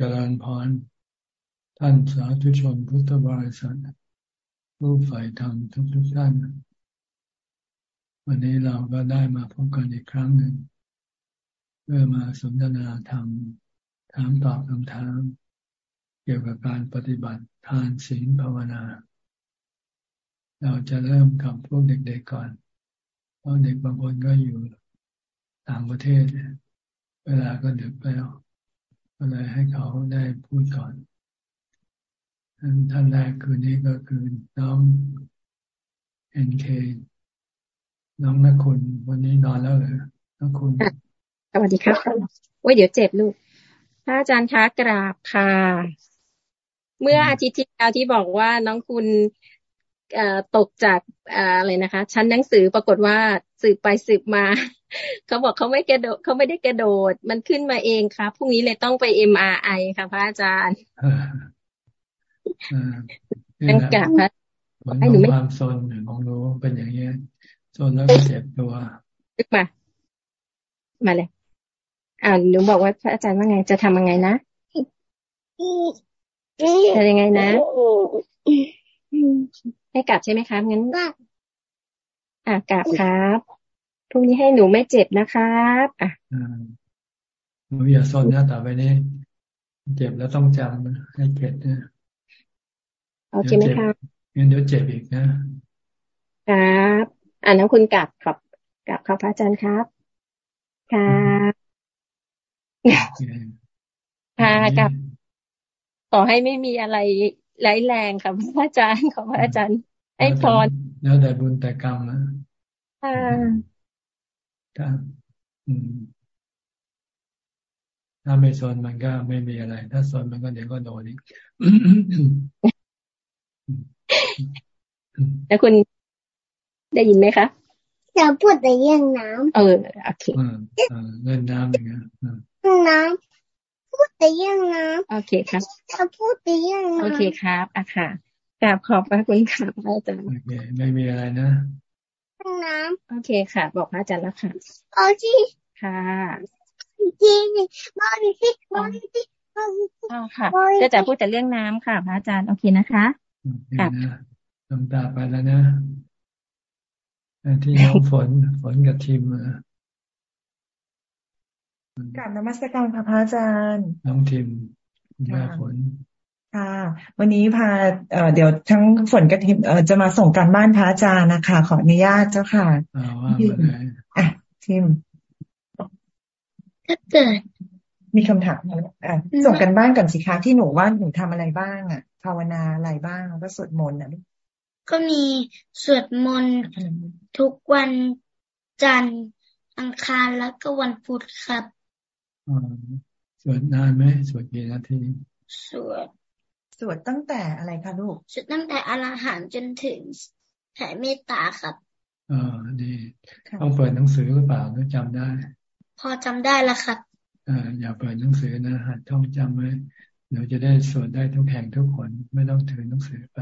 เจริญพร ท่านสาธุชนพุทธบริษัทรูปฝ่ายธรรมทุกทุกท่าน วันนี้เราก็ได้มาพบกันอีกครั้งหนึ่ง เพื่อมาสนทนาธรรม ถามตอบคำถาม เกี่ยวกับการปฏิบัติทานศีลภาวนา เราจะเริ่มกับพวกเด็กๆก่อน เพราะเด็กบางคนก็อยู่ต่างประเทศ เวลาก็ดึกไปแล้ว ก็เลยให้เขาได้พูดก่อนท่านท่านแรกคืนนี้ก็คือน้องเอ็นเคน้องนักคุณวันนี้นอนแล้วเหรอนักคุณสวัสดีครับว่าเดี๋ยวเจ็บลูกพระอาจารย์คะกราบค่ะ เมื่ออาทิตย์ที่แล้วที่บอกว่าน้องคุณตกจากอะไรนะคะ ชั้นหนังสือปรากฏว่าสืบไปสืบมา เขาบอกเขาไม่กระโดดเขาไม่ได้กระโดด มันขึ้นมาเองครับพรุ่งนี้เลยต้องไปเอ็มอาร์ไอค่ะพระอาจารย์นั่นกะพระให้หนูไม่ความโซนของหนูเป็นอย่างนี้โซนแล้วก็เจ็บตัวลึกมา มาเลย อ่าหนูบอกว่าพระอาจารย์ว่าไงจะทำยังไงนะจะยังไงนะให้กลับใช่ไหมครับงั้นอ่ากลับครับ พรุ่งนี้ให้หนูไม่เจ็บนะครับอะหนูอย่าซนนะต่อไปนี้ เจ็บแล้วต้องจำให้เก็บนะโอเคไหมครับงั้นเดี๋ยวเจ็บอีกนะครับอ่าน้องคุณกลับขอบกลับขอบพระอาจารย์ครับครับค่ะกับขอให้ไม่มีอะไรร้ายแรงค่ะพระอาจารย์ขอพระอาจารย์ให้พรแล้วแต่บุญแต่กรรมนะค่ะ ถ้าถ้าไม่สนมันก็ไม่มีอะไร ถ้าสนมันก็เดี๋ยวก็โดนอีกแล้วคุณได้ยินไหมคะจะพูดแต่เรื่องน้ำเออโอเคเรื่องน้ำอย่างเงี้ยน้ำพูดแต่เรื่องน้ำโอเคครับจะพูดแต่เรื่องน้ำโอเคครับอะค่ะกราบขอบพระคุณค่ะพระอาจารย์โอเคไม่มีอะไรนะ น้ำโอเคค่ะ บอกพระอาจารย์แล้วค่ะโอเคค่ะทีนี่บอลีสิบอลีสิบอลีสิอ๋อค่ะจะจะพูดแต่เรื่องน้ำค่ะ พระอาจารย์โอเคนะคะค่ะน้ำตาไปแล้วนะที่น้องฝนฝนกับทีมกลับนมัสการค่ะพระอาจารย์ น้องทีมแม่ฝน ค่ะวันนี้พาเอ่อเดี๋ยวทั้งฝนกับทิมเอ่อจะมาส่งการบ้านพระอาจารย์นะคะ ขออนุญาตเจ้าค่ะอ่าทิมถ้าเกิด มีคำถามอะส่งกันบ้านก่อนสิคะที่หนูว่าหนูทำอะไรบ้างอะ ภาวนาอะไรบ้างแล้วก็สวดมนต์อะก็มีสวดมนต์ทุกวันจันทร์อังคารแล้วก็วันพุธครับอสวดนานไหมสวดกี่นาทีสวด สวดตั้งแต่อะไรคะลูกสวดตั้งแต่อรหันจนถึงแผ่เมตตาครับอ่าดีต้องเปิดหนังสือหรือเปล่าต้องจำได้ พอจำได้แล้วครับอ่าอย่าเปิดหนังสือนะหัดท่องจำไว้เดี๋ยวจะได้สวดได้ทุกแห่งทุกคนไม่ต้องถือหนังสือไป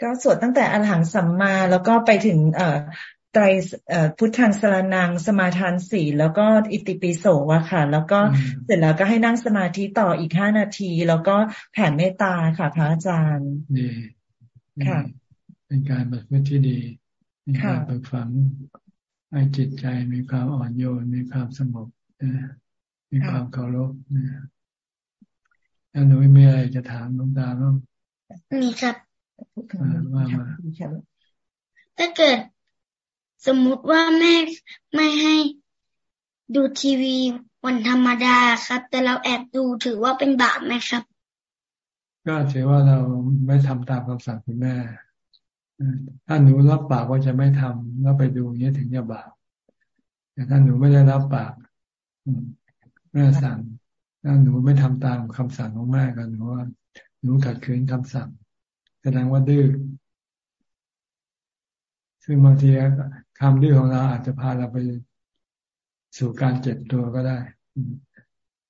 ก็สวดตั้งแต่อรหังสัมมาแล้วก็ไปถึง เอ่อ ไตรพุทธังสรนังสมาทานสี่แล้วก็อิติปิโสวะค่ะ แล้วก็เสร็จแล้วก็ให้นั่งสมาธิต่ออีกห้านาที แล้วก็แผ่เมตตาค่ะ พระอาจารย์ดีค่ะ เป็นการแบบพฤที่ดีเป็นการฝึกฝังให้จิตใจมีความอ่อนโยน มีความสงบมีความเคารพนะแล้วหนูมีอะไรจะถามน้องดาบ้างมีครับว่ามาถ้าเกิด สมมุติว่าแม่ไม่ให้ดูทีวีวันธรรมดาครับ แต่เราแอบดูถือว่าเป็นบาปไหมครับ ก็ถือว่าเราไม่ทำตามคำสั่งคุณแม่ถ้าหนูรับปากว่าจะไม่ทำแล้วไปดูอย่างนี้ถึงจะบาปแต่ถ้าหนูไม่ได้รับปากแม่สั่งถ้าหนูไม่ทำตามคำสั่งของแม่กันหนูว่าหนูขัดขืนคำสั่ง แสดงว่าดื้อซึ่งบางที ความดื้อของเราอาจจะพาเราไปสู่การเจ็บตัวก็ได้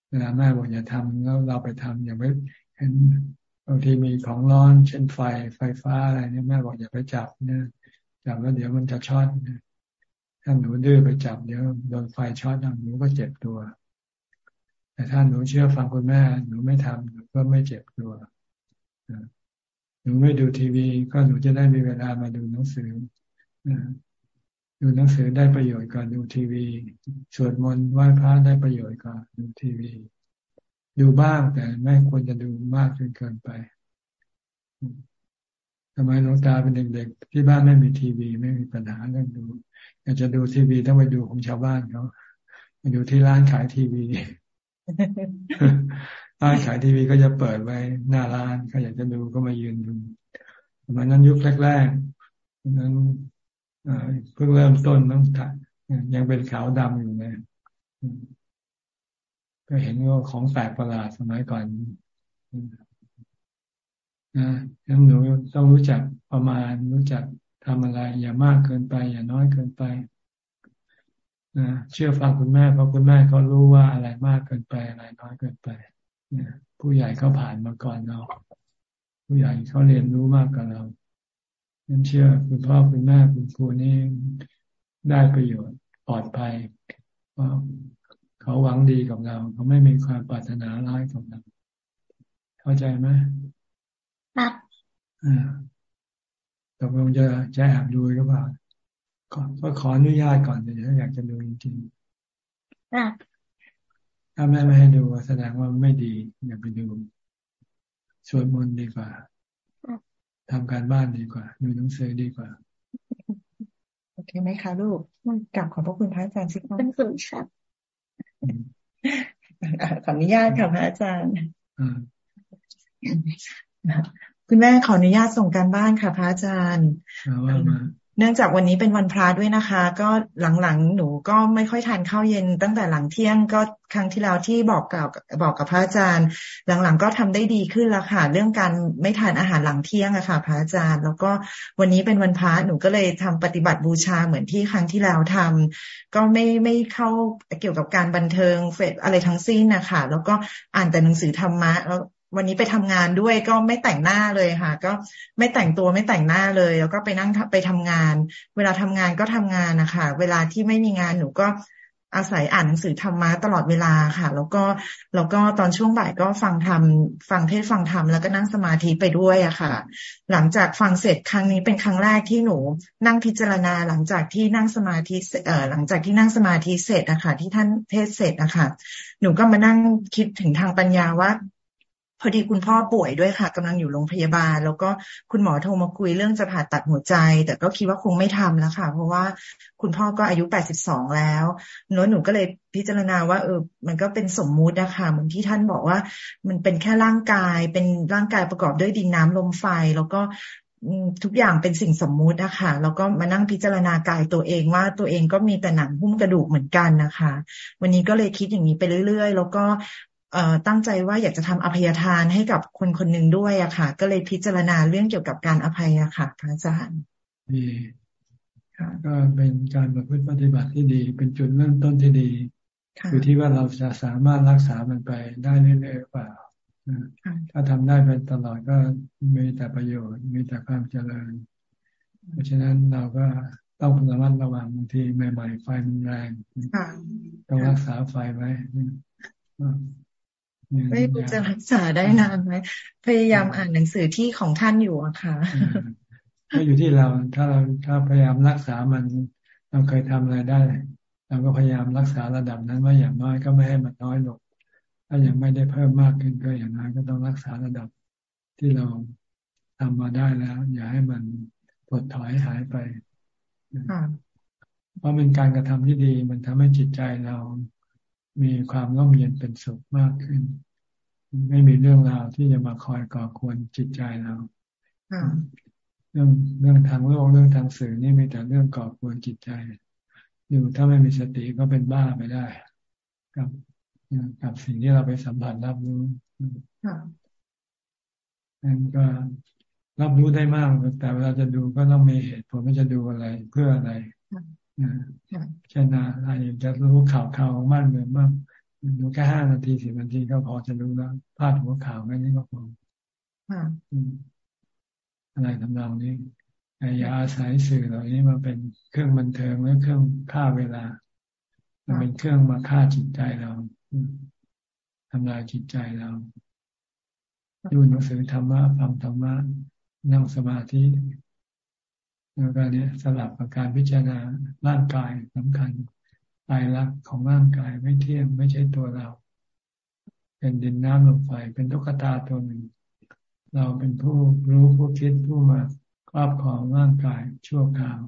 เวลาแม่บอกอย่าทำแล้วเราไปทำอย่าไปเห็นบางทีมีของร้อนเช่นไฟไฟฟ้าอะไรเนี่ยแม่บอกอย่าไปจับเนี่ยจับแล้วเดี๋ยวมันจะช็อตถ้าหนูดื้อไปจับเดี๋ยวโดนไฟช็อตหนูก็เจ็บตัว แต่ถ้าหนูเชื่อฟังคุณแม่ หนูไม่ทำหนูก็ไม่เจ็บตัวหนูไม่ดูทีวี ก็หนูจะได้มีเวลามาดูหนังสือ ดูหนังสือได้ประโยชน์กว่าดูทีวี สวดมนต์ไหว้พระได้ประโยชน์กว่าดูทีวี ดูบ้างแต่ไม่ควรจะดูมากจนเกินไปทำไมหลวงตาเป็นเด็กๆที่บ้านไม่มีทีวีไม่มีปัญหาเรื่องดูอยากจะดูทีวีต้องไปดูของชาวบ้านเขาไปดูที่ร้านขายทีวีร้านขายทีวีก็จะเปิดไว้หน้าร้านเขาอยากจะดูก็มายืนดูสมัยนั้นยุคแรกๆนั้น เพิ่งเริ่มต้นต้องถ่ายยังเป็นขาวดำอยู่เลยก็เห็นว่าของแปลกประหลาดสมัยก่อนนะยังหนูต้องรู้จักประมาณ รู้จักทำอะไร อย่ามากเกินไป อย่าน้อยเกินไปนะเชื่อฟังคุณแม่เพราะคุณแม่เขารู้ว่าอะไรมากเกินไปอะไรน้อยเกินไปผู้ใหญ่เขาผ่านมาก่อนเราผู้ใหญ่เขาเรียนรู้มากกว่าเรา ฉันเชื่อคุณพ่อคุณแม่คุณครูนี่ได้ประโยชน์ปลอดภัยเพราะเขาหวังดีกับเรา เขาไม่มีความปรารถนาร้ายกับเราเข้าใจไหมครับอ่าตกลงจะจะแอบดูหรือเปล่าก็ขออนุญาตก่อนถ้าอยากจะดูจริงๆครับถ้าแม่ไม่ให้ดูแสดงว่าไม่ดีอย่าไปดูสวดมนต์ดีกว่า ทำการบ้านดีกว่าดูหนังสือดีกว่า โอเคไหมคะลูกกลับขอบพระคุณพระอาจารย์สิครับเป็นสุดครับขออนุญาตค่ะพระอาจารย์คุณแม่ขออนุญาตส่งการบ้านค่ะพระอาจารย์ เนื่องจากวันนี้เป็นวันพระด้วยนะคะ ก็หลังๆ หนูก็ไม่ค่อยทานข้าวเย็น ตั้งแต่หลังเที่ยงก็ครั้งที่แล้วที่บอกกับบอกกับพระอาจารย์ หลังๆก็ทำได้ดีขึ้นแล้วค่ะ เรื่องการไม่ทานอาหารหลังเที่ยงอะค่ะ พระอาจารย์ แล้วก็วันนี้เป็นวันพระหนูก็เลยทำปฏิบัติบูชาเหมือนที่ครั้งที่แล้วทำก็ไม่ไม่เข้าเกี่ยวกับการบันเทิงเฟซอะไรทั้งสิ้นนะคะแล้วก็อ่านแต่หนังสือธรรมะแล้ว วันนี้ไปทำงานด้วยก็ไม่แต่งหน้าเลยค่ะ ก็ไม่แต่งตัวไม่แต่งหน้าเลย แล้วก็ไปนั่งไปทำงาน เวลาทำงานก็ทำงานนะคะเวลาที่ไม่มีงานหนูก็อาศัยอ่านหนังสือธรรมะตลอดเวลาค่ะ แล้วก็แล้วก็ตอนช่วงบ่ายก็ฟังธรรมฟังเทศฟังธรรมแล้วก็นั่งสมาธิไปด้วยอะค่ะ หลังจากฟังเสร็จครั้งนี้เป็นครั้งแรกที่หนูนั่งพิจารณาหลังจากที่นั่งสมาธิเอ่อหลังจากที่นั่งสมาธิเสร็จนะคะที่ท่านเทศเสร็จนะคะหนูก็มานั่งคิดถึงทางปัญญาว่า พอดีคุณพ่อป่วยด้วยค่ะกำลังอยู่โรงพยาบาล แล้วก็คุณหมอโทรมาคุยเรื่องจะผ่าตัดหัวใจ แต่ก็คิดว่าคงไม่ทำแล้วค่ะ เพราะว่าคุณพ่อก็อายุแปดสิบสองแล้วโน้นหนูก็เลยพิจารณาว่าเออ มันก็เป็นสมมุตินะคะเหมือนที่ท่านบอกว่า มันเป็นแค่ร่างกาย เป็นร่างกายประกอบด้วยดินน้ำลมไฟ แล้วก็ทุกอย่างเป็นสิ่งสมมุตินะคะแล้วก็มานั่งพิจารณากายตัวเองว่าตัวเองก็มีแต่หนังหุ้มกระดูกเหมือนกันนะคะ วันนี้ก็เลยคิดอย่างนี้ไปเรื่อย ๆ แล้วก็ ตั้งใจว่าอยากจะทำอภัยทานให้กับคนคนหนึ่งด้วยอะค่ะ ก็เลยพิจารณาเรื่องเกี่ยวกับการอภัยอะค่ะพระอาจารย์ดีก็เป็นการประพฤติปฏิบัติที่ดี เป็นจุดเริ่มต้นที่ดีคือที่ว่าเราจะสามารถรักษามันไปได้เรื่อยๆเปล่าถ้าทำได้ไปตลอดก็มีแต่ประโยชน์ มีแต่ความเจริญ เพราะฉะนั้นเราก็ต้องระมัดระวังบางทีใหม่ ๆ ไฟมันแรงต้องรักษาไฟไว้ ไม่รู้จะรักษาได้นานไหมพยายามอ่านหนังสือที่ของท่านอยู่อะค่ะก็อยู่ที่เราถ้าเราถ้าพยายามรักษามัน เราเคยทำอะไรได้เราก็พยายามรักษาระดับนั้นว่าอย่างน้อยก็ไม่ให้มันน้อยลงถ้ายังไม่ได้เพิ่มมากขึ้นก็อย่างน้อยก็ต้องรักษาระดับที่เราทำมาได้แล้ว อย่าให้มันปลดถอยหายไปเพราะเป็นการกระทำที่ดี มันทำให้จิตใจเรา มีความร่มเย็นเป็นสุขมากขึ้น ไม่มีเรื่องราวที่จะมาคอยก่อควรจิตใจเราเรื่องเรื่องทางโลกเรื่องทางสื่อนี่มีแต่เรื่องก่อควรจิตใจ อยู่ถ้าไม่มีสติก็เป็นบ้าไปได้ กับกับสิ่งที่เราไปสัมผัสรับรู้นั่นก็รับรู้ได้มากแต่เวลาจะดูก็ต้องมีเหตุผลว่าจะดูอะไรเพื่ออะไร เช่นอะไรจะรู้ข่าวข่าวมากเลยมากดูแค่ห้านาทีสิบนาทีก็พอจะรู้แล้วพาดหัวข่าวแค่นี้ก็พออะไรทำนองนี้อย่าอาศัยสื่อเหล่านี้มาเป็นเครื่องบันเทิงหรือเครื่องฆ่าเวลา มันเป็นเครื่องมาฆ่าจิตใจเราำลายจิตใจเราดูหนังสือธรรมะฟังธรรมะนั่งสมาธิ แล้วก็เนี้ยสลับกับการพิจารณาร่างกายสำคัญตายรักของร่างกายไม่เที่ยงไม่ใช่ตัวเรา เป็นดินน้ำลมไฟเป็นตุ๊กตาตัวหนึ่ง เราเป็นผู้รู้ผู้คิดผู้มาครอบครองร่างกายชั่วคราว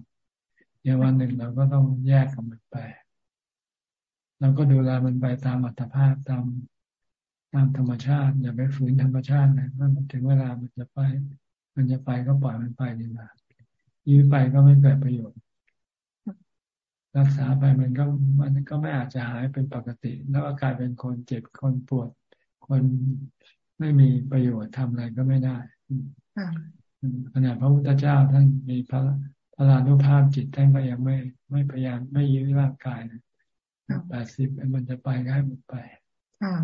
เดี๋ยววันหนึ่งเราก็ต้องแยกกับมันไปเราก็ดูแลมันไปตามอัตภาพตามตามธรรมชาติ อย่าไปฝืนธรรมชาตินะมันถึงเวลามันจะไป มันจะไปก็ปล่อยมันไปดีกว่า ยื้อไปก็ไม่เกิดประโยชน์ รักษาไปมันก็มันก็ไม่อาจจะหายเป็นปกติ แล้วก็กลายเป็นคนเจ็บคนปวด คนไม่มีประโยชน์ทำอะไรก็ไม่ได้ขณะพระพุทธเจ้าท่านมีพระพลานุภาพจิตท่านก็ยังไม่ไม่พยายามไม่ยื้อร่างกายนะแปดสิบมันจะไปก็ให้มันไป ค่ะ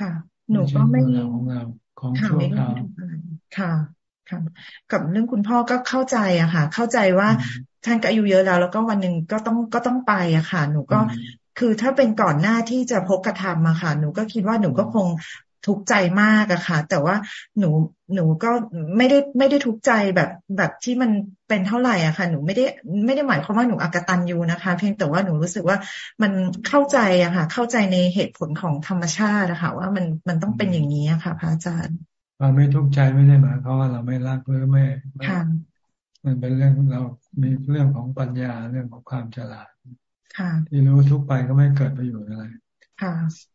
ค่ะ หนูก็ไม่ของเราของชั่วคราวค่ะ ค่ะกับเรื่องคุณพ่อก็เข้าใจอะค่ะ เข้าใจว่าท่านก็อายุเยอะแล้ว แล้วก็วันหนึ่งก็ต้องก็ต้องไปอะค่ะ หนูก็คือถ้าเป็นก่อนหน้าที่จะพบกระทำอะค่ะ หนูก็คิดว่าหนูก็คงทุกข์ใจมากอะค่ะ แต่ว่าหนูหนูก็ไม่ได้ไม่ได้ทุกข์ใจแบบแบบที่มันเป็นเท่าไหร่อะค่ะ หนูไม่ได้ไม่ได้หมายความว่าหนูอกตันยูนะคะ เพียงแต่ว่าหนูรู้สึกว่ามันเข้าใจอะค่ะ เข้าใจในเหตุผลของธรรมชาติอะค่ะว่ามันมันต้องเป็นอย่างนี้อะค่ะพระอาจารย์ เราไม่ทุกข์ใจไม่ได้หมายความว่าเราไม่รักหรือไม่มันเป็นเรื่องเรามีเรื่องของปัญญาเรื่องของความฉลาดที่รู้ทุกไปก็ไม่เกิดประโยชน์อะไร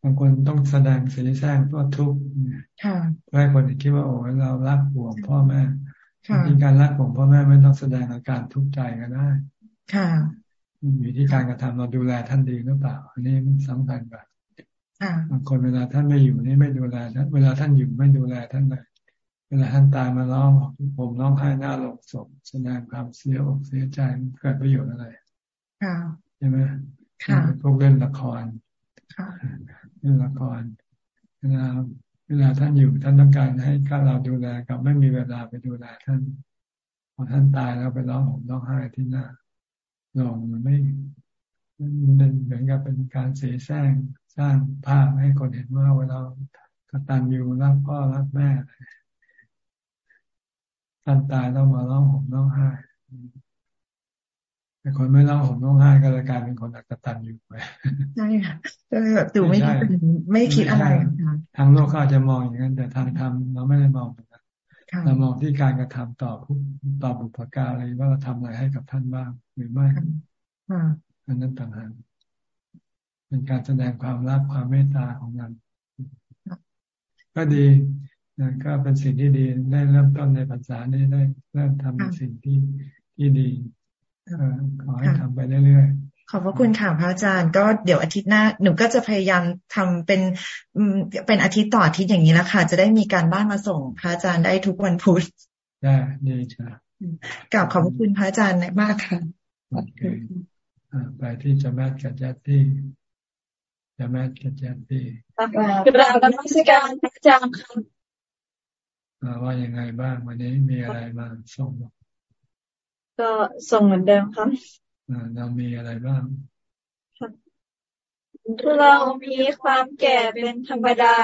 บางคนต้องแสดงสีแซงเพื่อทุกข์เพื่อให้คนคิดว่าโอ้เรารักห่วงพ่อแม่ที่การรักห่วงพ่อแม่ไม่ต้องแสดงอาการทุกข์ใจก็ได้ ค่ะอยู่ที่การกระทำเราดูแลท่านดีหรือเปล่า อันนี้มันสำคัญกว่า บางคนเวลาท่านไม่อยู่นี่ไม่ดูแลท่านเวลาท่านอยู่ไม่ดูแลท่านเลยเวลาท่านตายมาร้องผมร้องไห้หน้าโลงศพแสดงความเสียอกเสียใจเกิดประโยชน์อะไรใช่ไหมพวกเล่นละครเล่นละครเวลาเวลาท่านอยู่ท่านต้องการให้ข้าเราดูแลกับไม่มีเวลาไปดูแลท่านพอท่านตายแล้วไปร้องผมร้องไห้ที่หน้าลองมันไม่มันเป็นเหมือนกับเป็นการเสียแซง สร้างภาพให้คนเห็นว่าเวลากตัญญูรักพ่อรักแม่ท่านตายต้องมาร้องห่มร้องไห้แต่คนไม่ร้องห่มร้องไห้ก็เลยกลายเป็นคนอักตันอยู่ไปใช่ค่ะก็แบบดูไม่ไม่คิดอะไรทางโลกเขาจะมองอย่างนั้น แต่ทางธรรมเราไม่ได้มองเรามองที่การกระทำต่อผู้ต่อบุพการอะไรว่าเราทำอะไรให้กับท่านบ้างหรือไม่อันนั้นต่างหาก เป็นการแสดงความรักความเมตตาของเราก็ดีนะก็เป็นสิ่งที่ดีได้เริ่มต้นในภาษานี้ได้เริ่มทำในสิ่งที่ที่ดีขอให้ทำไปเรื่อยๆขอบพระคุณค่ะพระอาจารย์ ก็เดี๋ยวอาทิตย์หน้าหนูก็จะพยายามทำเป็นเป็นอาทิตย์ต่ออาทิตย์อย่างนี้แล้วค่ะ จะได้มีการบ้านมาส่งพระอาจารย์ได้ทุกวันพุธได้ดีจ้ะกลับขอบพระคุณพระอาจารย์มากค่ะไปที่จะแมทกับญาติ จะแมทกับญาติกราบนมัสการพระอาจารย์ค่ะว่ายังไงบ้าง วันนี้มีอะไรมาส่ง ก็ส่งเหมือนเดิมครับเรามีอะไรบ้างเรามีความแก่เป็นธรรมดา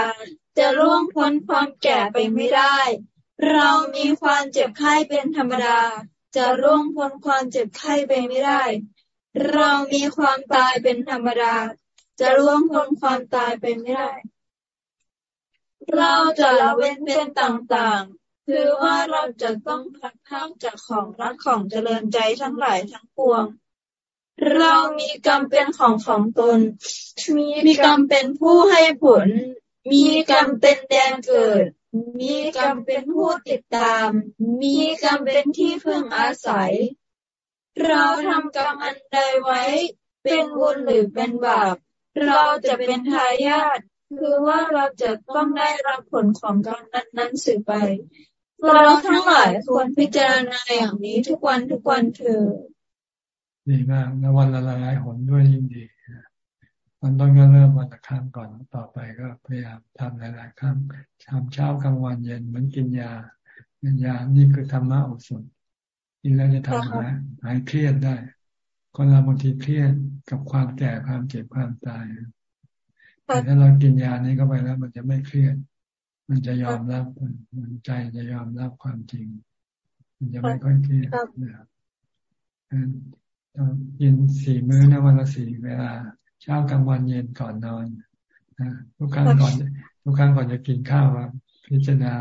จะล่วงพ้นความแก่ไปไม่ได้ เรามีความเจ็บไข้เป็นธรรมดา จะร่วงพ้นความเจ็บไข้ไปไม่ได้ เรามีความตายเป็นธรรมดา จะร่วงพ้นความตายไปไม่ได้ เราจะละเว้นเป็นต่างๆ คือว่าเราจะต้องพัดพากจากของรักของเจริญใจทั้งหลายทั้งปวง เรามีกรรมเป็นของของตน มีกรรมเป็นผู้ให้ผล มีกรรมเป็นแดนเกิด มีกรรมเป็นผู้ติดตาม มีกรรมเป็นที่พึ่งอาศัย เราทำกรรมอันใดไว้ เป็นบุญหรือเป็นบาป เราจะเป็นทายาทคือว่าเราจะต้องได้รับผลของกรรมนั้นๆสืบไป เราทั้งหลายควรพิจารณาอย่างนี้ทุกวันทุกวันเถอดีมากแล้ววันละหลายหนด้วยยิ่งดีมันต้องเริ่มวันละครั้งก่อนต่อไปก็พยายามทำหลายๆครั้งทำเช้ากลางวันเย็นเหมือนกินยากินยานี่คือธรรมะอุศนกินแล้วจะทำให้หายเครียดได้ คนเราบางทีเครียดกับความแก่ความเจ็บความตาย แต่ถ้าเรากินยานี้เข้าไปแล้ว มันจะไม่เครียด มันจะยอมรับมันใจจะยอมรับความจริง มันจะไม่ค่อยเครียดนะครับกินสี่มื้อนะวันละสี่เวลา เช้ากลางวันเย็นก่อนนอนนะทุกครั้งก่อนทุกครั้งก่อนจะกินข้าวว่าพิจารณา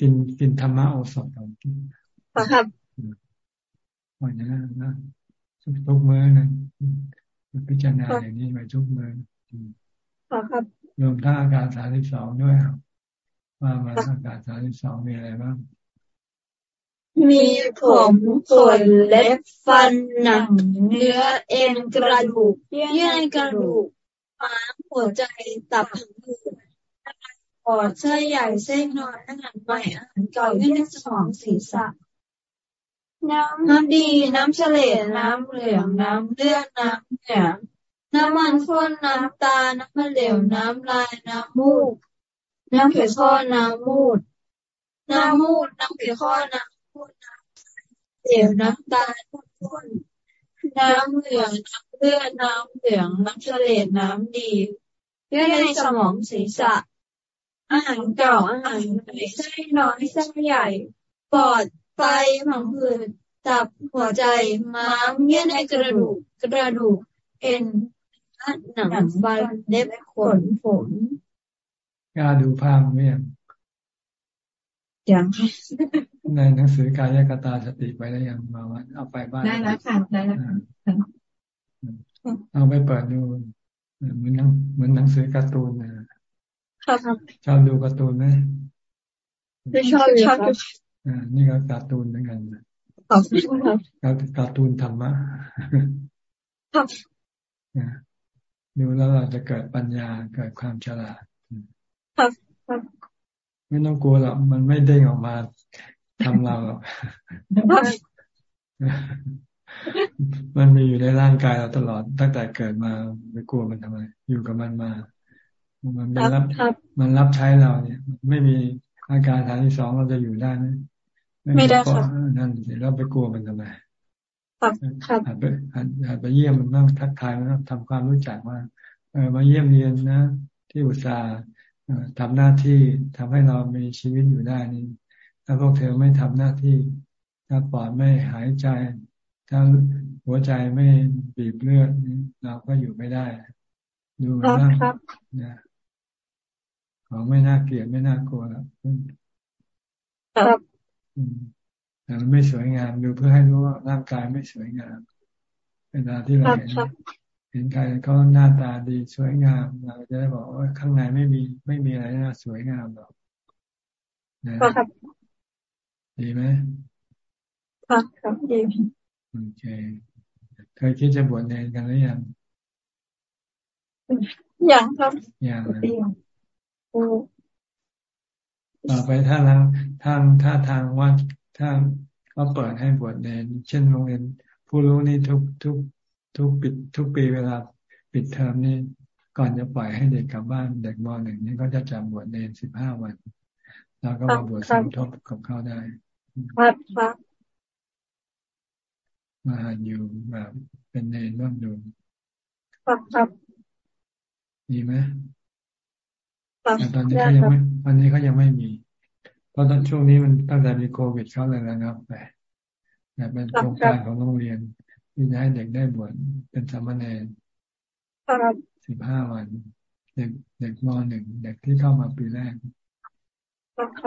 กินกินธรรมะโอสถก่อนกินครับก่อนนะนะ ทุกมื้อนะพิจารณาอย่างนี้ไปทุกมื้อครับรวมทั้งอาการสามสิบสองด้วยว่ามาอาการสามสิบสองมีอะไรบ้างมีผมขนเล็บฟันหนัง เนื้อเอ็นกระดูกเยื่อในกระดูกม้ามหัวใจตับผังผืดปอดเส้นใหญ่เส้นน้อยอาหารใหม่อาหารเก่าเยื่อในสมองศีรษะ น้ำน้ำดี น้ำเฉลดน้ำเหลือง น้ำเลือดน้ำเหนียวน้ำมันข้นน้ำตา น้ำมันเหลว น้ำลาย น้ำมูก น้ำเขียวข้อน้ำมูด น้ำมูด น้ำเขียวข้อน้ำมูด น้ำเหลว น้ำตาข้นน้ำเหลือง น้ำเลือด น้ำเหลือง น้ำเฉลดน้ำดีเยื่อในสมองศีรษะ อาหารเก่าอาหารใหม่ไส้น้อยไส้ใหญ่ ปอด ไตผังผืดตับหัวใจม้ามเยื่อในกระดูกกระดูก เอ็นหนังฟันเล็บขนผมกล้าดูภาพไหมยังยังในหนังสือกายกตาสติไปแล้วยังมาว่าเอาไปบ้านได้แล้วค่ะได้แล้วเอาไปเปิดดูเหมือนหนังเหมือนหนังสือการ์ตูนนะครับชอบดูการ์ตูนไหมไม่ชอบชอบอ่า นี่ก็การ์ตูนเหมือนกันขอบคุณครับการ์ตูนธรรมะครับดูแล้วเราจะเกิดปัญญาเกิดความฉลาดครับไม่ต้องกลัวหรอกมันไม่เด้งออกมาทำเราหรอกมันมีอยู่ในร่างกายเราตลอด ตั้งแต่เกิดมาไม่กลัวมันทำไม อยู่กับมันมา มันเป็นรับมันรับใช้เราเนี่ย ไม่มี อาการฐานที่สองเราจะอยู่ได้ไหมไม่ได้ค่ะนั่นสิเราไปกลัวมันทำไมครับครับไปอาจไปเยี่ยมมันบ้างทักทายมันทำความรู้จักว่าเออมาเยี่ยมเรียนนะ ที่อุตส่าห์ทำหน้าที่ทำให้เรามีชีวิตอยู่ได้นี่ถ้าพวกเธอไม่ทำหน้าที่ถ้าปอดไม่หายใจ ถ้าหัวใจไม่บีบเลือดเราก็อยู่ไม่ได้ ดูนะนะ ของไม่น่าเกลียดไม่น่ากลัวแล้วครับแต่มันไม่สวยงามดูเพื่อให้รู้ว่าร่างกายไม่สวยงาม เวลาที่เราเห็นเห็นใครเขาหน้าตาดีสวยงาม เราจะได้บอกว่าข้างในไม่มีไม่มีอะไรน่าสวยงามหรอกนะครับดีไหมครับครับดีโอเคเคยคิดจะบวชเนรกันหรือยังยังครับยัง ต่อไปถ้าทางทางถ้าทางวัดถ้าเขาเปิดให้บวชเนรเช่นโรงเรียนผู้รู้นี่ทุกทุกทุกปิดทุกปีเวลาปิดเทอมนี่ก่อนจะปล่อยให้เด็กกลับบ้านเด็กมหนึ่งนี่ก็จะจำบวชเนรสิบห้าวันเราก็มาบวชสมทบกับเขาได้ครับครับมาอยู่แบบเป็นเนรบ้างดูครับครับดีไหม แต่ตอนนี้เขายังไม่ตอนนี้เขายังไม่มี เพราะตอนช่วงนี้มันตั้งแต่มีโควิดเขาเลยนะครับไปแต่เป็นโครงการของโรงเรียนที่จะให้เด็กได้บวชเป็นสามเณรสิบห้าวัน เด็กเด็กมหนึ่งเด็กที่เข้ามาปีแรก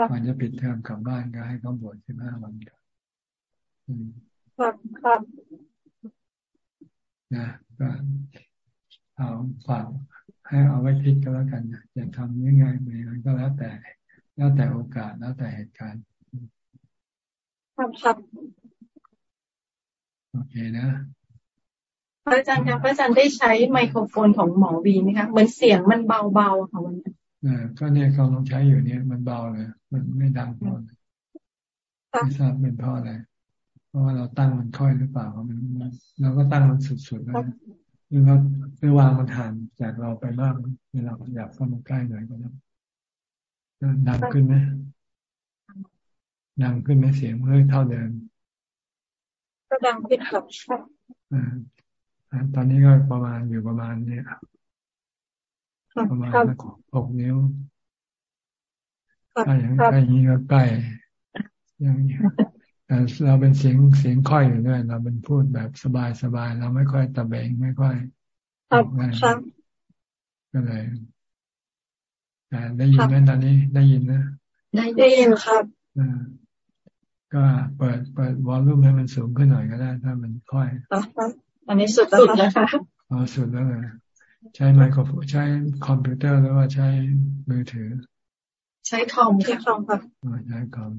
ก่อนจะปิดเทอมกลับบ้านก็ให้เขาบวชสิบห้าวันก่อนครับครับนะก็เอาฝาก ให้เอาไว้คิดก็แล้วกันอย่าทำยังไงมันก็แล้วแต่ แล้วแต่โอกาสแล้วแต่เหตุการณ์ครับครับโอเคนะพระอาจารย์ครับพระอาจารย์ได้ใช้ไมโครโฟนของหมอวีไหมคะเหมือนเสียงมันเบาๆค่ะวันนี้อ่าก็เนี่ยเขาลองใช้อยู่เนี่ยมันเบาเลยมันไม่ดังพอไม่ทราบเป็นเพราะอะไรเพราะว่าเราตั้งมันค่อยหรือเปล่ามันเราก็ตั้งมันสุดๆแล้ว หรือว่าหรือวางมันห่างจากเราไปมากเวลาอยากเข้ามาใกล้หน่อยก็ได้ดังขึ้นไหมดังขึ้นไหมเสียงเมื่อเท่าเดิมก็ดังขึ้นครับอ่าตอนนี้ก็ประมาณอยู่ประมาณนี้ประมาณสักหกนิ้วถ้าอย่างนี้ก็ใกล้อย่างนี้ แต่เราเป็นเสียงเสียงค่อยอยู่ด้วย เราเป็นพูดแบบสบายสบายเราไม่ค่อยตะเบงไม่ค่อยครับครับก็เลยแต่ได้ยินไหมตอนนี้ได้ยินนะ ได้ยินครับอ่าก็เปิดเปิดวอลลุ่มให้มันสูงขึ้นหน่อยก็ได้ ถ้ามันค่อยอันนี้สุดแล้วค่ะอ๋อสุดแล้วเลยใช้ไมโครโฟนใช้คอมพิวเตอร์หรือว่าใช้มือถือ ใช้คอมใช้คอมครับใช้คอม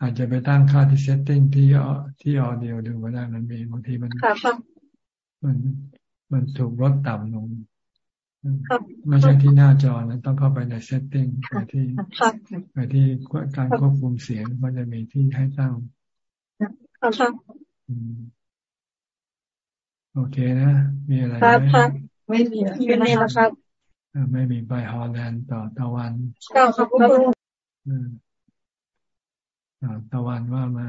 อาจจะไปตั้งค่าที่ setting ที่ที่ audio ดูก็ได้มันมีบางทีมันมันมันถูกลดต่ำลงไม่ใช่ที่หน้าจอนะต้องเข้าไปใน setting ไปที่ไปที่การควบคุมเสียงมันจะมีที่ให้ตั้งโอเคนะ มีอะไรไหมไม่มีไม่มีแล้วครับไม่มีไปฮอลแลนด์ต่อตะวันครับ ตะวันว่ามา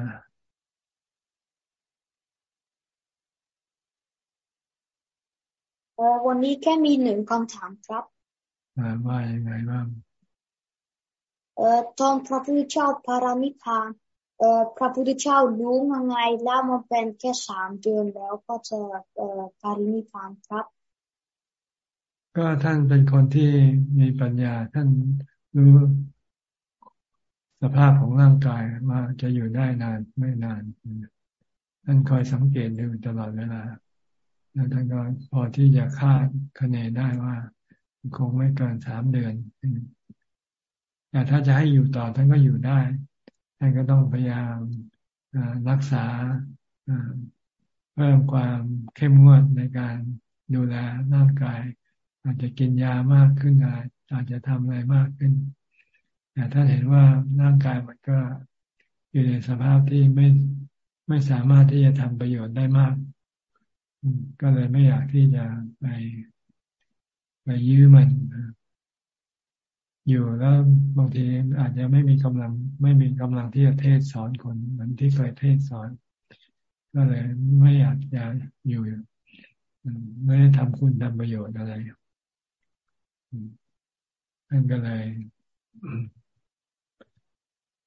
วันนี้แค่มีหนึ่งคำถามครับว่ายังไงบ้างเอ่อตอนพระพุทธเจ้าพารานิพานเอ่อพระพุทธเจ้ารู้ยังไงแล้วมันเป็นแค่สามเดือนแล้วก็จะเอ่อปารินิพานครับ ก็ท่านเป็นคนที่มีปัญญาท่านรู้ สภาพของร่างกายมาจะอยู่ได้นานไม่นานท่านคอยสังเกตดูตลอดเวลา แล้วท่านก็พอที่จะคาดคะเนได้ว่า คงไม่เกินสามเดือนแต่ถ้าจะให้อยู่ต่อท่านก็อยู่ได้ ท่านก็ต้องพยายามรักษาเพิ่มความเข้มงวดในการดูแลร่างกาย อาจจะกินยามากขึ้นอาจจะทำอะไรมากขึ้น แต่ถ้านเห็นว่าร่างกายมันก็อยู่ในสภาพที่ไม่ไม่สามารถที่จะทำประโยชน์ได้มาก ก็เลยไม่อยากที่จะไปไปยื้อมัน อยู่แล้วบางทีอาจจะไม่มีกำลัง ไม่มีกำลังที่จะเทศสอนคนเหมือนที่เคยเทศสอน ก็เลยไม่อยากจะอยู่ไม่ได้ทำคุณทำประโยชน์อะไรนั่นก็เลย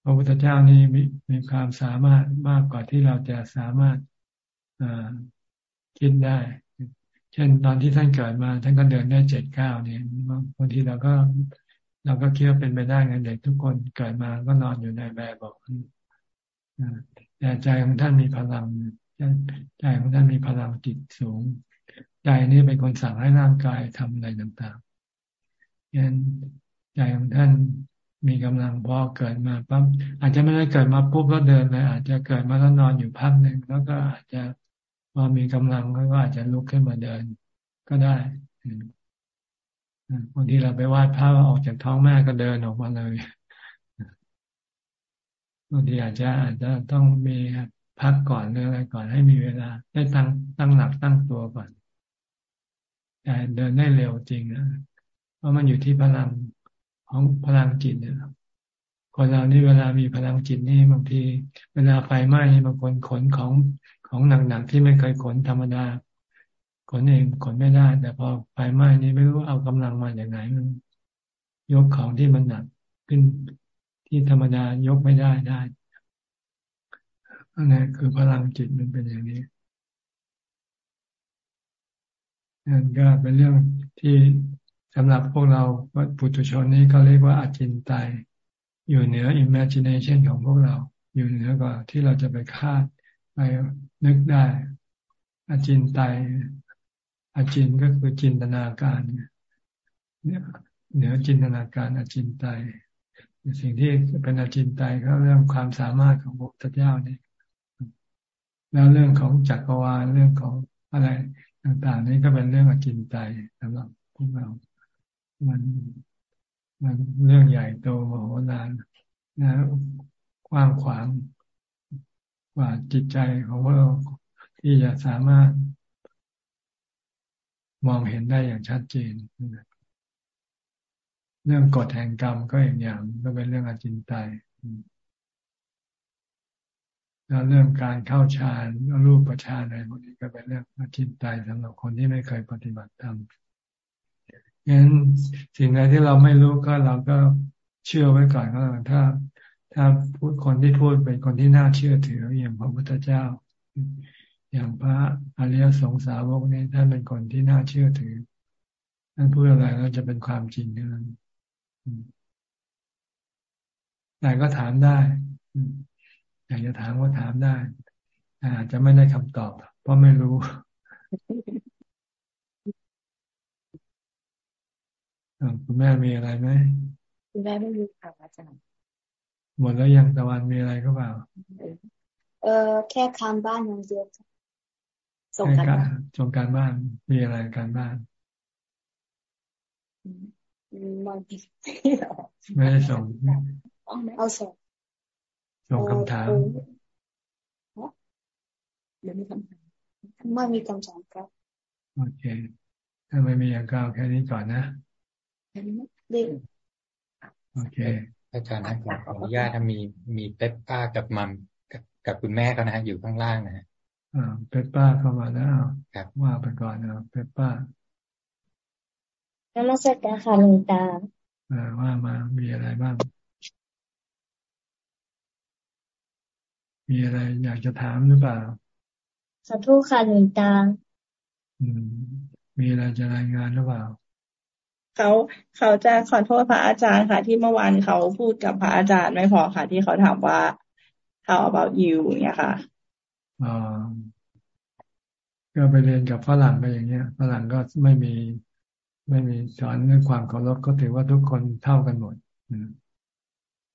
พระพุทธเจ้านี่มีมีความสามารถมากกว่าที่เราจะสามารถคิดได้ เช่นตอนที่ท่านเกิดมา ท่านก็เดินได้เจ็ดเก้าเนี่ยบางทีเราก็ เราก็คิดว่าเป็นไปได้ไงเด็กทุกคนเกิดมาก็นอนอยู่ในแบบบอกแต่ใจของท่านมีพลังใจของท่านมีพลังจิตสูง ใจนี่เป็นคนสั่งให้ร่างกายทำอะไรต่างๆยันใจของท่าน มีกำลังพอเกิดมาปั๊บอาจจะไม่ได้เกิดมาปุ๊บแล้วเดินเลยอาจจะเกิดมาแล้วนอนอยู่พักหนึ่งแล้วก็อาจจะพอมีกำลังก็อาจจะลุกขึ้นมาเดิน ก็ได้บางทีเราไปวาดภาพออกจากท้องแม่ก็เดินออกมาเลยบางทีอาจจะอาจจะต้องมีพักก่อนหรืออะไรก่อนให้มีเวลา ได้ตั้งตั้งหลักตั้งตัวก่อนแต่เดินได้เร็วจริงนะเพราะมันอยู่ที่พลัง ของพลังจิตเนี่ยคนเรานี่เวลามีพลังจิตนี่บางที เวลาไฟไหม้บางคนขนของของหนักๆที่ไม่เคยขนธรรมดาขนเองขนไม่ได้ แต่พอไฟไหม้นี่ไม่รู้เอากำลังมาจากไหนมันยกของที่มันหนักขึ้นที่ธรรมดายกไม่ได้ได้อันนี้คือพลังจิตมันเป็นอย่างนี้นั่นก็เป็นเรื่องที่ สำหรับพวกเราปุถุชนนี้เขาเรียกว่าอาจินไตยอยู่เหนือ imagination ของพวกเรา อยู่เหนือกว่าที่เราจะไปคาดไปนึกได้อาจินไตยอาจินก็คือจินตนาการเนี่ยเหนือจินตนาการอาจินไตยสิ่งที่เป็นอาจินไตยก็เรื่องความสามารถของพระเจ้านี่แล้วเรื่องของจักรวาลเรื่องของอะไรต่างๆ นี่ก็เป็นเรื่องอาจินไตยสำหรับพวกเรา มันมันเรื่องใหญ่โตมโหฬารนะกว้างขวางกว่าจิตใจของพวกเราที่จะสามารถมองเห็นได้อย่างชัดเจน เรื่องกฎแห่งกรรมก็อีกอย่างก็เป็นเรื่องอจินไตยแล้วเรื่องการเข้าฌานรูปประชานอะไรพวกนี้ก็เป็นเรื่องอจินไตยสำหรับคนที่ไม่เคยปฏิบัติธรรม งั้นสิ่งใดที่เราไม่รู้ก็เราก็เชื่อไว้ก่อนก็แล้วถ้า ถ้าพูดคนที่พูดเป็นคนที่น่าเชื่อถืออย่างพระพุทธเจ้า อย่างพระอริยสงสาวกนี้ท่านเป็นคนที่น่าเชื่อถือท่านพูดอะไรแล้วจะเป็นความจริงนั้นแต่ก็ถามได้ อยากจะถามก็ถามได้อาจจะไม่ได้คำตอบ เพราะไม่รู้ คุณแม่มีอะไรไหมคุณแม่ไม่มีค่ะอาจารย์หมดแล้วยังตะวันมีอะไรก็เปล่า เออแค่คำบ้านอย่างเดียวส่งการบ้านส่งการบ้านมีอะไรการบ้านไม่ได้ส่งเอาส่งส่งคำถามเดี๋ยวมีคำถามไม่มีคำถามครับโอเคถ้าไม่มีอย่างก้าวแค่นี้ก่อนนะ โอเค อาจารย์นะขออนุญาตถ้ามีมีเป๊ปป้ากับมัมกับคุณแม่ก็นะฮะอยู่ข้างล่างนะฮะอ่าเป๊ปป้าเข้ามาแล้วครับว่าไปก่อนนะเป๊ปป้านมัสการค่ะหลวงตาอ่าว่ามามีอะไรบ้าง มีอะไรอยากจะถามหรือเปล่าสาธุค่ะหลวงตา อืม มีอะไรจะรายงานหรือเปล่า เขาเขาจะขอโทษพระอาจารย์ค่ะ ที่เมื่อวานเขาพูดกับพระอาจารย์ไม่พอค่ะ ที่เขาถามว่า how about you เนี่ยค่ะอ่าก็ไปเรียนกับฝรั่งไปอย่างเงี้ยฝรั่งก็ไม่มีไม่มีสอนเรื่องความเคารพก็ถือว่าทุกคนเท่ากันหมด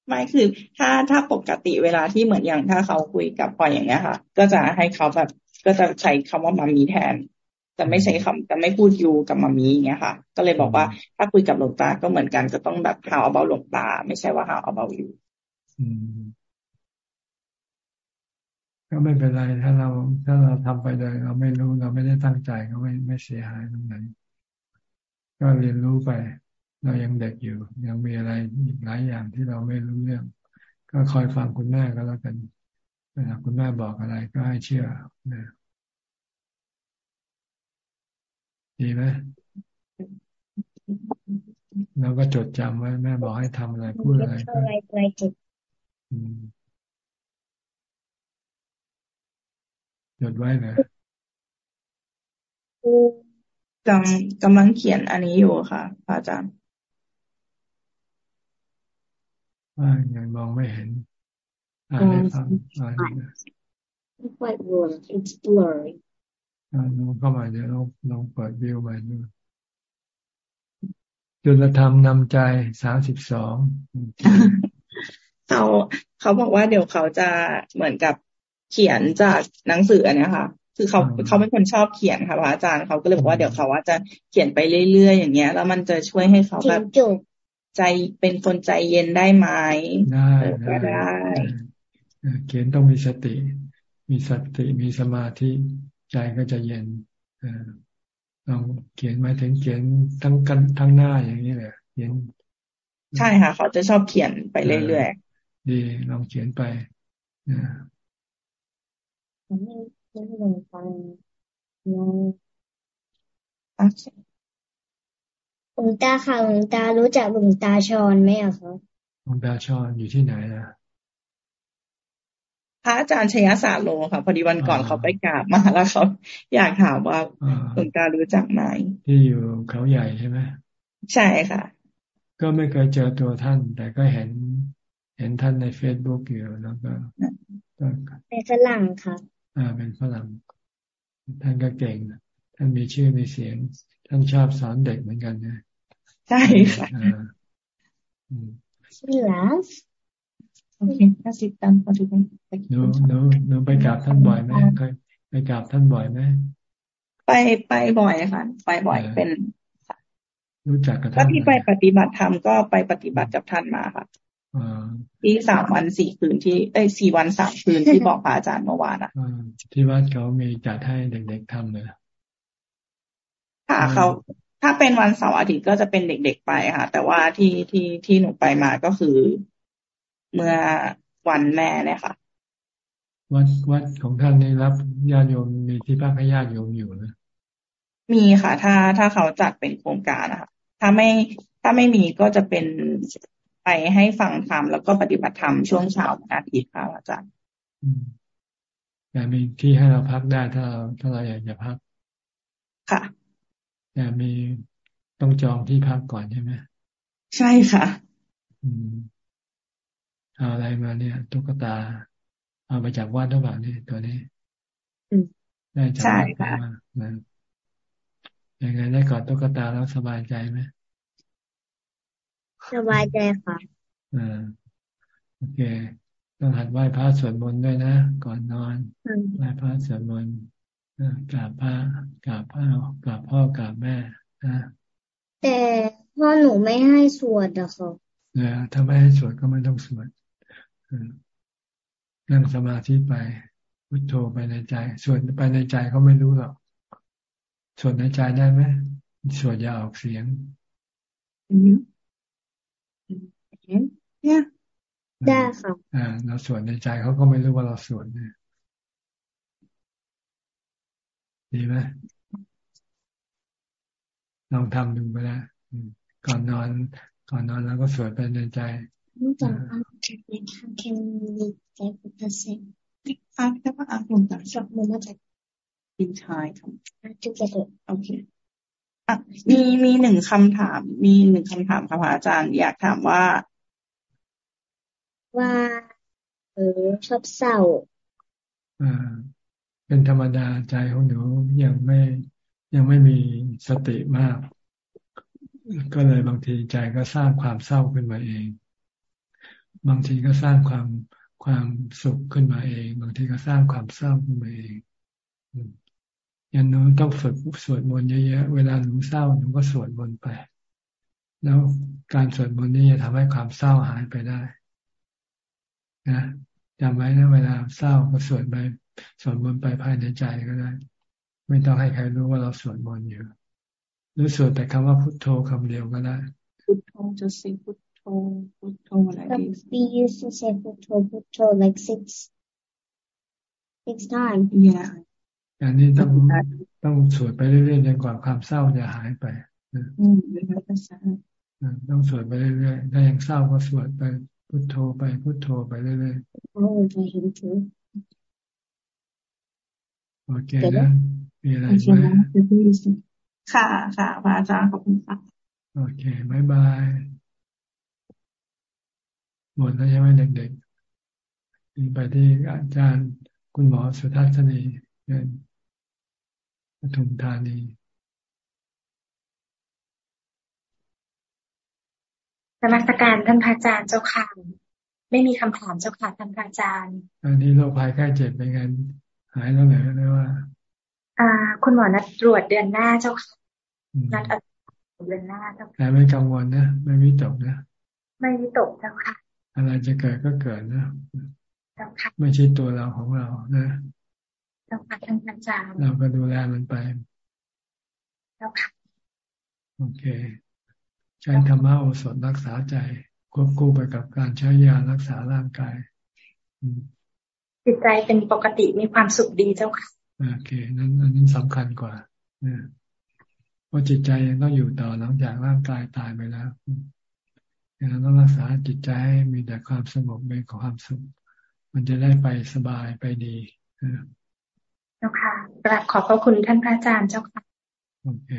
ไม่คือถ้าถ้าปกติเวลาที่เหมือนอย่างถ้าเขาคุยกับพออย่างเงี้ยค่ะ ก็จะให้เขาแบบก็จะใช้คำว่ามามีแทน จะไม่ใช้คำจะไม่พูดยูกับมามีอย่างเงี้ยค่ะ ก็เลยบอกว่าถ้าคุยกับหลวงตาก็เหมือนกันก็ต้องแบบหาเอาเบาหลวงตา ไม่ใช่ว่าหาเอาเบาอยู่ก็ไม่เป็นไรถ้าเราถ้าเราทำไปโดยเราไม่รู้เราไม่ได้ตั้งใจก็ไม่ไม่เสียหายตรงไหนก็เรียนรู้ไป เรายังเด็กอยู่ ยังมีอะไรอีกหลายอย่างที่เราไม่รู้เรื่อง ก็คอยฟังคุณแม่ก็แล้วกันเวลาคุณแม่บอกอะไรก็ให้เชื่อนะ ดีไหมเราก็จดจำไว้แม่บอกให้ทำอะไรพูดอะไรก็จดไว้นะกำกำลังเขียนอันนี้อยู่ค่ะอาจารย์ว่ายังมองไม่เห็นอ่านให้ฟังอ่าน quite blurry it's blurry ลองเข้ามาเดี๋ยวลองลองเปิดวิวใหม่ดูจุลธรรมนำใจสามสิบสองเขาเขาบอกว่าเดี๋ยวเขาจะเหมือนกับเขียนจากหนังสือเนี่ยค่ะคือเขาเขาเป็นคนชอบเขียนค่ะพระอาจารย์เขาก็เลยบอกว่าเดี๋ยวเขาว่าจะเขียนไปเรื่อยๆอย่างเงี้ย แล้วมันจะช่วยให้เขาแบบใจเป็นคนใจเย็นได้ไหมได้ได้ เขียนต้องมีสติ มีสติมีสมาธิ ใจก็จะเย็นอลองเขียนมาถึงเขียนทั้งกันทั้งหน้าอย่างนี้เลยเขียน ใช่ค่ะ เขาจะชอบเขียนไปเรื่อยๆดีลองเขียนไปนะไม่ไม่ลงฟังยังหลวงตาค่ะหลวงตารู้จักหลวงตาชอนไหมอะคะหลวงตาชอนอยู่ที่ไหนล่ะพ ระอาจารย์ชยสาโลค่ะ พอดีวันก่อนเขาไปกราบมาแล้วเขาอยากถามว่าหลวงตารู้จักไหมที่อยู่เขาใหญ่ใช่ไหมใช่ค่ะ ก็ไม่เคยเจอตัวท่าน แต่ก็เห็น เห็นท่านในเฟซบุ๊กอยู่แล้วก็เป็นฝรั่งค่ะอ่า เป็นฝรั่งท่านก็เก่งท่านมีชื่อมีเสียง ท่านชอบสอนเด็กเหมือนกันนะใช่ค่ะชื่อลาส โอเคถ้าสิตังพอถึงหนูหนูหนูไปกราบท่านบ่อยไหมเคยไปกราบท่านบ่อยไหมไปไปบ่อยค่ะ ไปบ่อยเป็นรู้จักกับท่านที่ไปปฏิบัติธรรมก็ไปปฏิบัติกับท่านมาค่ะที่สามวันสี่คืนที่เอ้ยสี่วันสามคืนที่บอกพระอาจารย์เมื่อวานอะที่วัดเขามีจัดให้เด็ก ๆทำเลยค่ะเขาถ้าเป็นวันเสาร์อาทิตย์ก็จะเป็นเด็กๆไปค่ะ แต่ว่าที่ที่ที่หนูไปมาก็คือ เมื่อวันแม่เนี่ยค่ะ วัดวัดของท่านนี่รับญาติโยมมีที่พักให้ญาติโยมอยู่นะมีค่ะ ถ้าถ้าเขาจัดเป็นโครงการนะคะถ้าไม่ถ้าไม่มีก็จะเป็นไปให้ฟังธรรมแล้วก็ปฏิบัติธรรมช่วงเช้าวันอาทิตย์ค่ะอาจารย์แต่มีที่ให้เราพักได้ถ้าเราถ้าเราอยากจะพัก ค่ะแต่มีต้องจองที่พักก่อนใช่ไหมใช่ค่ะอืม เอาอะไรมาเนี่ย ตุ๊กตา เอามาจากวัดหรือเปล่านี่ตัวนี้ได้จากวัดมาอย่างไงได้กอดตุ๊กตาแล้วสบายใจไหมสบายใจค่ะอ่าโอเค ต้องหัดไหว้พระสวดมนต์ด้วยนะ ก่อนนอนไหว้พระสวดมนต์กราบพระกราบพ่อกราบพ่อกราบแม่นะแต่พ่อหนูไม่ให้สวดอะค่ะเนี่ยถ้าไม่ให้สวดก็ไม่ต้องสวด นั่งสมาธิไปพุทโธไปในใจสวดไปในใจเขาไม่รู้หรอกสวดในใจได้ไหมสวดอย่าออกเสียงเนี่ยได้ค่ะอ่าเราสวดในใจเขาก็ไม่รู้ว่าเราสวดเนี่ยดีไหมลองทำดูไปแล้วก่อนนอน ก่อนนอนแล้วก็สวดไปในใจ รู้จากอันเทคนิคแค่มีใจพุทธเซนฟังแต่ว่าอารมณ์ต่างชอบมันมาจากอินทายครับจุดเกิดโอเคอะมีมีหนึ่งคำถาม มีหนึ่งคำถามค่ะพระอาจารย์ อยากถามว่า ว่า เออชอบเศร้าอ่าเป็นธรรมดาใจของหนูยังไม่ยังไม่มีสติมาก ก็เลยบางทีใจก็สร้างความเศร้าขึ้นมาเอง บางทีก็สร้างความความสุขขึ้นมาเอง บางทีก็สร้างความเศร้าขึ้นมาเองยันหนูต้องฝึกสวดมนต์เยอะๆเวลาหนูเศร้าหนูก็สวดมนต์ไป แล้วการสวดมนต์นี้จะทำให้ความเศร้าหายไปได้นะจำไว้นะเวลาเศร้าก็สวดไปสวดมนต์ไปภายในใจก็ได้ ไม่ต้องให้ใครรู้ว่าเราสวดมนต์อยู่ หรือสวดแต่คำว่าพุทโธคำเดียวก็ได้พุทโธจะสิพุท พุทโธอะไรดี We used to say พุทโธพุทโธ like six six times yeah อย่างนี้ต้องต้องสวดไปเรื่อยๆจนกว่าความเศร้าจะหายไปต้องสวดไปเรื่อยๆถ้ายังเศร้าก็สวดไปพุทโธไปพุทโธไปเรื่อยๆโอเคนะมีอะไรไหมค่ะค่ะพระอาจารย์ขอบคุณค่ะโอเคบายบาย หมดแล้วใช่ไหมเด็กๆไปที่อาจารย์คุณหมอสุทัศนีเดินปทุมธานีนมัสการท่านพระอาจารย์เจ้าค่ะไม่มีคำถามเจ้าค่ะท่านพระอาจารย์ อันนี้โรคภัยไข้เจ็บเป็นไงหายแล้วเหรอหรือว่า อ่า คุณหมอนัดตรวจเดือนหน้าเจ้าค่ะนัดเดือนหน้าเจ้าค่ะแต่ไม่กังวลนะ ไม่วิตกนะ ไม่วิตกเจ้าค่ะ อะไรจะเกิดก็เกิดนะเจ้าค่ะไม่ใช่ตัวเราของเรานะเจ้าค่ะท่านอาจารย์เราก็ดูแลมันไปเจ้าค่ะโอเค ใช้ธรรมะโอสถรักษาใจ ควบคู่ไปกับการใช้ยารักษาร่างกายจิตใจเป็นปกติมีความสุขดีเจ้าค่ะโอเค นั้นอันนี้สำคัญกว่าเพราะจิตใจยังต้องอยู่ต่อหลังจากร่างกายตายไปแล้ว เราต้องรักษาจิตใจให้มีแต่ความสงบมีความสุขมันจะได้ไปสบายไปดีเจ้าค่ะกราบขอบพระคุณท่านพระอาจารย์เจ้าค่ะโอเค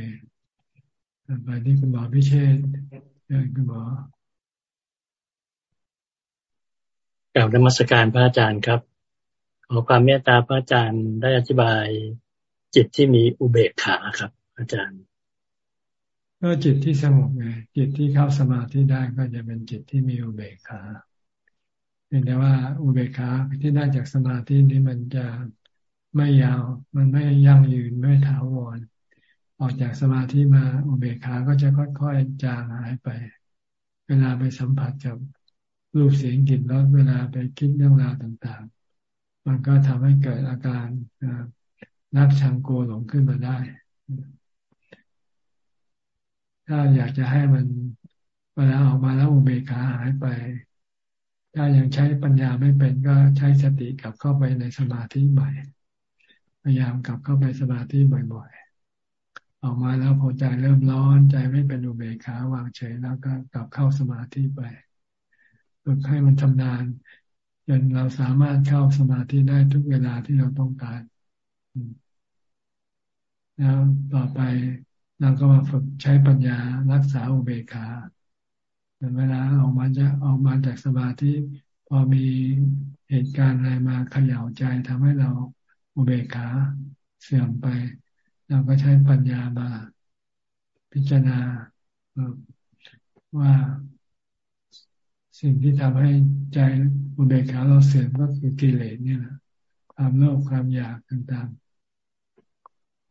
ไปที่คุณหมอพิเชษเชิญคุณหมอกล่าวนมัสการพระอาจารย์ครับขอความเมตตาพระอาจารย์ได้อธิบายจิตที่มีอุเบกขาครับ อาจารย์ ก็จิตที่สงบไงจิตที่เข้าสมาธิได้ก็จะเป็นจิตที่มีอุเบกขาเห็นแต่ว่าอุเบกขาที่ได้จากสมาธินี้มันจะไม่ยาว มันไม่ยั่งยืนไม่ถาวรออกจากสมาธิมาอุเบกขาก็จะค่อยๆจางหายไป เวลาไปสัมผัสกับรูปเสียงกลิ่นรสเวลาไปคิดเรื่องราวต่างๆ มันก็ทำให้เกิดอาการนักชังโกหลงขึ้นมาได้ ถ้าอยากจะให้มันเวลาออกมาแล้วอุเบกขาหายไป ถ้ายังใช้ปัญญาไม่เป็นก็ใช้สติกลับเข้าไปในสมาธิใหม่ พยายามกลับเข้าไปสมาธิบ่อยๆ ออกมาแล้วพอใจเริ่มร้อนใจไม่เป็นอุเบกขาวางเฉยแล้วก็กลับเข้าสมาธิไปฝึกให้มันชำนาญจนเราสามารถเข้าสมาธิได้ทุกเวลาที่เราต้องการ แล้วต่อไป เราก็มาฝึกใช้ปัญญารักษาอุเบกขาเวลาออกมาจะออกมาจากสมาธิพอมีเหตุการณ์อะไรมาเขย่าใจทำให้เราอุเบกขาเสื่อมไป เราก็ใช้ปัญญามาพิจารณาว่าสิ่งที่ทำให้ใจอุเบกขาเราเสื่อมก็คือกิเลสเนี่ยนะความโลภความอยากต่างๆ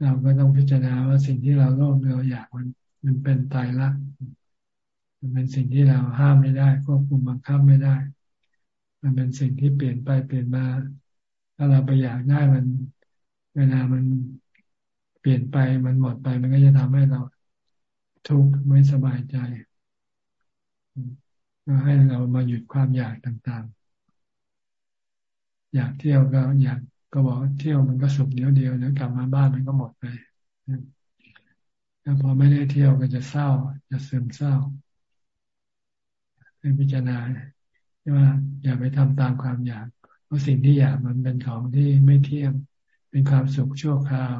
เราก็ต้องพิจารณาว่าสิ่งที่เราโลภเราอยากมันมันเป็นตายรักมันเป็นสิ่งที่เราห้ามไม่ได้ควบคุมบังคับไม่ได้ มันเป็นสิ่งที่เปลี่ยนไปเปลี่ยนมา ถ้าเราไปอยากได้มัน เวลามันเปลี่ยนไปมันหมดไป มันก็จะทำให้เราทุกข์ไม่สบายใจก็ให้เรามาหยุดความอยากต่างๆ อยากเที่ยวก็อยาก ก็บอกเที่ยวมันก็สุขเดียวเดียวแล้วกลับมาบ้านมันก็หมดไปแล้วพอไม่ได้เที่ยวก็จะเศร้า จะซึมเศร้าให้พิจารณาว่าอย่าไปทำตามความอยากเพราะสิ่งที่อยากมันเป็นของที่ไม่เที่ยงเป็นความสุขชั่วคราว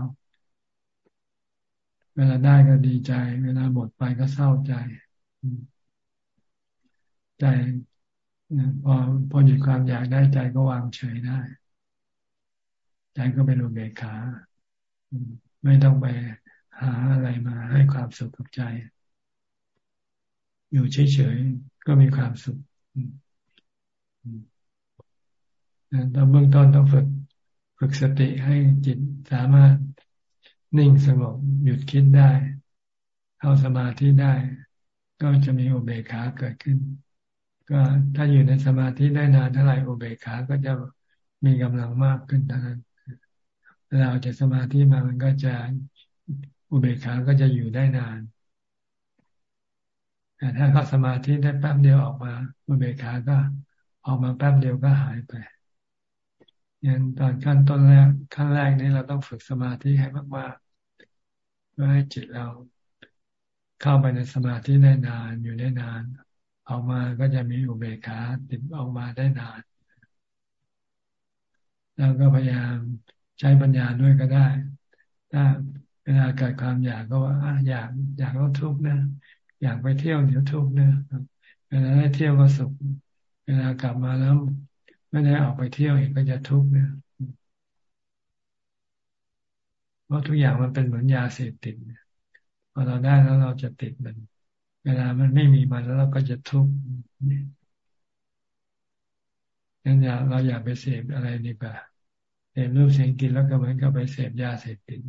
เวลาได้ก็ดีใจ เวลาหมดไปก็เศร้าใจ ใจพอพอหยุดความอยากได้ใจก็วางเฉยได้ ใจก็เป็นอุเบกขาไม่ต้องไปหาอะไรมาให้ความสุขกับใจ อยู่เฉยๆก็มีความสุขตอนเบื้องต้นต้องฝึกฝึกสติให้จิตสามารถนิ่งสงบหยุดคิดได้ เข้าสมาธิได้ ก็จะมีอุเบกขาเกิดขึ้น ก็ถ้าอยู่ในสมาธิได้นานเท่าไหร่อุเบกขาก็จะมีกำลังมากขึ้นเท่านั้น เวลาออกจากสมาธิมามันก็จะอุเบกขาก็จะอยู่ได้นานแต่ถ้าเข้าสมาธิได้แป๊บเดียวออกมา อุเบกขาก็ ออกมาแป๊บเดียวก็หายไปยันตอนขั้นต้นแรกขั้นแรกนี้เราต้องฝึกสมาธิให้มากๆเพื่อให้จิตเราเข้าไปในสมาธิได้นานอยู่ได้นานออกมาก็จะมีอุเบกขาติดออกมาได้นาน แล้วก็พยายาม ใช้ปัญญาด้วยก็ได้ ถ้าเวลาเกิดความอยากก็ว่าอยากอยากต้องทุกข์นะ อยากไปเที่ยวเดี๋ยวทุกข์นะเวลาได้เที่ยวก็สุข เวลากลับมาแล้วไม่ได้ออกไปเที่ยวอีกก็จะทุกข์นะเพราะทุกอย่างมันเป็นเหมือนยาเสพติดพอเราได้แล้วเราจะติดมัน เวลามันไม่มีมันแล้วเราก็จะทุกข์งั้นอย่าเราอย่าไปเสพอะไรดีกว่า พรูปเสียงกินแล้วก็เหมือนกับไปเสพยาเสพติด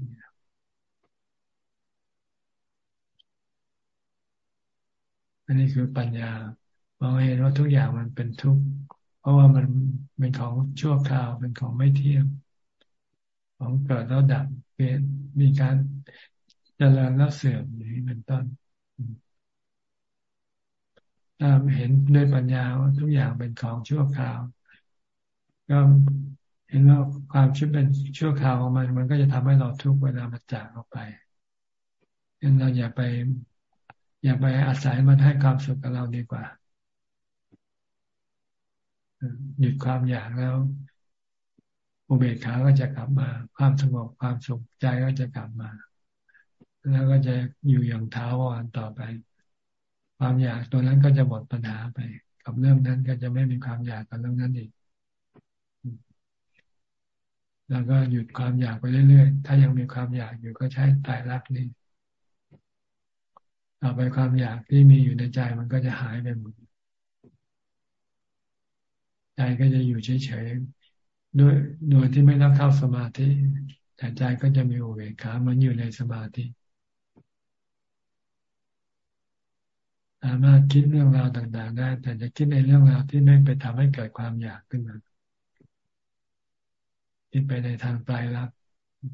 อันนี้คือปัญญามองเห็นว่าทุกอย่างมันเป็นทุกข์เพราะว่ามันเป็นของชั่วคราวเป็นของไม่เที่ยงของเกิดแล้วดับเป็นมีการเจริญแล้วเสื่อมอย่างนี้เป็นต้นถ้าเห็นด้วยปัญญาว่าทุกอย่างเป็นของชั่วคราว ก็ เห็นว่าความชุดเป็นชั่วคราวของมัน มันก็จะทำให้เราทุกเวลามันจากออกไปงั้นเราอย่าไป อย่าไปอาศัยมันให้ความสุขกับเราดีกว่าหยุดความอยากแล้วอุเบกขาก็จะกลับมา ความสงบความสุขใจก็จะกลับมา แล้วก็จะอยู่อย่างท้าวรต่อไป ความอยากตัวนั้นก็จะหมดปัญหาไป กับเรื่องนั้นก็จะไม่มีความอยากกับเรื่องนั้นอีก แล้วก็หยุดความอยากไปเรื่อยๆ ถ้ายังมีความอยากอยู่ก็ใช้ตายรักนี่ต่อไปความอยากที่มีอยู่ในใจมันก็จะหายไปหมด ใจก็จะอยู่เฉยๆด้วยโดยที่ไม่ต้องเข้าสมาธิ แต่ใจก็จะมีอุเบกขามันอยู่ในสมาธิสามารถคิดเรื่องราวต่างๆได้ แต่จะคิดในเรื่องราวที่ไม่ไปทำให้เกิดความอยากขึ้นมา คิดไปในทางปลายรัก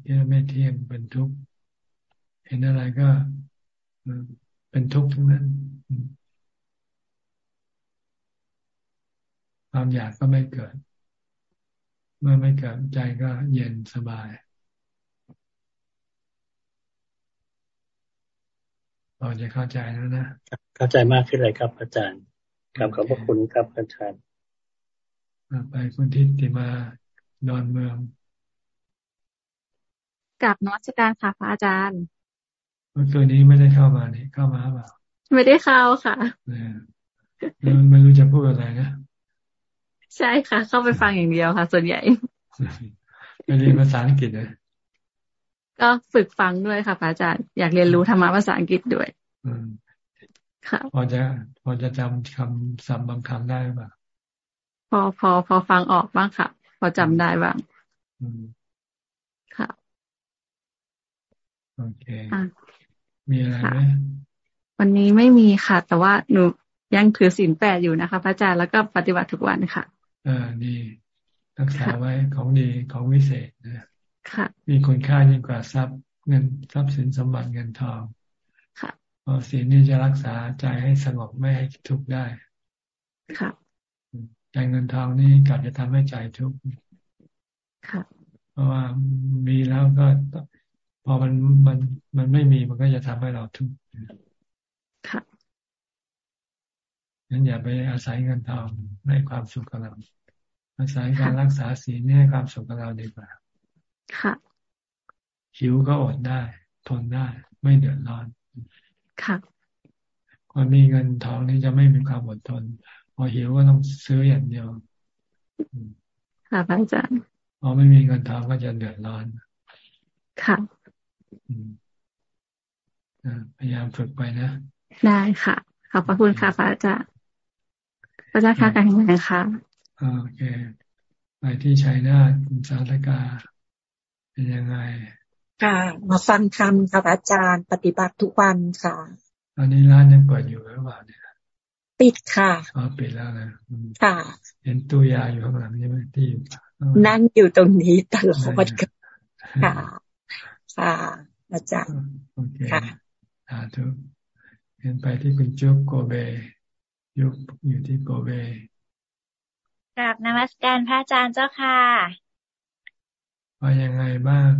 ที่ไม่เที่ยงเป็นทุกข์เห็นอะไรก็เป็นทุกข์ทั้งนั้น ความอยากก็ไม่เกิด เมื่อไม่เกิดใจก็เย็นสบายเราจะเข้าใจแล้วนะ เข้าใจมากขึ้นเลยครับ อาจารย์ครับขอบพระคุณครับอาจารย์ไปคุณทิติมา ดอนเมืองกับนวัตการค่ะพระอาจารย์เมื่อคืนนี้ไม่ได้เข้ามานี่เข้ามาเปล่าไม่ได้เข้าค่ะเนี่ยไม่รู้จะพูดอะไรนะใช่ค่ะ เข้าไปฟังอย่างเดียวค่ะ ส่วนใหญ่ไปเรียนภาษาอังกฤษเลยก็ฝึกฟังด้วยค่ะพระอาจารย์อยากเรียนรู้ธรรมะภาษาอังกฤษด้วยค่ะ พอจะพอจะจำคำศัพท์บางคำได้ป่ะพอพอพอฟังออกบ้างค่ะ พอจำได้บ้างค่ะ โอเคมีอะไรไหมวันนี้ไม่มีค่ะ แต่ว่าหนูยังถือศีลแปดอยู่นะคะ พระอาจารย์แล้วก็ปฏิบัติทุกวันค่ะ อ่าดีรักษาไว้ของดีของวิเศษนะมีคุณค่ายิ่งกว่าทรัพย์เงินทรัพย์สินสมบัติเงินทองเพราะศีลนี่จะรักษาใจให้สงบไม่ให้ทุกข์ได้ ค่ะ ใจเงินทองนี่กลับจะทำให้ใจทุกข์เพราะว่ามีแล้วก็ พอมันมันมันไม่มีมันก็จะทำให้เราทุกข์ค่ะงั้นอย่าไปอาศัยเงินทองให้ความสุขกับเราอาศัยการรักษาศีลให้ความสุขกับเราดีกว่า ค่ะ หิวก็อดได้ ทนได้ ไม่เดือดร้อน ค่ะคนมีเงินทองนี่จะไม่มีความอดทน พอหิวก็ต้องซื้ออย่างเดียว ค่ะพระอาจารย์พอไม่มีเงินทองก็จะเดือดร้อน ค่ะพยายามฝึกไปนะ ได้ค่ะ ขอบพระคุณค่ะพระอาจารย์พระอาจารย์ค่ะการแข่งขันค่ะโอเค ไปที่ชัยนาทคุณสาธกา เป็นยังไง ค่ะ มาฟังธรรมค่ะอาจารย์ ปฏิบัติทุกวันค่ะ ตอนนี้ร้านยังเปิดอยู่หรือเปล่าเนี่ย ปิดค่ะอ๋อปิดแล้วนะค่ะเห็นตู้ยาอยู่ข้างหลังใช่ไหมที่อยู่นั่งอยู่ตรงนี้ตลอดค่ะ ค่ะอาจารย์ค่ะสาธุเห็นไปที่คุณจุ๊บโกเบยุบอยู่ที่โกเบกราบนมัสการพระอาจารย์เจ้าค่ะว่ายังไงบ้าง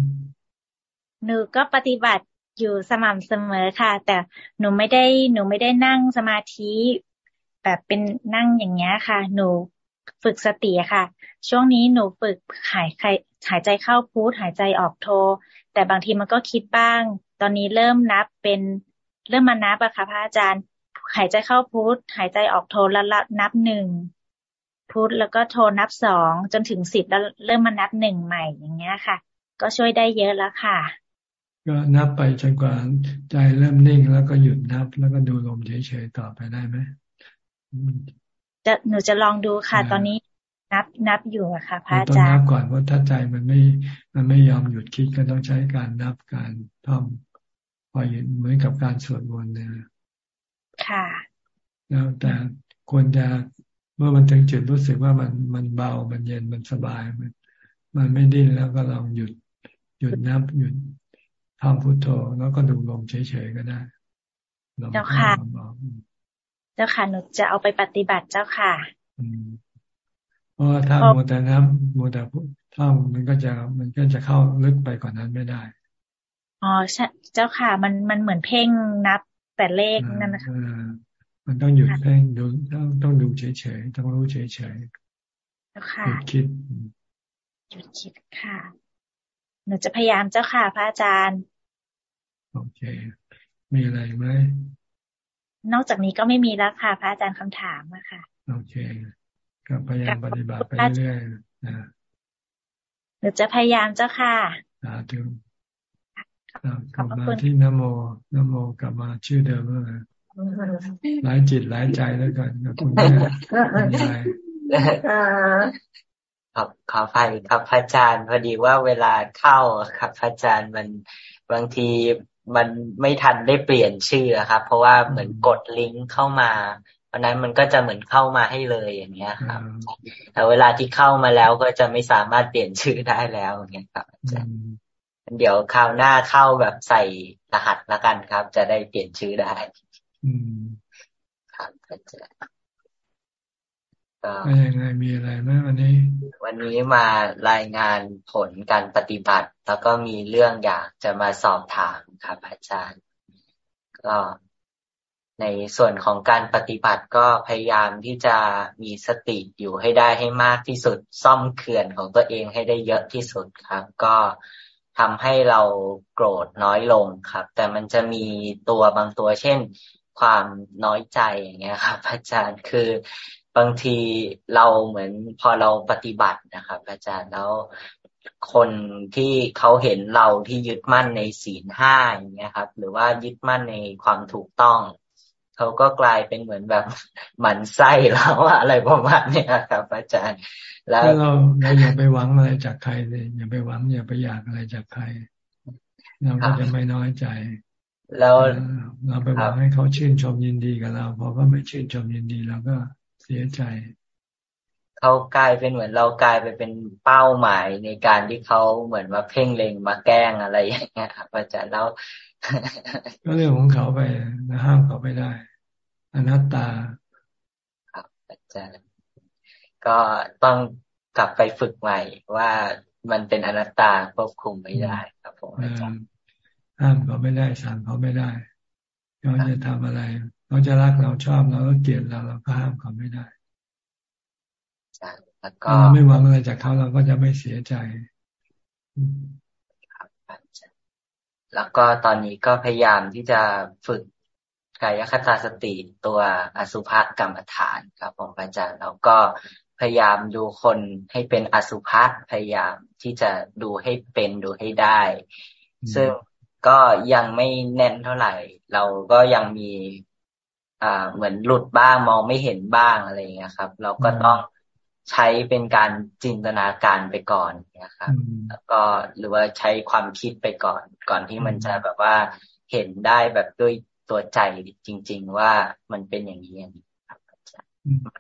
หนูก็ปฏิบัติอยู่สม่ำเสมอค่ะ แต่หนูไม่ได้หนูไม่ได้นั่งสมาธิ แบบเป็นนั่งอย่างเงี้ยค่ะ หนูฝึกสติค่ะ ช่วงนี้หนูฝึกหายหายใจเข้าพูดหายใจออกโท แต่บางทีมันก็คิดบ้าง ตอนนี้เริ่มนับเป็นเริ่มมานับอะค่ะพระอาจารย์ หายใจเข้าพูดหายใจออกโทแล้วนับหนึ่งพุทแล้วก็โทนับสองจนถึงสิบแล้วเริ่มมานับหนึ่งใหม่อย่างเงี้ยค่ะ ก็ช่วยได้เยอะแล้วค่ะ ก็นับไปจนกว่าใจเริ่มนิ่งแล้วก็หยุดนับแล้วก็ดูลมเฉยๆต่อไปได้ไหม จะหนูจะลองดูค่ะ ตอนนี้นับนับอยู่อะค่ะพระอาจารย์ต้องนับก่อนเพราะถ้าใจมันไม่ มันไม่ยอมหยุดคิดก็ต้องใช้การนับการท่องพอหยุดเหมือนกับการสวดมนต์เนี่ยค่ะแล้วแต่ควรจะเมื่อมันถึงจุดรู้สึกว่ามันมันเบา มันเย็นมันสบายมัน มันไม่ดิ้นแล้วก็ลองหยุด หยุดนับหยุดทำพุทโธแล้วก็ดูลมเฉยๆก็ได้เจ้าค่ะ เจ้าค่ะหนูจะเอาไปปฏิบัติเจ้าค่ะเพราะว่าถ้าโมแต่นับโมแต่ท่องมันก็จะมันก็จะเข้าลึกไปกว่านนั้นไม่ได้อ๋อเจ้าค่ะ มันมันเหมือนเพ่งนับแต่เลขนั่นนะคะมันต้องหยุดเพ่งดูต้องต้องดูเฉยๆต้องรู้เฉยๆหยุดคิดหยุดคิดค่ะหนูจะพยายามเจ้าค่ะพระอาจารย์ โอเค มีอะไรไหม นอกจากนี้ก็ไม่มีแล้วค่ะพระอาจารย์คำถามอะค่ะ โอเคก็พยายามปฏิบัติไปเรื่อยๆนะหนูจะพยายามเจ้าค่ะสาธุกลับมาที่นโมนโมกลับมาชื่อเดิมเลยหลายจิตหลายใจแล้วกันคุณแม่คุณยายครับขอไปครับพระอาจารย์ พอดีว่าเวลาเข้าครับพระอาจารย์มันบางที มันไม่ทันได้เปลี่ยนชื่อครับ เพราะว่าเหมือนกดลิงก์เข้ามาเพราะนั้นมันก็จะเหมือนเข้ามาให้เลยอย่างเงี้ยครับ แต่เวลาที่เข้ามาแล้วก็จะไม่สามารถเปลี่ยนชื่อได้แล้วอย่างเงี้ยครับอาจารย์เดี๋ยวคราวหน้าเข้าแบบใส่รหัสละกันครับ จะได้เปลี่ยนชื่อได้อืมครับอาจารย์ ก็ยังไงมีอะไรไหมวันนี้ วันนี้มารายงานผลการปฏิบัติ แล้วก็มีเรื่องอยากจะมาสอบถามครับอาจารย์ ก็ในส่วนของการปฏิบัติก็พยายามที่จะมีสติอยู่ให้ได้ให้มากที่สุด ซ่อมเขื่อนของตัวเองให้ได้เยอะที่สุดครับ ก็ทำให้เราโกรธน้อยลงครับ แต่มันจะมีตัวบางตัวเช่น ความน้อยใจอย่างเงี้ยครับ อาจารย์คือ บางทีเราเหมือนพอเราปฏิบัตินะครับ อาจารย์แล้วคนที่เขาเห็นเราที่ยึดมั่นในศีลห้าอย่างเงี้ยครับ หรือว่ายึดมั่นในความถูกต้องเขาก็กลายเป็นเหมือนแบบหมันไส้แล้วอะไรประมาณนี้ครับ อาจารย์ แล้วเราเราอย่าไปหวังอะไรจากใครเลยอย่าไปหวัง อย่าไปอยากอะไรจากใครเราก็จะไม่น้อยใจแล้วเราไปหวังให้เขาชื่นชมยินดีกับเราพอก็ไม่ชื่นชมยินดีเราก็ เสียใจ เขากลายเป็นเหมือนเรากลายไปเป็นเป้าหมายในการที่เขาเหมือนมาเพ่งเล็งมาแกล้งอะไรอย่างเงี้ยครับอาจารย์แล้วก็เรื่องของเขาไปนะห้ามเขาไม่ได้อนัตตา ครับอาจารย์ก็ต้องกลับไปฝึกใหม่ว่ามันเป็นอนัตตาควบคุมไม่ได้ครับผมอาจารย์ห้ามเขาไม่ได้สั่งเขาไม่ได้เขาจะทำอะไร เขาจะรักเราชอบเราก็เกลียดเราเราก็ห้ามเขาไม่ได้แล้วก็ไม่หวังอะไรจากเขาเราก็จะไม่เสียใจแล้วก็ตอนนี้ก็พยายามที่จะฝึกกายคตาสติตัวอสุภกรรมฐานครับผมอาจารย์แล้วก็พยายามดูคนให้เป็นอสุภะพยายามที่จะดูให้เป็นดูให้ได้ ซึ่งก็ยังไม่แน่นเท่าไหร่ เราก็ยังมี อ่า เหมือนหลุดบ้างมองไม่เห็นบ้างอะไรอย่างเงี้ยครับ เราก็ต้องใช้เป็นการจินตนาการไปก่อนนะครับ แล้วก็หรือว่าใช้ความคิดไปก่อน ก่อนที่มันจะแบบว่าเห็นได้แบบด้วยตัวใจจริง ๆ ว่ามันเป็นอย่างนี้อย่างนี้ครับ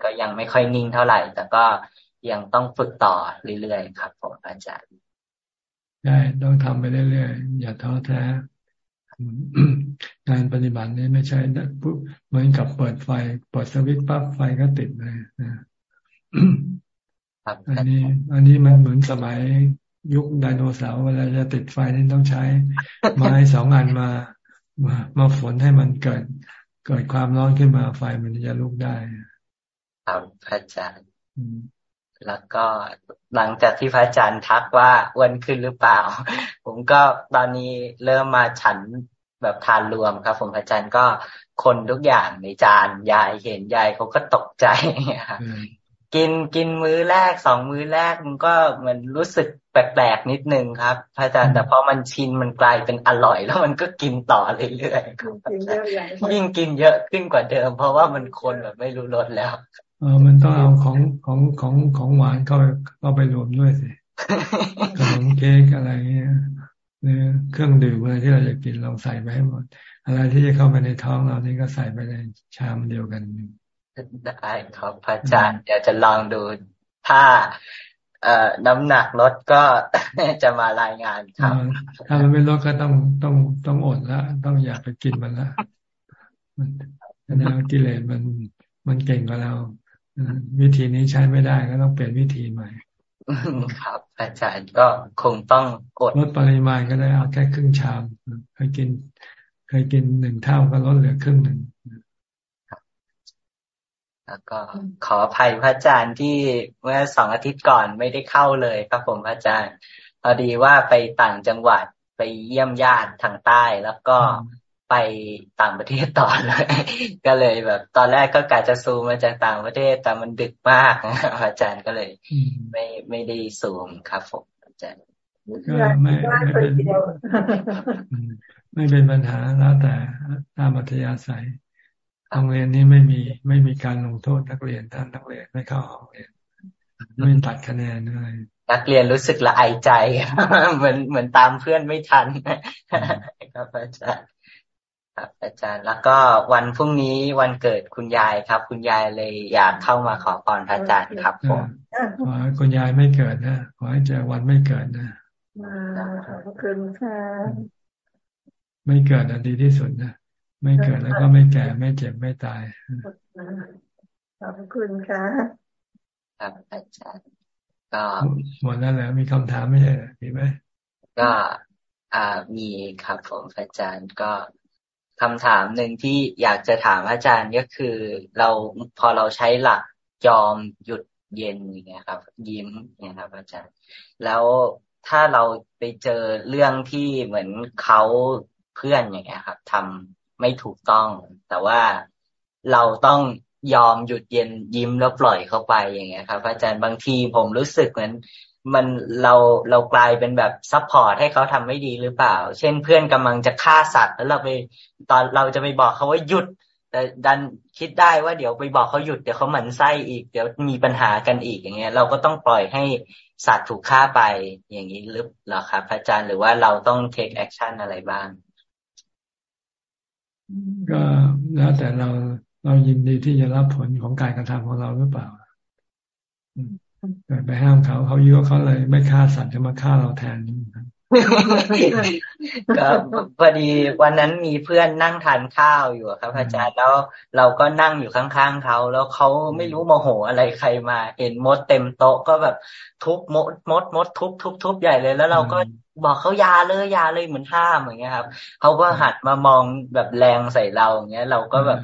ก็ยังไม่ค่อยนิ่งเท่าไหร่ แต่ก็ยังต้องฝึกต่อเรื่อยๆครับผมอาจารย์ใช่ต้องทำไปเรื่อยๆอย่าท้อแท้ งานปฏิบัตินี้ไม่ใช่เหมือนกับเปิดไฟเปิดสวิตช์ปั๊บไฟก็ติดเลยนะอันนี้ อันนี้มันเหมือนสมัยยุคไดโนเสาร์เวลาจะติดไฟนี่ต้องใช้ ไม้สองอันมามามาฝนให้มันเกิด เกิดความร้อนขึ้นมาไฟมันจะลุกได้ ครับพระอาจารย์ แล้วก็หลังจากที่พระอาจารย์ทักว่าอ้วนขึ้นหรือเปล่า ผมก็ตอนนี้เริ่มมาฉันแบบทานรวมครับ ผมพระอาจารย์ก็คนทุกอย่างในจานยายเห็นยายเขาก็ตกใจกินกินมื้อแรกสองมื้อแรกมันก็เหมือนรู้สึกแปลกๆนิดนึงครับพระอาจารย์แต่พอมันชินมันกลายเป็นอร่อย แล้วมันก็กินต่อเรื่อยๆครับยิ่งกินเยอะขึ้นกว่าเดิม เพราะว่ามันคนแบบไม่รู้รสแล้วเออมันต้องเอาของของของของหวานเข้าเข้าไปรวมด้วยสิขนมเค้กอะไรเงี้ยหรือเครื่องดื่มอะไรที่เราจะกินเราใส่ไปให้หมด อะไรที่จะเข้าไปในท้องเรานี่ก็ใส่ไปในชามเดียวกันได้ครับพระอาจารย์เดี๋ยวจะลองดู ถ้า เอ่อน้ำหนักลดก็จะมารายงานครับถ้ามันไม่ลดก็ต้องต้องต้องอดละต้องอยากไปกินมันละมันนะกิเลสมันมันเก่งกว่าเรา วิธีนี้ใช้ไม่ได้ก็ต้องเปลี่ยนวิธีใหม่ ครับ อาจารย์ก็คงต้องกดลดปริมาณก็ได้เอาแค่ครึ่งชามเคยกินเคยกินหนึ่งเท่าก็ลดเหลือครึ่งหนึ่งแล้วก็ขออภัยพระอาจารย์ที่เมื่อสองอาทิตย์ก่อนไม่ได้เข้าเลยครับผมพระอาจารย์พอดีว่าไปต่างจังหวัดไปเยี่ยมญาติทางใต้ แล้วก็ ไปต่างประเทศต่อเลย ก็เลยแบบ ตอนแรกก็กะจะซูมมาจากต่างประเทศ แต่มันดึกมากอาจารย์ก็เลย ไม่ไม่ได้ซูมครับผมอาจารย์ก็ไม่ไม่เป็นไม่เป็นปัญหาแล้วแต่ตามอัธยาศัยโรงเรียนนี้ไม่มีไม่มีการลงโทษนักเรียนท่านนักเรียนไม่เข้าห้องเรียนไม่ตัดคะแนนเลยนักเรียนรู้สึกละอายใจเหมือนเหมือนตามเพื่อนไม่ทันครับอาจารย์ ครับอาจารย์แล้วก็วันพรุ่งนี้วันเกิดคุณยายครับ คุณยายเลยอยากเข้ามาขอพรพระอาจารย์ครับผมขอให้คุณยายไม่เกิดนะขอให้เจอวันไม่เกิดนะขอบคุณค่ะไม่เกิดอันดีที่สุดนะไม่เกิดแล้วก็ไม่แก่ไม่เจ็บไม่ตายขอบคุณค่ะครับอาจารย์ก็หมดแล้วแหละมีคำถามไม่ใช่หรือไหมก็ อ่ามีครับผมอาจารย์ก็ คำถามหนึ่งที่อยากจะถามอาจารย์ก็คือ เราพอเราใช้หลักยอมหยุดเย็นอย่างเงี้ยครับ ยิ้มเนี่ยครับ อาจารย์ แล้วถ้าเราไปเจอเรื่องที่เหมือนเขาเพื่อนอย่างเงี้ยครับทำไม่ถูกต้อง แต่ว่าเราต้องยอมหยุดเย็นยิ้มแล้วปล่อยเขาไปอย่างเงี้ยครับ อาจารย์บางทีผมรู้สึกเหมือน มันเราเรากลายเป็นแบบ support ให้เขาทำไม่ดีหรือเปล่า เช่นเพื่อนกำลังจะฆ่าสัตว์ แล้วเราไปตอนเราจะไปบอกเขาว่าหยุด แต่ดันคิดได้ว่าเดี๋ยวไปบอกเขาหยุดเดี๋ยวเขาหมั่นไส้อีก เดี๋ยวมีปัญหากันอีกอย่างเงี้ย เราก็ต้องปล่อยให้สัตว์ถูกฆ่าไปอย่างนี้หรือเปล่าครับอาจารย์หรือว่าเราต้อง take action อะไรบ้าง ก็แล้วแต่เราเรายินดีที่จะรับผลของการกระทำของเราหรือเปล่า ไปห้ามเขาเขายั่วเขาเลยไม่ฆ่าสัตว์จะมาฆ่าเราแทนก็พอดีวันนั้นมีเพื่อนนั่งทานข้าวอยู่ครับ อาจารย์แล้วเราก็นั่งอยู่ข้างๆเขาแล้วเขาไม่รู้โมโหอะไรใครมา เห็นมดเต็มโต๊ะก็แบบทุบมดมดมดทุบทุบทุบใหญ่เลยแล้วเราก็บอกเขายาเลยยาเลยเหมือนห้ามอย่างเงี้ยครับเขาก็หัดมามองแบบแรงใส่เราอย่างเงี้ย เราก็แบบ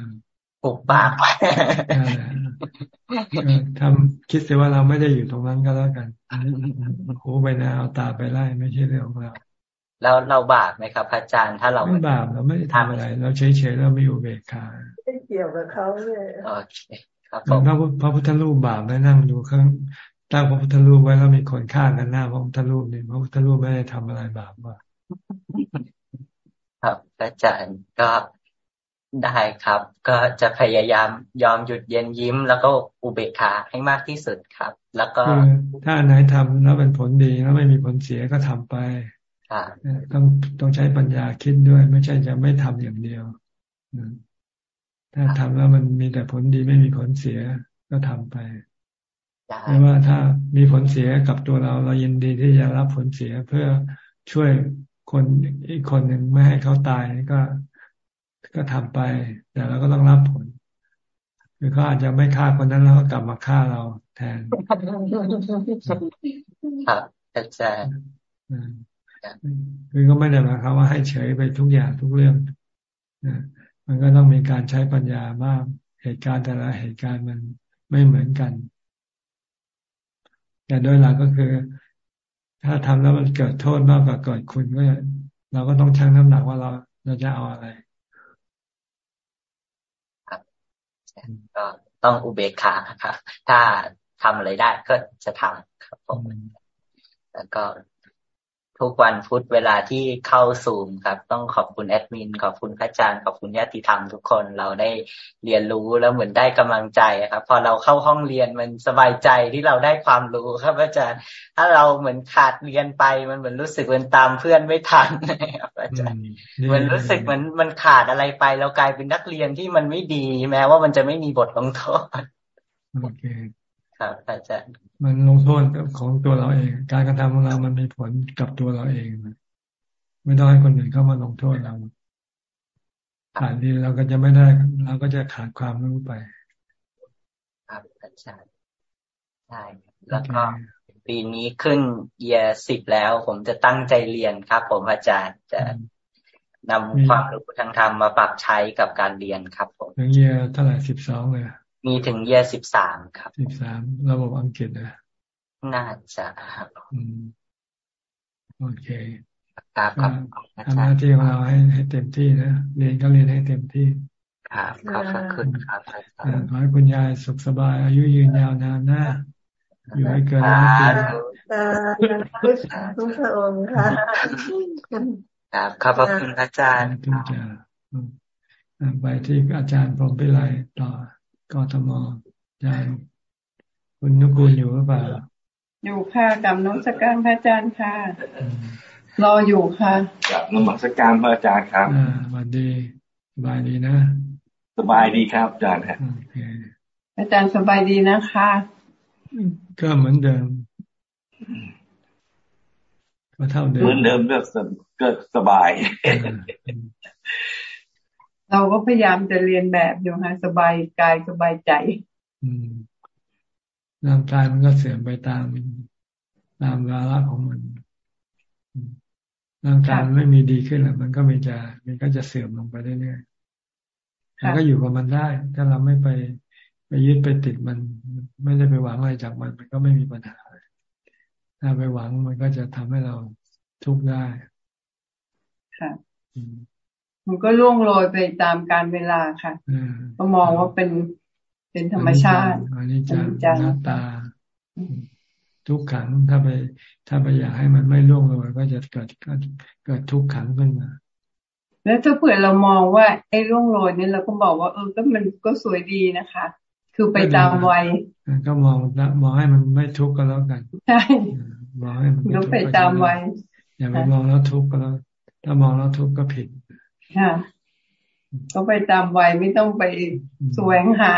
ปุบปากไป ทำคิดเสียว่าเราไม่ได้อยู่ตรงนั้นก็แล้วกันหูไปนาเอาตาไปไล่ไม่ใช่เรื่องของเราแล้วเราบาปไหมครับอาจารย์ถ้าเราไม่บาปเราไม่ได้ทำอะไร เราเฉยๆเราไม่อยู่เบกขาไม่เกี่ยวกับเขาเลยโอเคครับพระพระพุทธรูปบาปไม่นั่งดูข้างตั้งพระพุทธรูปไว้แล้วมีคนฆ่ากันหน้าพระพุทธรูปนี่พระพุทธรูปไม่ได้ทำอะไรบาปว่าครับอาจารย์ก็ ได้ครับ ก็จะพยายามยอมหยุดเย็นยิ้ม แล้วก็อุเบกขาให้มากที่สุดครับ แล้วก็ถ้าไหนทำแล้วเป็นผลดีแล้วไม่มีผลเสียก็ทำไปต้องต้องใช้ปัญญาคิดด้วย ไม่ใช่จะไม่ทำอย่างเดียวถ้าทำแล้วมันมีแต่ผลดีไม่มีผลเสียก็ทำไปไม่ว่าถ้ามีผลเสียกับตัวเราเรายินดีที่จะรับผลเสียเพื่อช่วยคนอีกคนหนึ่งไม่ให้เขาตายก็ ก็ทำไป แต่เราก็ต้องรับผล คือเขาอาจจะไม่ฆ่าคนนั้นแล้วก็กลับมาฆ่าเราแทนครับอาจารย์คือก็ไม่ได้หมายความว่าให้เฉยไปทุกอย่างทุกเรื่องนะมันก็ต้องมีการใช้ปัญญามากเหตุการณ์แต่ละเหตุการณ์มันไม่เหมือนกัน แต่โดยหลักก็คือ ถ้าทำแล้วมันเกิดโทษมากกว่าเกิดคุณก็เราก็ต้องชั่งน้ำหนักว่าเราเราจะเอาอะไร ก็ต้องอุเบกขาครับถ้าทำอะไรได้ก็จะทำครับผมแล้วก็ ทุกวันพุธเวลาที่เข้าซูมครับ ต้องขอบคุณแอดมิน ขอบคุณพระอาจารย์ ขอบคุณญาติธรรมทุกคนเราได้เรียนรู้แล้วเหมือนได้กำลังใจครับ พอเราเข้าห้องเรียนมันสบายใจที่เราได้ความรู้ครับอาจารย์ ถ้าเราเหมือนขาดเรียนไปมันเหมือนรู้สึกเหมือนตามเพื่อนไม่ทันครับอาจารย์เหมือนรู้สึกเหมือนมันขาดอะไรไป เรากลายเป็นนักเรียนที่มันไม่ดี แม้ว่ามันจะไม่มีบทลงโทษโอเค ครับอาจารย์ มันลงโทษของตัวเราเอง การกระทำของเรามันมีผลกับตัวเราเอง ไม่ต้องให้คนอื่นเข้ามาลงโทษเราขาดดีเราก็จะไม่ได้ เราก็จะขาดความรู้ไป ครับอาจารย์ใช่แล้วก็ปีนี้ขึ้นเยียสิบแล้ว ผมจะตั้งใจเรียนครับ ผมอาจารย์จะนำความรู้ทางธรรมมาปรับใช้กับการเรียนครับผมถึงเยียเท่าไหร่สิบสองเลย มีถึงเยียสิบสามครับสิบสามระบบอังกฤษนะน่าจะครับโอเคครับทำหน้าที่ของเราให้ให้เต็มที่นะเรียนก็เรียนให้เต็มที่ ครับขอบคุณครับขอให้คุณยายสุขสบาย อายุยืนยาวนานนะอยู่ให้เกินร้อยปีทุกพระองค์ค่ะครับขอบคุณอาจารย์ทุกจาไปที่อาจารย์พรมพิไลต่อ กทมอาจารย์คุณนุกูลอยู่หรือเปล่า อยู่ค่ะกับน้องสการพระอาจารย์ค่ะ รออยู่ค่ะกับน้องสการพระอาจารย์ครับอ่าวันดีสบายดีนะ สบายดีครับอาจารย์ครับอาจารย์สบายดีนะคะ ก็เหมือนเดิม ก็เท่าเดิมเหมือนเดิมก็ก็สบาย เราก็พยายามจะเรียนแบบอยู่ฮะสบายกายสบายใจ อืมร่างกายมันก็เสื่อมไปตามตามวาระของมันร่างกายมันไม่มีดีขึ้นแล้วมันก็มีจะมันก็จะเสื่อมลงไปเรื่อยๆแต่ก็อยู่กับมันได้ ถ้าเราไม่ไปไปยึดไปติดมัน ไม่ได้ไปหวังอะไรจากมัน มันก็ไม่มีปัญหาถ้าไปหวังมันก็จะทำให้เราทุกข์ได้ค่ะ มันก็ล่วงโรยไปตามการเวลาค่ะก็มองว่าเป็นเป็นธรรมชาติอันนี้จะหน้าตา ทุกขังถ้าไป ถ้าไปอยากให้มันไม่ล่วงโรยก็จะเกิดเกิดทุกขังขึ้นมา แล้วถ้าเผื่อเรามองว่าไอ้ล่วงโรยนี่เราก็บอกว่าเออก็มันก็สวยดีนะคะ คือไปตามวัยก็มองมองให้มันไม่ทุกข์ก็แล้วกันใช่มองให้มันก็ไปตามวัยอย่าไปมองแล้วทุกข์ก็แล้ว ถ้ามองแล้วทุกข์ก็ผิด ค่ะก็ไปตามวัยไม่ต้องไปแสวงหา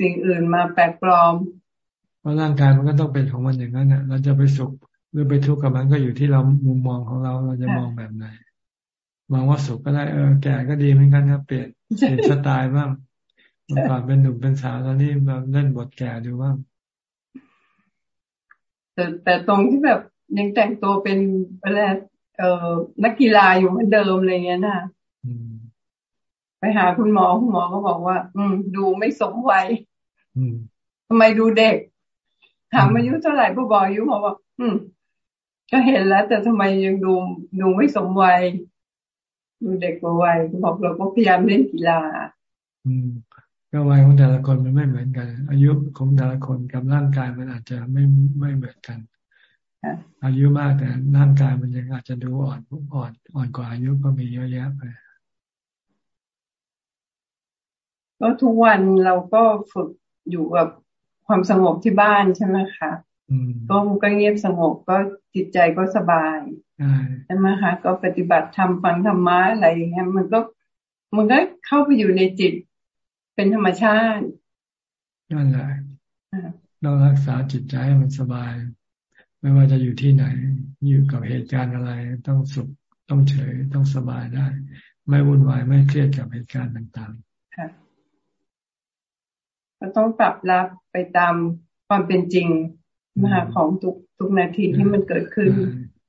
สิ่งอื่นมาแปลกปลอม เพราะร่างกายมันก็ต้องเป็นของมันอย่างนั้นเนี่ยเราจะไปสุขหรือไปทุกข์กับมันก็อยู่ที่เรามุมมองของเราเราจะมองแบบไหนมองว่าสุขก็ได้เออแก่ก็ดีเหมือนกันครับเปลี่ยนเปลี่ยนสไตล์บ้างเมื่อก่อนเป็นหนุ่มเป็นสาวตอนนี้มาเล่นบทแก่ดูบ้างแต่แต่ตรงที่แบบยังแต่งตัวเป็นอะไร เอ่อนักกีฬาอยู่เหมือนเดิมอะไรเงี้ยนะไปหาคุณหมอคุณหมอก็บอกว่า อืม ดูไม่สมวัยทำไมดูเด็กถามอายุเท่าไหร่พอบอกอายุหมอบอกอืม ก็เห็นแล้ว แต่ทำไมยังดูดูไม่สมวัยดูเด็กกว่าวัยบอกเราก็พยายามเล่นกีฬา อืมก็วัยของแต่ละคนมันไม่เหมือนกัน อายุของแต่ละคนกับร่างกายมันอาจจะไม่ไม่เหมือนกัน อายุมากแต่ร่างกายมันยังอาจจะดูอ่อนอ่อนอ่อนกว่าอายุก็มีเยอะแยะไปก็ทุกวันเราก็ฝึกอยู่กับความสงบที่บ้านใช่ไหมคะก็ก็เงียบสงบก็จิตใจก็สบายใช่ไหมคะก็ปฏิบัติทำฟังธรรมะอะไรอย่างเงี้ยมันก็มันก็เข้าไปอยู่ในจิตเป็นธรรมชาตินั่นแหละเรารักษาจิตใจให้มันสบาย ไม่ว่าจะอยู่ที่ไหน อยู่กับเหตุการณ์อะไร ต้องสุข ต้องเฉย ต้องสบายได้ ไม่วุ่นวาย ไม่เครียดกับเหตุการณ์ต่างๆค่ะก็ต้องปรับรับไปตามความเป็นจริงนะคะของทุกทุกนาทีที่มันเกิดขึ้น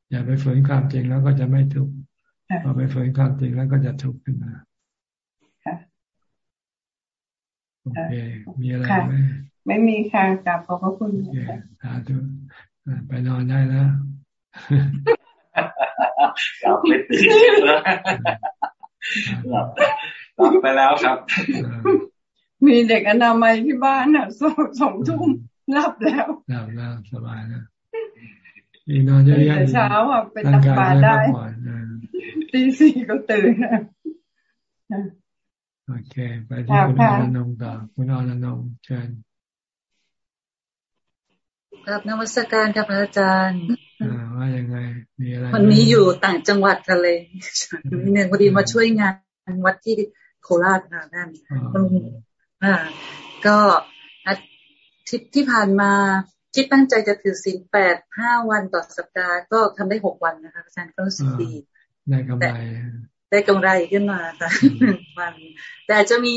อย่าไปฝืนความจริงแล้วก็จะไม่ทุกข์พอไปฝืนความจริงแล้วก็จะทุกข์ขึ้นมาค่ะโอเค มีอะไรไหมไม่มีค่ะกลับขอบพระคุณค่ะสาธุ ไปนอนได้แล้วหลับไม่ตื่นแล้วหลับหลับไปแล้วครับ มีเด็กอนามัยที่บ้านอะสองสองทุ่มหลับแล้วหลับแล้วสบายแล้วอีนอนเยอะๆเช้าอะเป็นตักบาได้ตีสี่ก็ตื่นโอเค ไปที่คุณอรนงต่อคุณอรนงเชิญ กับนวัตการกับพระอาจารย์ว่ายังไง มีอะไรวันนี้อยู่ต่างจังหวัดกันเลยนี่เนี่ยพอดีมาช่วยงานวัดที่โคราชค่ะนั่นอ่า ก็ทิศที่ผ่านมาคิดตั้งใจจะถือศีลแปดห้าวันต่อสัปดาห์ก็ทำได้หกวันนะคะอาจารย์ก็รู้สึกดีได้กำไรได้กำไรขึ้นมาค่ะวันแต่จะมี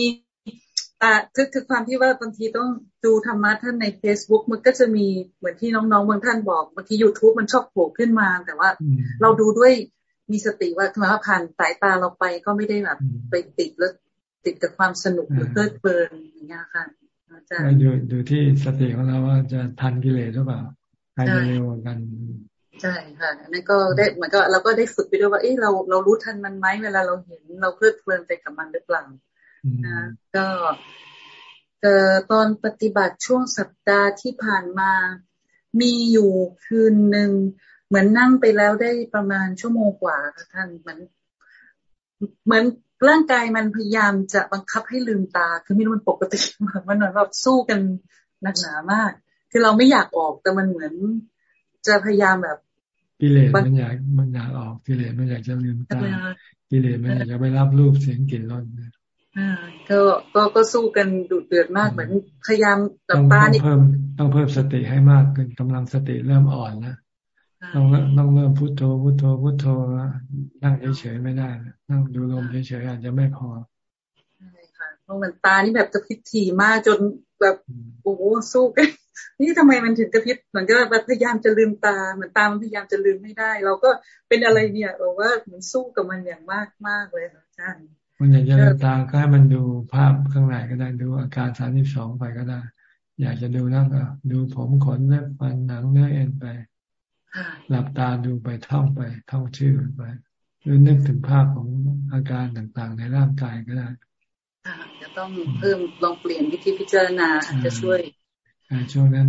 อ่าคือคือความที่ว่าบางทีต้องดูธรรมะท่านใน Facebook มันก็จะมีเหมือนที่น้องๆบางท่านบอกบางที YouTube มันชอบโผล่ขึ้นมา แต่ว่าเราดูด้วยมีสติว่าธรรมะผ่านสายตาเราไปก็ไม่ได้แบบไปติดแล้วติดกับความสนุกหรือเพลิดเพลินอย่างเงี้ยค่ะอาจารย์ดูดูที่สติของเราว่าจะทันกิเลสหรือเปล่าใครจะเร็วกันใช่ค่ะนั่นก็ได้เหมือนก็เราก็ได้ฝึกไปด้วยว่าเอ้เราเรารู้ทันมันไหมเวลาเราเห็นเราเพลิดเพลินไปกับมันหรือเปล่านะ ก็เอ่อตอนปฏิบัติช่วงสัปดาห์ที่ผ่านมามีอยู่คืนหนึ่งเหมือนนั่งไปแล้วได้ประมาณชั่วโมงกว่าค่ะท่านเหมือนเหมือนร่างกายมันพยายามจะบังคับให้ลืมตา คือไม่รู้มันปกติมันเหมือนแบบสู้กันหนักหนามาก คือเราไม่อยากออกแต่มันเหมือนจะพยายามแบบกิเลสมันอยากมันอยากออกกิเลสมันอยากจะลืมตากิเลสมันอยากจะไปรับรูปเสียงกลิ่นรสอ่า ก็ก็ก็สู้กันดุเดือดมากเหมือนพยายามตับตานี่เพิ่มต้องเพิ่มสติให้มากขึ้นกำลังสติเริ่มอ่อนนะต้องต้องเริ่มพุโทโธพุโทโธพุโทโธนั่งเฉยๆไม่ได้นั่งดูลมเฉยๆอาจจะไม่พอใช่ค่ะเพราะมันตานี่แบบจะพิถีมากจนแบบโอ้โหสู้กันนี่ทำไมมันถึงกระพริบเหมือนก็พยายามจะลืมตาเหมือนตามันพยายามจะลืมไม่ได้ เราก็เป็นอะไรเนี่ยบอกว่าเหมือนสู้กับมันอย่างมากมากเลยอาจารย์ มันอยากจะลืมตาก็ให้มันดูภาพข้างในก็ได้ดูอาการสามสิบสองไปก็ได้ อยากจะดูนั่นก็ดูผมขนเล็บฟันหนังเนื้อเอ็นไปหลับตาดูไปท่องไปท่องชื่อไปหรือนึกถึงภาพของอาการต่างๆ ในร่างกายก็ได้จะต้องเพิ่มลองเปลี่ยนวิธีพิจารณาอาจจะช่วยช่วงนั้น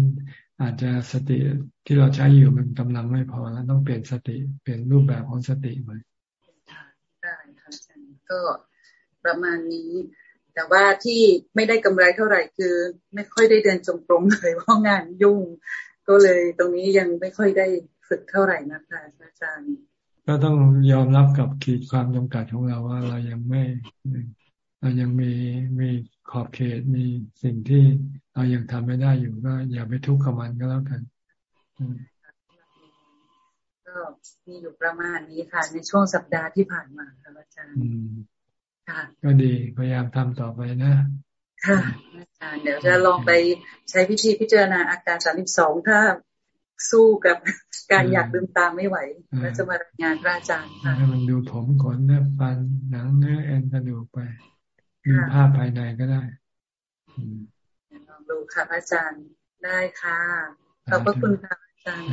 อาจจะสติที่เราใช้อยู่มันกำลังไม่พอแล้วต้องเปลี่ยนสติเปลี่ยนรูปแบบของสติใหม่ได้ค่ะอาจารย์ก็ ประมาณนี้ แต่ว่าที่ไม่ได้กำไรเท่าไหร่คือ ไม่ค่อยได้เดินจงกรมเลยเพราะงานยุ่ง ก็เลยตรงนี้ยังไม่ค่อยได้ฝึกเท่าไหร่นะคะอาจารย์ ก็ต้องยอมรับกับขีดความจำกัดของเราว่าเรายังไม่เรายังมีมีขอบเขตมีสิ่งที่เรายังทำไม่ได้อยู่ก็อย่าไปทุกข์กับมันก็แล้วกันก็มีอยู่ประมาณนี้ค่ะในช่วงสัปดาห์ที่ผ่านมาค่ะอาจารย์ค่ะ ก็ดีพยายามทำต่อไปนะ ค่ะอาจารย์เดี๋ยวจะลองไปใช้พิธีพิจารณาอาการสามสิบสองถ้าสู้กับการอยากลืมตาไม่ไหวแล้วจะมารายงานพระอาจารย์ค่ะให้มันดูผมขนเนื้อฟันหนังเนื้อเอ็นกระดูกไปดูภาพภายในก็ได้ลองดูค่ะอาจารย์ได้ค่ะขอบพระคุณค่ะอาจารย์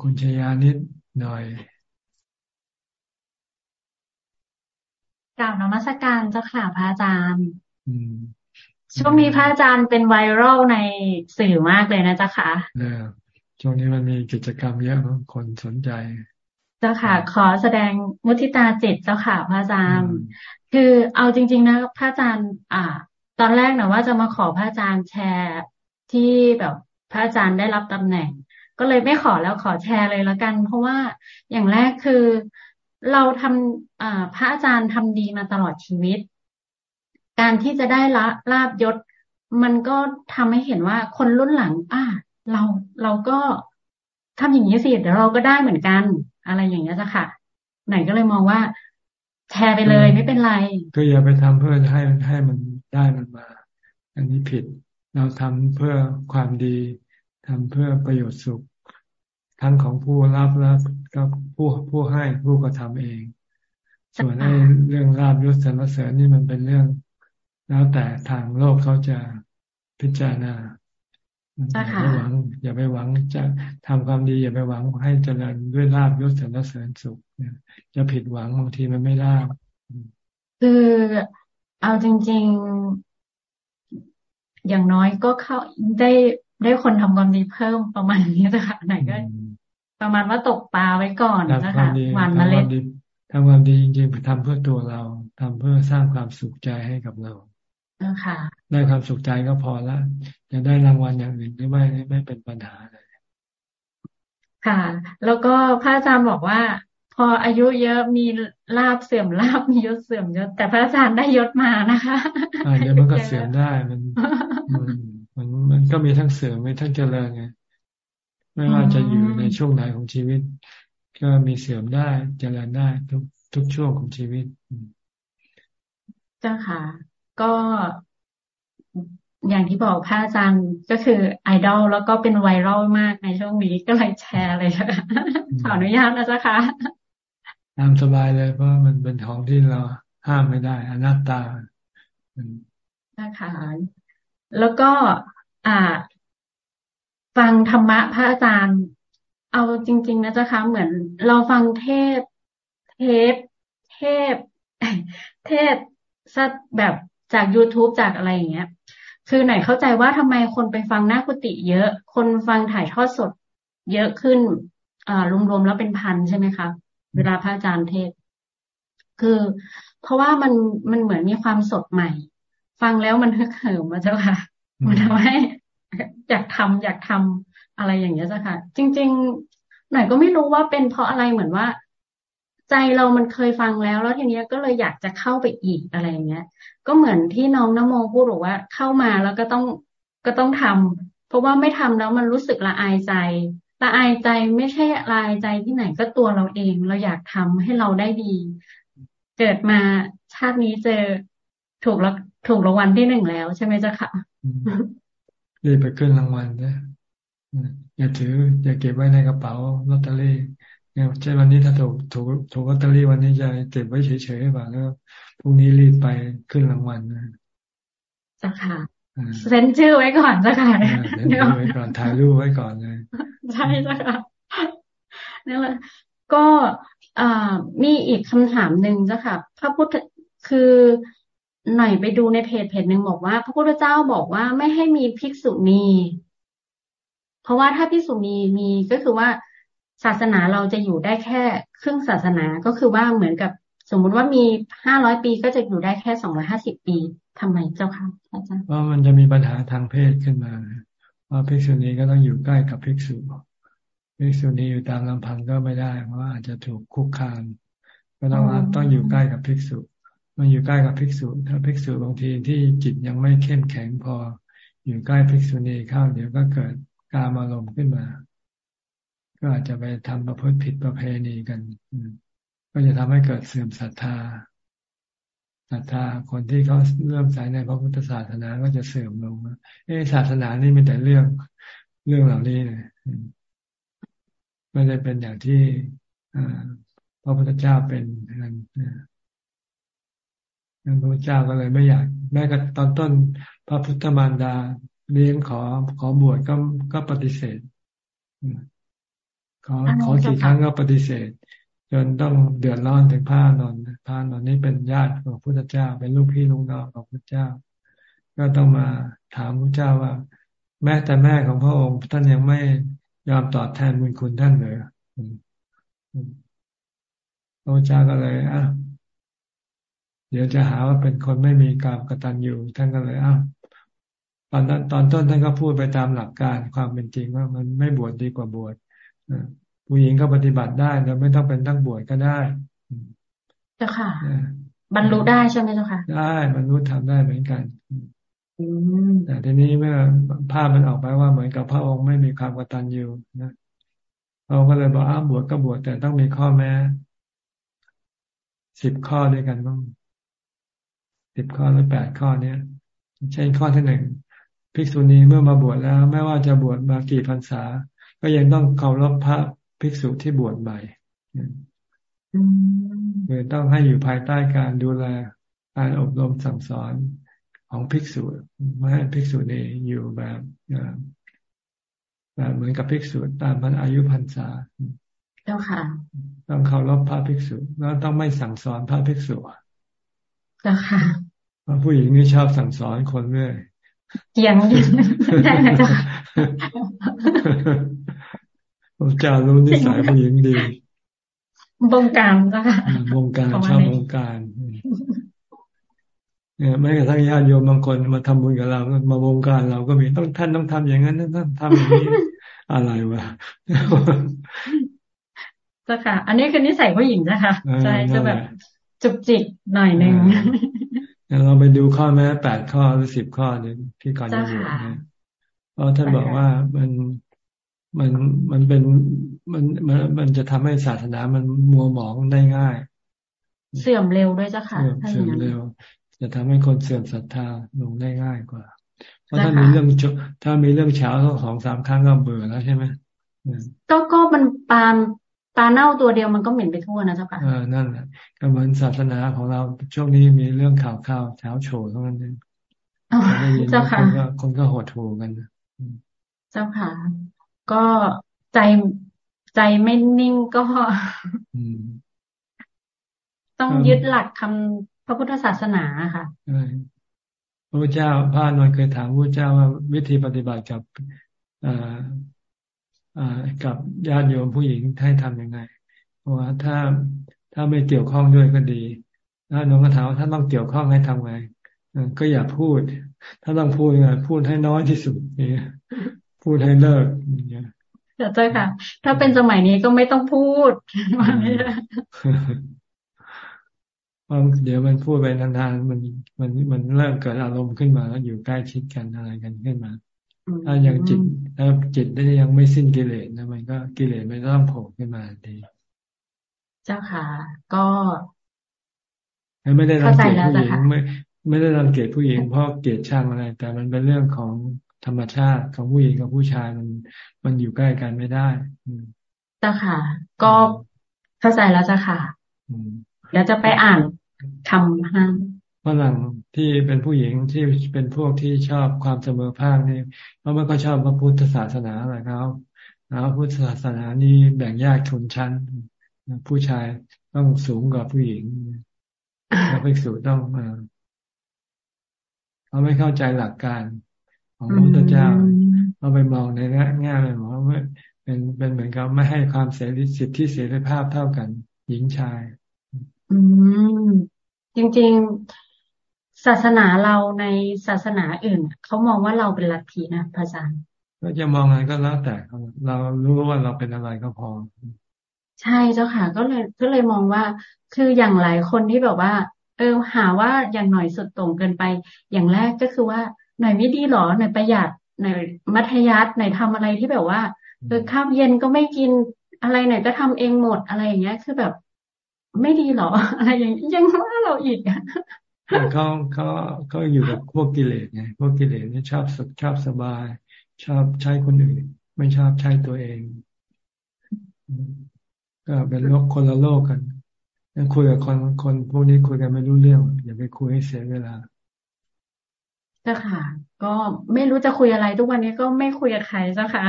คุณชยานิดหน่อย กล่าวนมัสการเจ้าค่ะพระอาจารย์ช่วงนี้พระอาจารย์เป็นไวรัลในสื่อมากเลยนะเจ้าค่ะช่วงนี้มันมีกิจกรรมเยอะคนสนใจ เจ้าค่ะ ขอแสดงมุทิตาจิตเจ้าค่ะพระอาจารย์ คือเอาจริง ๆ นะพระอาจารย์ อ่า ตอนแรกนะว่าจะมาขอพระอาจารย์แชร์ที่แบบพระอาจารย์ได้รับตำแหน่ง ก็เลยไม่ขอแล้วขอแชร์เลยแล้วกัน เพราะว่าอย่างแรกคือ เราทำอ่าพระอาจารย์ทำดีมาตลอดชีวิต การที่จะได้ละลาบยศ มันก็ทำให้เห็นว่าคนรุ่นหลัง อ่า เราเราก็ทำอย่างนี้สิเดี๋ยวเราก็ได้เหมือนกัน อะไรอย่างเงี้ยจ้ะค่ะ ไหนก็เลยมองว่า แชร์ไปเลยไม่เป็นไรก็อย่าไปทำเพื่อให้ให้มันได้มันมา อันนี้ผิด เราทำเพื่อความดีทำเพื่อประโยชน์สุข ทั้งของผู้รับและก็ผู้ผู้ให้ผู้กระทำเอง ส่วนในเรื่องลาบยศสรรเสริญนี่มันเป็นเรื่อง แล้วแต่ทางโลกเขาจะพิจารณาอย่าไปหวัง อย่าไปหวังจะทำความดี อย่าไปหวังให้เจริญด้วยลาบยศสรรเสริญสุขจะผิดหวังบางทีมันไม่ได้คือเอาจริง ๆ อย่างน้อยก็เข้าได้ ได้คนทำความดีเพิ่มประมาณนี้นะคะไหนก็ประมาณว่าตกปลาไว้ก่อนนะคะหวานเมล็ดทำความดีจริงๆไปทำเพื่อตัวเราทำเพื่อสร้างความสุขใจให้กับเราค่ะได้ความสุขใจก็พอละจะได้รางวัลอย่างอื่นหรือไม่ไม่เป็นปัญหาเลยค่ะ แล้วก็พระอาจารย์บอกว่า พออายุเยอะมีลาบเสื่อมลาบมียศเสื่อมยศแต่พระอาจารย์ได้ยศมานะคะเดี๋ยวมันก็เสื่อมได้มัน มันมันก็มีทั้งเสื่อมมีทั้งเจริญไงไม่ว่าจะอยู่ในช่วงไหนของชีวิต ก็มีเสื่อมได้เจริญได้ทุกทุกช่วงของชีวิต เจ้าค่ะ ก็อย่างที่บอกพระอาจารย์ก็คือไอดอลแล้วก็เป็นไวรัลมากในช่วงนี้ก็เลยแชร์เลยค่ะขออนุญาตนะจ๊ะค่ะตามสบายเลยเพราะมันเป็นของที่เราห้ามไม่ได้ อนัตตานะคะ แล้วก็อ่าฟังธรรมะพระอาจารย์ เอาจริง ๆ นะจ๊ะคะเหมือน เราฟังเทศเทปเทปเทศสักแบบจาก youtube จากอะไรอย่างเงี้ย คือไหนเข้าใจว่าทำไมคนไปฟังหน้ากุฏิเยอะ คนฟังถ่ายทอดสด เยอะขึ้นอ่ารวมๆแล้วเป็นพันใช่ไหมคะ เวลาพระอาจารย์เทศ คือ เพราะว่ามันมันเหมือนมีความสดใหม่ ฟังแล้วมันฮึกเหิมมาเจ้าค่ะ มันทำให้อยากทำอยากทำอะไรอย่างเงี้ยจ้ะค่ะ จริง ๆ หน่อยก็ไม่รู้ว่าเป็นเพราะอะไรเหมือนว่า ใจเรามันเคยฟังแล้ว แล้วทีเนี้ยก็เลยอยากจะเข้าไปอีกอะไรเงี้ย ก็เหมือนที่น้องนโมพูดบอกว่าเข้ามาแล้วก็ต้องก็ต้องทำเพราะว่าไม่ทำแล้วมันรู้สึกละอายใจละอายใจไม่ใช่ละอายใจที่ไหนก็ตัวเราเอง เราอยากทำให้เราได้ดี เกิดมาชาตินี้เจอถูกแล้ว ถูกรางวัลที่หนึ่งแล้วใช่ไหมเจ้าค่ะรีบไปขึ้นรางวัลนะอย่าถือ อย่าเก็บไว้ในกระเป๋าลอตเตอรี่เนี่ยเช่นวันนี้ถ้าถูกถูกถูกลอตเตอรี่วันนี้จะเก็บไว้เฉยๆป่ะแล้วพรุ่งนี้รีบไปขึ้นรางวัลนะจ้ะค่ะเซ็นชื่อไว้ก่อนจ้ะค่ะเซ็นชื่อไว้ก่อนถ่ายรูปไว้ก่อนเลยใช่จ้ะค่ะนี่แหละก็มีอีกคำถามหนึ่งจ้ะค่ะพระพุทธคือ หน่อยไปดูในเพจเพจหนึ่งบอกว่า พระพุทธเจ้าบอกว่าไม่ให้มีภิกษุณี เพราะว่าถ้าภิกษุณีมีก็คือว่าศาสนาเราจะอยู่ได้แค่ครึ่งศาสนาก็คือว่าเหมือนกับสมมุติว่ามีห้าร้อยปีก็จะอยู่ได้แค่สองร้อยห้าสิบปีทำไมเจ้าค่ะอาจารย์เพราะมันจะมีปัญหาทางเพศขึ้นมาว่าภิกษุณีก็ต้องอยู่ใกล้กับภิกษุภิกษุณีอยู่ตามลำพังก็ไม่ได้เพราะว่าอาจจะถูกคุกคามก็ต้องต้องอยู่ใกล้กับภิกษุ มันอยู่ใกล้กับภิกษุ ถ้าภิกษุบางทีที่จิตยังไม่เข้มแข็งพอ อยู่ใกล้ภิกษุณีเข้าเดี๋ยวก็เกิดการอารมณ์ขึ้นมา ก็อาจจะไปทำประพฤติผิดประเพณีกัน ก็จะทำให้เกิดเสื่อมศรัทธาศรัทธาคนที่เขาเริ่มสายในพระพุทธศาสนาก็จะเสื่อมลงเออศาสนานี่มีแต่เรื่องเรื่องเหล่านี้เลยไม่ได้เป็นอย่างที่พระพุทธเจ้าเป็นนั่ นพระพุทธเจ้าก็เลยไม่อยากแม้กระตอนต้นพระพุทธมารดาเลี้ยงขอขอบวชก็ก็ปฏิเสธ ขอขอกี่ครั้งก็ปฏิเสธ จนต้องเดือดร้อนถึงพระนนท์พระนนท์นี่เป็นญาติของพระพุทธเจ้า เป็นลูกพี่ลูกน้องของพระเจ้า ก็ต้องมาถามพระเจ้าว่า แม้แต่แม่ของพระองค์ ท่านยังไม่ยอมตอบแทนบุญคุณท่านเลยพระเจ้าก็เลยอะ เดี๋ยวจะหาว่าเป็นคนไม่มีกรรมกตัญญูท่านก็เลยอ้าวตอนนั้นตอนต้นท่านก็พูดไปตามหลักการความเป็นจริงว่ามันไม่บวชดีกว่าบวชผู้หญิงก็ปฏิบัติได้แต่ไม่ต้องเป็นตั้งบวชก็ได้เจ้าค่ะ บรรลุได้ใช่ไหมเจ้าค่ะ ได้บรรลุทำได้เหมือนกันแต่ทีนี้เมื่อภาพมันออกไปว่าเหมือนกับพระองค์ไม่มีความกตัญญูนะพระองค์ก็เลยบอกอ้าบวชก็บวชแต่ต้องมีข้อแม้สิบข้อด้วยกันต้อง สิบข้อหรือแปดข้อเนี้ยเช่นข้อที่หนึ่งภิกษุณีเมื่อมาบวชแล้ว ไม่ว่าจะบวชมากี่พรรษา ก็ยังต้องเคารพพระภิกษุที่บวชใหม่คือต้องให้อยู่ภายใต้การดูแลการอบรมสั่งสอนของภิกษุไม่ให้ภิกษุณีอยู่แบบแบบเหมือนกับภิกษุตามพันอายุพรรษาเจ้าค่ะ ต้องเคารพพระภิกษุแล้วต้องไม่สั่งสอนพระภิกษุเจ้าค่ะ ผู้หญิงนี่ชอบสั่งสอนคนเรื่อยเกียงได้นะจ๊ะพระเจ้ารู้นิสัยผู้หญิงดี บงการจ้ะบงการชอบบงการเนี่ยไม่กระทั่งญาติโยมบางคนมาทำบุญกับเรา มาวงการเราก็มีต้องท่านต้องทำอย่างนั้นท่านทำอย่างนี้อะไรวะจ้ะค่ะ อันนี้คือนิสัยผู้หญิงนะคะใช่จะแบบจุกจิกหน่อยหนึ่ง เราไปดูข้อแม้แปดข้อหรือสิบข้อหนึ่งที่ก่อนจะบวชนะเพราะท่านบอกว่ามันมันมันเป็นมันมันมันจะทำให้ศาสนามันมัวหมองได้ง่าย เสื่อมเร็วด้วยจ้ะค่ะเสื่อมเร็ว จะทำให้คนเสื่อมศรัทธาลงได้ง่ายกว่า เพราะถ้ามีเรื่องถ้ามีเรื่องเช้าสองสามครั้งก็เบื่อแล้วใช่ไหมก็ก็มันปาน ปลาเน่าตัวเดียวมันก็เหม็นไปทั่วนะเจ้าค่ะเออนั่นแหละก็เหมือนศาสนาของเราช่วงนี้มีเรื่องข่าวข่าวเช้าโฉเท่านั้นเองเจ้าค่ะคนก็คนก็หดหูกันเจ้าค่ะ ก็ใจใจไม่นิ่งก็ต้องยึดหลักคำพระพุทธศาสนาค่ะพระพุทธเจ้าพระนนเคยถามพระพุทธเจ้าว่าวิธีปฏิบัติกับ กับญาติโยมผู้หญิงให้ทํำยังไง เพราะว่าถ้าถ้าไม่เกี่ยวข้องด้วยก็ดีถ้าน้องก็ถามว่าถ้าต้องเกี่ยวข้องให้ทำไงก็อย่าพูด ถ้าต้องพูดไงพูดให้น้อยที่สุดนี่พูดให้เลิกอย่างเงี้ยเดี๋ยวเจ้ค่ะ ถ้าเป็นสมัยนี้ก็ไม่ต้องพูดเดี๋ยวมันพูดไปนานๆมันมันมันเริ่มเกิดอารมณ์ขึ้นมาแล้วอยู่ใกล้ชิดกันอะไรกันขึ้นมา ถ้ายังจิตถ้าจิตได้ยังไม่สิ้นกิเลสนะมันก็กิเลสไม่ต้องโผล่ขึ้นมาดีเจ้าค่ะ ก็ไม่ได้รังเกียจผู้หญิงไม่ไม่ได้รังเกียจผู้หญิงเพราะเกลียดช่างอะไร แต่มันเป็นเรื่องของธรรมชาติของผู้หญิงกับผู้ชายมัน มันอยู่ใกล้กันไม่ได้จ้าค่ะ ก็เข้าใจแล้วจ้าค่ะเดี๋ยวจะไปอ่านคำห้าม ฝรั่งที่เป็นผู้หญิงที่เป็นพวกที่ชอบความเสมอภาคนี่เพราะมันก็ชอบพระพุทธศาสนาอะไรเขาแล้วพุทธศาสนานี่แบ่งแยกชนชั้น ผู้ชายต้องสูงกว่าผู้หญิงพระภิกษุต้องเขาไม่เข้าใจหลักการของพระพุทธเจ้าเราไปมองในแง่เลยว่าเป็นเป็นเหมือนกับไม่ให้ความเสรีสิทธิเสรีภาพเท่ากัน หญิงชาย อืมจริง ๆ ศาสนาเราในศาสนาอื่นเขามองว่าเราเป็นลัทธินะพระอาจารย์ก็จะมองอะไรก็แล้วแต่เรารู้ว่าเราเป็นอะไรก็พอ ใช่เจ้าค่ะ ก็เลยก็เลยมองว่า คืออย่างหลายคนที่แบบว่า เออหาว่าอย่างหน่อยสุดตรงเกินไป อย่างแรกก็คือว่าหน่อยไม่ดีหรอหน่อยประหยัดหน่อยมัธยัสถ์หน่อยทำอะไรที่แบบว่าเออข้าวเย็นก็ไม่กินอะไรหน่อยก็ทำเองหมดอะไรอย่างเงี้ย คือแบบ ไม่ดีหรอ อะไรอย่างยังว่าเราอีกอะ เขาเขาเขาอยู่กับพวกกิเลสไงพวกกิเลสนี่ชอบสุขชอบสบาย ชอบใช้คนอื่น ไม่ชอบใช้ตัวเอง ก็เป็นโลกคนละโลกกันคุยกับคนคนพวกนี้คุยกันไม่รู้เรื่อง อย่าไปคุยให้เสียเวลาจ้าค่ะ ก็ไม่รู้จะคุยอะไรทุกวันนี้ก็ไม่คุยกับใครเจ้าค่ะ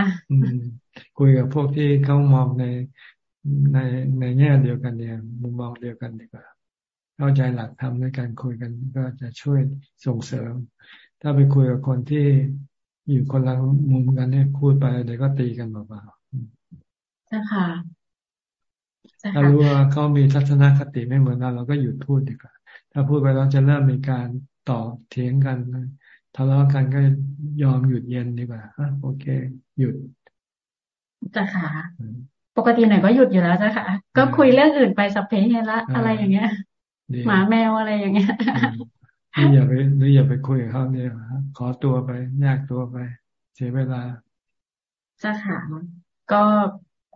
คุยกับพวกที่เขามองในในในแง่เดียวกันเนี่ยมุมมองเดียวกันดีกว่า เข้าใจหลักธรรมในการคุยกันก็จะช่วยส่งเสริม ถ้าไปคุยกับคนที่อยู่คนละมุมกันเนี่ยพูดไปเดี๋ยวก็ตีกันเปล่าๆจ้าค่ะถ้ารู้ว่าเขามีทัศนคติไม่เหมือนเราเราก็หยุดพูดดีกว่า ถ้าพูดไปแล้วจะเริ่มมีการต่อเถียงกันทะเลาะกันก็ยอมหยุดเย็นดีกว่าโอเค หยุดจ้าค่ะ ปกติไหนก็หยุดอยู่แล้วจ้าค่ะ ก็คุยเรื่องอื่นไปสัพเพเหระอะไรอย่างเงี้ย หมาแมวอะไรอย่างเงี้ยหรืออย่าไปหรืออย่าไปคุยกับเขาเนี่ยขอตัวไปแยกตัวไปเสียเวลาจ้าค่ะก็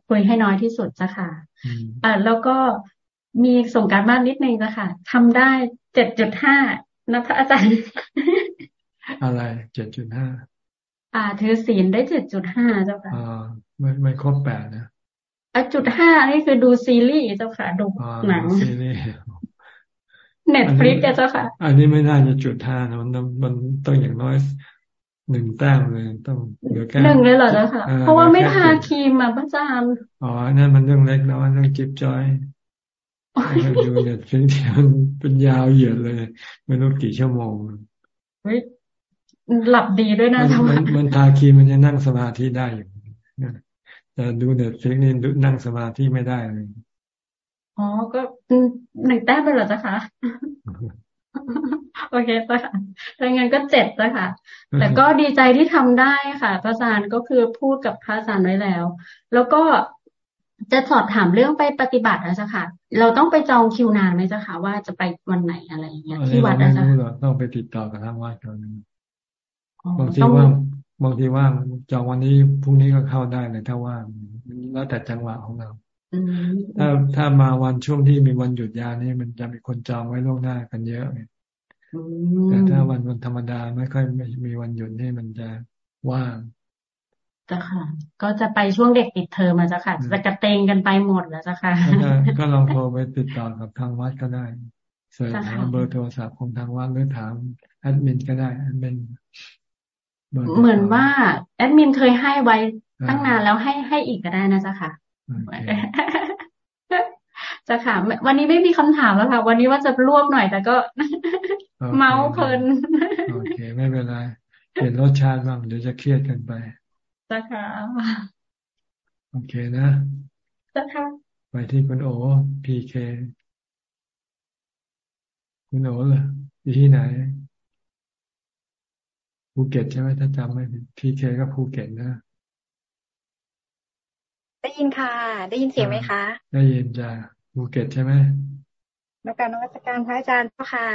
คุยให้น้อยที่สุดจ้าค่ะอ่าแล้วก็มีส่งการบ้านนิดนึงจ้ะค่ะทำได้เจ็ดจุดห้านะพระอาจารย์ อะไรเจ็ดจุดห้าอ่าถือศีลได้เจ็ดจุดห้าเจ้าค่ะอ่าไม่ไม่ครบแปดนะอะจุดห้านี่คือดูซีรีส์เจ้าค่ะ ดูหนังซีรีส์ เน็ตฟลิกเจ้าค่ะ อันนี้ไม่น่าจะจุดห้านะมันมันต้องอย่างน้อยหนึ่งแต้มเลยต้องเหลือแค่หนึ่งเลยเหรอเจ้าค่ะ เพราะว่าไม่ทาครีมอะพระอาจารย์อ๋อนั่นมันเรื่องเล็กน้อยเรื่องจิ๊บจ๊อยดู Netflix มันเป็นยาวเหยียดเลย ไม่รู้กี่ชั่วโมงเฮ้ยหลับดีด้วยนะมันมัทาครีมมันจะนั่งสมาธิได้อยู่แต่ดู Netflix นี่นั่งสมาธิไม่ได้เลย อ๋อ ก็หนึ่งแต้มไปเหรอเจ้าคะโอเคเจ้าค่ะถ้างั้นก็เจ็ดเจ้าค่ะ แต่ก็ดีใจที่ทำได้ค่ะพระอาจารย์ก็คือพูดกับพระอาจารย์ไว้แล้ว แล้วก็จะสอบถามเรื่องไปปฏิบัตินะจ๊ะค่ะ เราต้องไปจองคิวนานไหมจ๊ะค่ะ ว่าจะไปวันไหนอะไรอย่างเงี้ยที่วัดนะจ๊ะต้องไปติดต่อกับทางวัดก่อนบางทีว่างบางทีว่างจองวันนี้พรุ่งนี้ก็เข้าได้เลยถ้าว่างแล้วแต่จังหวะของเรา ถ้าถ้ามาวันช่วงที่มีวันหยุดยานี่มันจะมีคนจองไว้ล่วงหน้ากันเยอะแต่ถ้าวันวันธรรมดาไม่ค่อยไม่มีวันหยุดนี่มันจะว่างเจ้าค่ะ ก็จะไปช่วงเด็กติดเทอมมาเจ้าค่ะ จะกระเตงกันไปหมดแล้วจ้ะค่ะ ก็ลองโทรไปติดต่อกับทางวัดก็ได้ search หาเบอร์โทรศัพท์ของทางวัดหรือถามแอดมินก็ได้แอดมินเหมือนว่าแอดมินเคยให้ไว้ตั้งนานแล้วให้ให้อีกก็ได้นะเจ้าค่ะ เจ้าค่ะ วันนี้ไม่มีคำถามแล้วค่ะ วันนี้ว่าจะรวบหน่อย แต่ก็ เมาเพลินโอเค ไม่เป็นไรเปลี่ยนรสชาติบ้างเดี๋ยวจะเครียดกันไปเจ้าค่ะโอเคนะเจ้าค่ะไปที่คุณโอ PK คุณโอเหรออยู่ที่ไหนภูเก็ตใช่ไหมถ้าจำไม่ผิด PK ก็ภูเก็ตนะ ได้ยินค่ะ ได้ยินเสียงไหมคะ ได้ยินจ้ะภูเก็ตใช่ไหมนมัสการนมัสการพระอาจารย์เจ้าค่ะ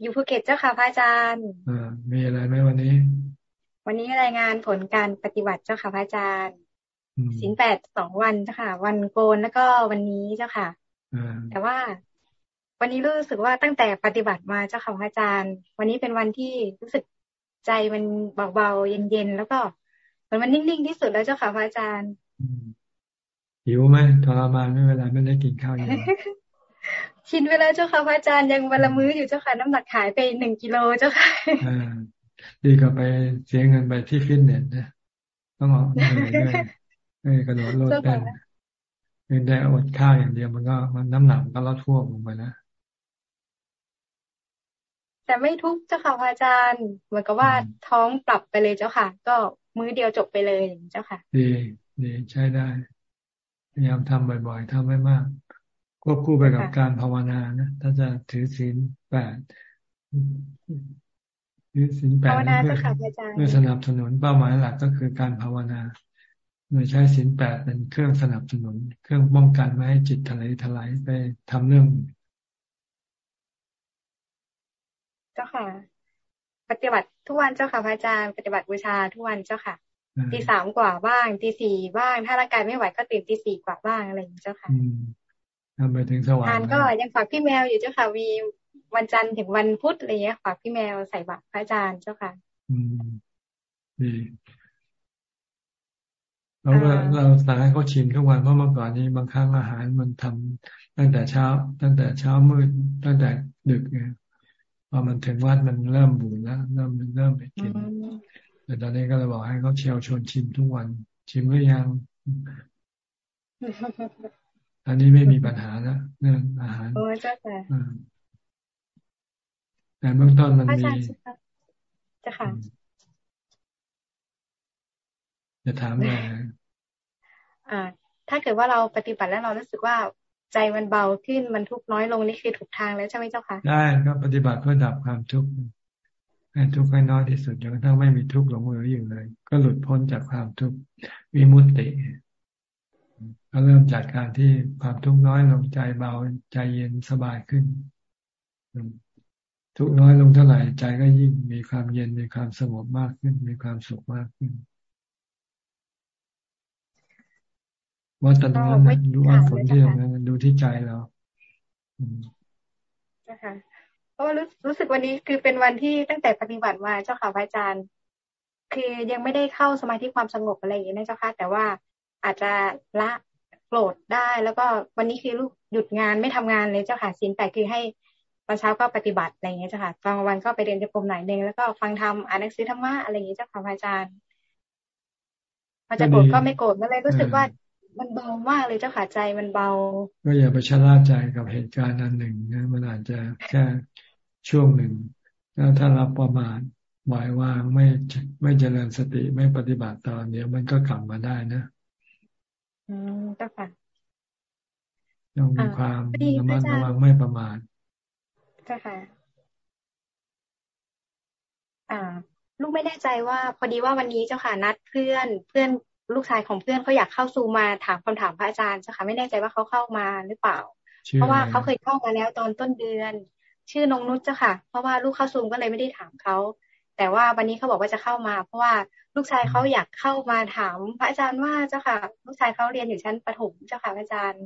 อยู่ภูเก็ตเจ้าค่ะพระอาจารย์อ่ามีอะไรไหมวันนี้ วันนี้รายงานผลการปฏิบัติเจ้าค่ะพระอาจารย์ศีลแปดสองวันเจ้าค่ะ วันโกนแล้วก็วันนี้เจ้าค่ะแต่ว่า วันนี้รู้สึกว่าตั้งแต่ปฏิบัติมาเจ้าค่ะพระอาจารย์ วันนี้เป็นวันที่รู้สึกใจมันเบาๆเย็นๆแล้วก็เหมือนมันนิ่งๆที่สุดแล้วเจ้าค่ะพระอาจารย์ หิวไหมทรมานไม่เวลาไม่ได้กินข้าวยังชินเวลาเจ้าค่ะพระอาจารย์ยังวันละมื้ออยู่เจ้าค่ะ น้ำหนักหายไปหนึ่งกิโลเจ้าค่ะดีกว่าไปเสียเงินไปที่ฟิตเนสนะต้องออกเหนื่อยด้วยกระโดดโลดเต้นเงินได้อดข้าวอย่างเดียวมันก็มันน้ำหนักก็ลดทั่วลงไปนะแต่ไม่ทุกเจ้าค่ะพระอาจารย์เหมือนกับว่าท้องปรับไปเลยเจ้าค่ะ ก็มื้อเดียวจบไปเลยเจ้าค่ะ ดีดีใช้ได้พ ยายามทำบ่อย ๆทำให้มาก ควบคู่ไปกับการภาวนานะถ้าจะถือศีลแปดถือศีลแปดเพื่อเพื่อสนับสนุนเป้าหมายหลักก็คือการภาวนาโดยใช้ศีลแปดเป็นเครื่องสนับสนุน เครื่องป้องกันไม่ให้จิตทะเลทลายไปทำเรื่องเจ้าค่ะ ปฏิบัติทุกวันเจ้าค่ะพระอาจารย์ปฏิบัติบูชาทุกวันเจ้าค่ะ ตีสามกว่าบ้างตีสี่บ้าง ถ้าร่างกายไม่ไหวก็ตื่นตีสี่กว่าบ้างอะไรอย่างนี้เจ้าค่ะทำไปถึงสว่างทานก็ยังฝากพี่แมวอยู่เจ้าค่ะวีวันจันทร์ถึงวันพุธอะไรเงี้ยฝากพี่แมวใส่บาตรพระอาจารย์เจ้าค่ะ อืมดีเราเราสั่งให้เขาชิมทุกวันเพราะเมื่อก่อนนี้บางครั้งอาหารมันทำตั้งแต่เช้า ตั้งแต่เช้ามืดตั้งแต่ดึกไงพอมันถึงวัดมันเริ่มบูดแล้วเริ่มมันเริ่มไปกิน แต่ตอนนี้ก็เลยบอกให้เขาเชียวชวนชิมทุกวัน ชิมหรือยัง อันนี้ไม่มีปัญหาแล้วเรื่องอาหารโอ้เจ้าค่ะแต่เบื้องต้นมันมีจะค่ะ จะถามอะไรอ่า ถ้าเกิดว่าเราปฏิบัติแล้วเรารู้สึกว่าใจมันเบาขึ้นมันทุกน้อยลงนี่คือถูกทางแล้วใช่ไหมเจ้าค่ะ ได้ก็ปฏิบัติเพื่อดับความทุกข์ให้ ทุกข์ให้น้อยที่สุดจนกระทั่งไม่มีทุกข์หลงเหลืออยู่เลย ก็หลุดพ้นจากความทุกข์วิมุตติก็เริ่มจากการที่ความทุกข์น้อยลงใจเบาใจเย็นสบายขึ้น ทุกน้อยลงเท่าไหร่ใจก็ยิ่งมีความเย็นมีความสงบมากขึ้น มีความสุขมากขึ้นว่าตอนนั้นดูว่าผลที่ตรงนั้นดูที่ใจเรานะคะ เพราะว่ารู้รู้สึกวันนี้คือเป็นวันที่ตั้งแต่ปฏิบัติมาเจ้าค่ะพระอาจารย์ คือยังไม่ได้เข้าสมาธิความสงบอะไรอย่างนี้นะเจ้าค่ะ แต่ว่าอาจจะละโกรธได้ แล้วก็วันนี้คือลูกหยุดงานไม่ทำงานเลยเจ้าค่ะสินแต่คือให้ตอนเช้าก็ปฏิบัติอะไรอย่างเงี้ยเจ้าค่ะกลางวันก็ไปเรียนจะปมไหนหนึ่งแล้วก็ฟังธรรมอ่านหนังสือธรรมะอะไรอย่างเงี้ยเจ้าค่ะอาจารย์พอจะโกรธก็ไม่โกรธก็เลยรู้สึกว่ามันเบามากเลยเจ้าค่ะใจมันเบา ก็อย่าไปชะล่าใจกับเหตุการณ์นั้นหนึ่งนะมันอาจจะแค่ ช่วงหนึ่งแล้วถ้าเราประมาทหวายวางไม่ไม่เจริญสติไม่ปฏิบัติตอนเนี้ยมันก็กลับมาได้นะอืมเจ้าค่ะต้องมีความระมัดระวังไม่ประมาทใช่ค่ะอ่า ลูกไม่แน่ใจว่า พอดีว่าวันนี้เจ้าค่ะนัดเพื่อนเพื่อนลูกชายของเพื่อนเขาอยากเข้าซูมาถามคำถามพระอาจารย์เจ้าค่ะไม่แน่ใจว่าเขาเข้ามาหรือเปล่า เพราะว่าเขาเคยเข้ามาแล้วตอนต้นเดือน ชื่อนงนุชเจ้าค่ะ เพราะว่าลูกเข้าซูมก็เลยไม่ได้ถามเขาแต่ว่าวันนี้เขาบอกว่าจะเข้ามา เพราะว่าลูกชายเขาอยากเข้ามาถามพระอาจารย์ว่าเจ้าค่ะ ลูกชายเขาเรียนอยู่ชั้นประถมเจ้าค่ะพระอาจารย์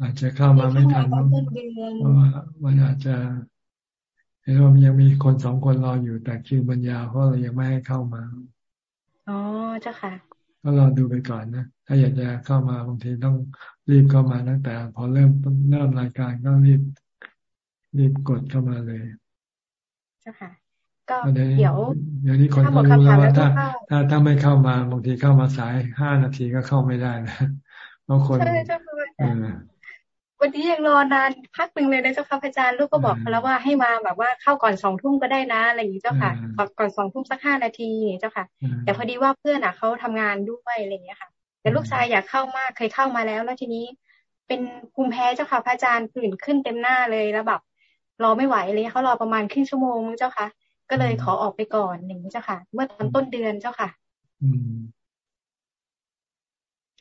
อาจจะเข้ามาไม่ทันเพราะว่ามันอาจจะเห็นว่ามันยังมีคนสองคนรออยู่แต่คิวบรรยาเพราะเรายังไม่ให้เข้ามาอ๋อเจ้าค่ะก็รอดูไปก่อนนะ ถ้าอยากจะเข้ามาบางทีต้องรีบเข้ามาตั้งแต่ พอเริ่มเริ่มรายการก็รีบ รีบกดเข้ามาเลยเจ้าค่ะ ก็เดี๋ยวเดี๋ยวนี้คนก็รู้แล้วว่าถ้า ถ้าถ้าไม่เข้ามาบางทีเข้ามาสายห้านาทีก็เข้าไม่ได้นะบางคนวันนี้ยังรอนานพักหนึ่งเลยนะเจ้าค่ะพระอาจารย์ลูกก็บอกแล้วว่าให้มาแบบว่าเข้าก่อนสองทุ่มก็ได้นะอะไรอย่างนี้เจ้าค่ะ ก่อนสองทุ่มสักห้านาทีเจ้าค่ะ แต่พอดีว่าเพื่อนอะเขาทำงานด้วยอะไรอย่างเงี้ยค่ะ แต่ลูกชายอยากเข้ามากเคยเข้ามาแล้วแล้วทีนี้ เป็นภูมิแพ้เจ้าค่ะพระอาจารย์ผื่นขึ้นเต็มหน้าเลยแล้วแบบ รอไม่ไหวเลยเขารอประมาณครึ่งชั่วโมงเจ้าค่ะ ก็เลยขอออกไปก่อนหนึ่งเจ้าค่ะ เมื่อตอนต้นเดือนเจ้าค่ะ อื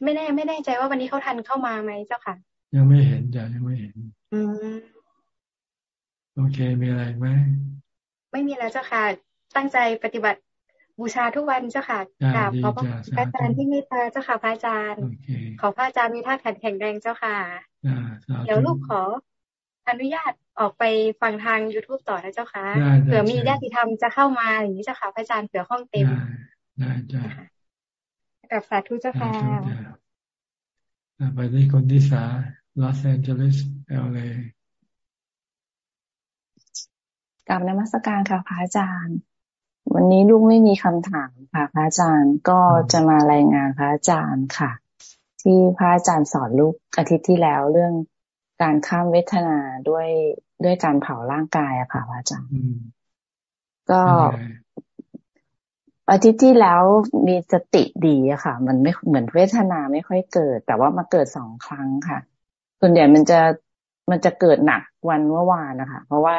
ไม่แน่ไม่แน่ใจว่าวันนี้เขาทันเข้ามาไหมเจ้าค่ะ ยังไม่เห็นจ้ะยังไม่เห็น อืมโอเคมีอะไรไหมไม่มีแล้วเจ้าค่ะ ตั้งใจปฏิบัติบูชาทุกวันเจ้าค่ะกราบขอพระอาจารย์ที่มีตาเจ้าค่ะพระอาจารย์ ขอพระอาจารย์มีท่าแข็งแข็งแรงเจ้าค่ะเดี๋ยวลูกขออนุญาต ออกไปฟังทาง youtube ต่อนะเจ้าค่ะเผื่อมีญาติธรรมจะเข้ามาอย่างนี้เจ้าค่ะพระอาจารย์เผื่อห้องเต็มได้จ้ะกับสาธุเจ้าค่ะไปที่คนที่สาลอสแอนเจลิสเอลเอกับนมัสการค่ะพระอาจารย์ วันนี้ลูกไม่มีคำถามค่ะพระอาจารย์ก็จะมารายงานพระอาจารย์ค่ะ ที่พระอาจารย์สอนลูกอาทิตย์ที่แล้วเรื่องการข้ามเวทนาด้วย ด้วยการเผาร่างกายอะค่ะพระอาจารย์ก็อาทิตย์ที่แล้วมีสติดีอะค่ะ มันไม่เหมือนเวทนาไม่ค่อยเกิด แต่ว่ามาเกิดสองครั้งค่ะ ส่วนใหญ่มันจะมันจะเกิดหนักวันเมื่อวานนะคะ เพราะว่า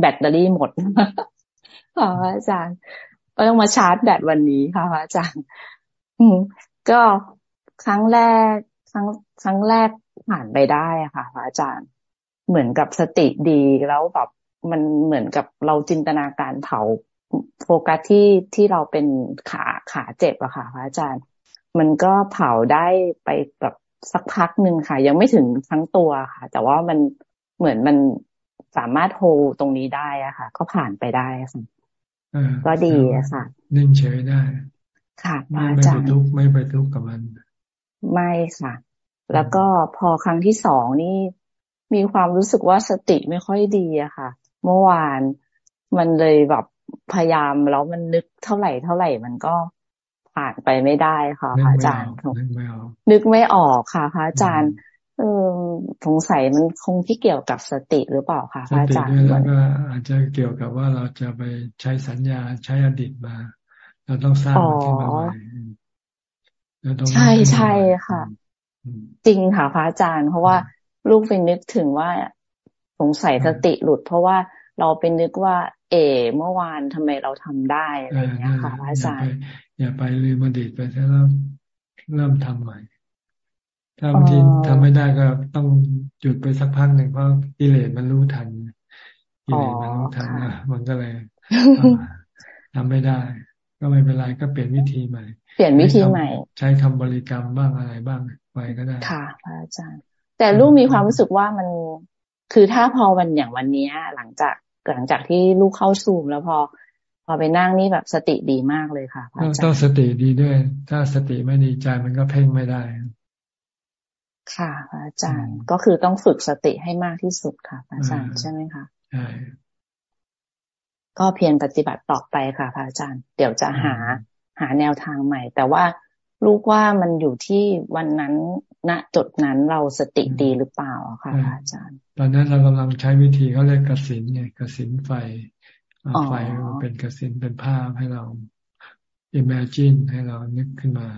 แบตเตอรี่หมดค่ะอาจารย์ก็ต้องมาชาร์จแบตวันนี้ค่ะอาจารย์ก็ครั้งแรกครั้งครั้งแรกผ่านไปได้อะค่ะพระอาจารย์ เหมือนกับสติดีแล้วแบบมันเหมือนกับเราจินตนาการเผาโฟกัสที่ที่เราเป็นขาขาเจ็บอะค่ะพระอาจารย์ มันก็เผาได้ไปแบบสักพักหนึ่งค่ะ ยังไม่ถึงทั้งตัวค่ะ แต่ว่ามันเหมือนมันสามารถโฮตรงนี้ได้อะค่ะ ก็ผ่านไปได้ค่ะก็ดีอะค่ะ นิ่งเฉยได้ ค่ะไม่ไม่ไปทุกข์ไม่ไปทุกข์กับมัน ไม่ค่ะ แล้วก็พอครั้งที่สองนี่ มีความรู้สึกว่าสติไม่ค่อยดีอะค่ะ เมื่อวานมันเลยแบบพยายามแล้วมันนึกเท่าไหร่เท่าไหร่มันก็ผ่านไปไม่ได้ค่ะพระอาจารย์นึกไม่ออกค่ะพระอาจารย์เออสงสัยมันคงที่เกี่ยวกับสติหรือเปล่าคะพระอาจารย์แล้วก็อาจจะเกี่ยวกับว่าเราจะไปใช้สัญญาใช้อดีตมา เราต้องสร้างมันขึ้นมาใหม่ใช่ใช่ค่ะ จริงค่ะพระอาจารย์ เพราะว่า ลูกไปนึกถึงว่าสงสัยสติหลุด เพราะว่าเราเป็นนึกว่า เอ เมื่อวานทำไมเราทำได้อะไรอย่างเงี้ยค่ะพระอาจารย์อย่าไปลืมอดีตไปแล้วเริ่มทำใหม่ ถ้าบางทีทำไม่ได้ก็ต้องหยุดไปสักพักหนึ่งเพราะกิเลสมันรู้ทันกิเลสมันรู้ทันมันก็เลยทำไม่ได้ ก็ไม่เป็นไรก็เปลี่ยนวิธีใหม่ เปลี่ยนวิธีใหม่ ใช้คำบริกรรมบ้างอะไรบ้างไปก็ได้ ค่ะพระอาจารย์ แต่ลูกมีความรู้สึกว่ามันคือถ้าพอวันอย่างวันนี้หลังจากหลังจากที่ลูกเข้าซูมแล้วพอ พอไปนั่งนี่แบบสติดีมากเลยค่ะพระอาจารย์ต้องสติดีด้วย ถ้าสติไม่ดีใจมันก็เพ่งไม่ได้ ค่ะอาจารย์ก็คือต้องฝึกสติให้มากที่สุดค่ะอาจารย์ใช่ไหมคะใช่ก็เพียรปฏิบัติต่อไปค่ะพระอาจารย์ เดี๋ยวจะหาหาแนวทางใหม่ แต่ว่า ลูกว่ามันอยู่ที่วันนั้นณจุดนั้นเราสติดีหรือเปล่าค่ะอาจารย์ ตอนนั้นเรากำลังใช้วิธีเขาเรียกกสินไงกสินไฟไฟเป็นกสินเป็นภาพให้เรา imagine ให้เรานึกขึ้นมา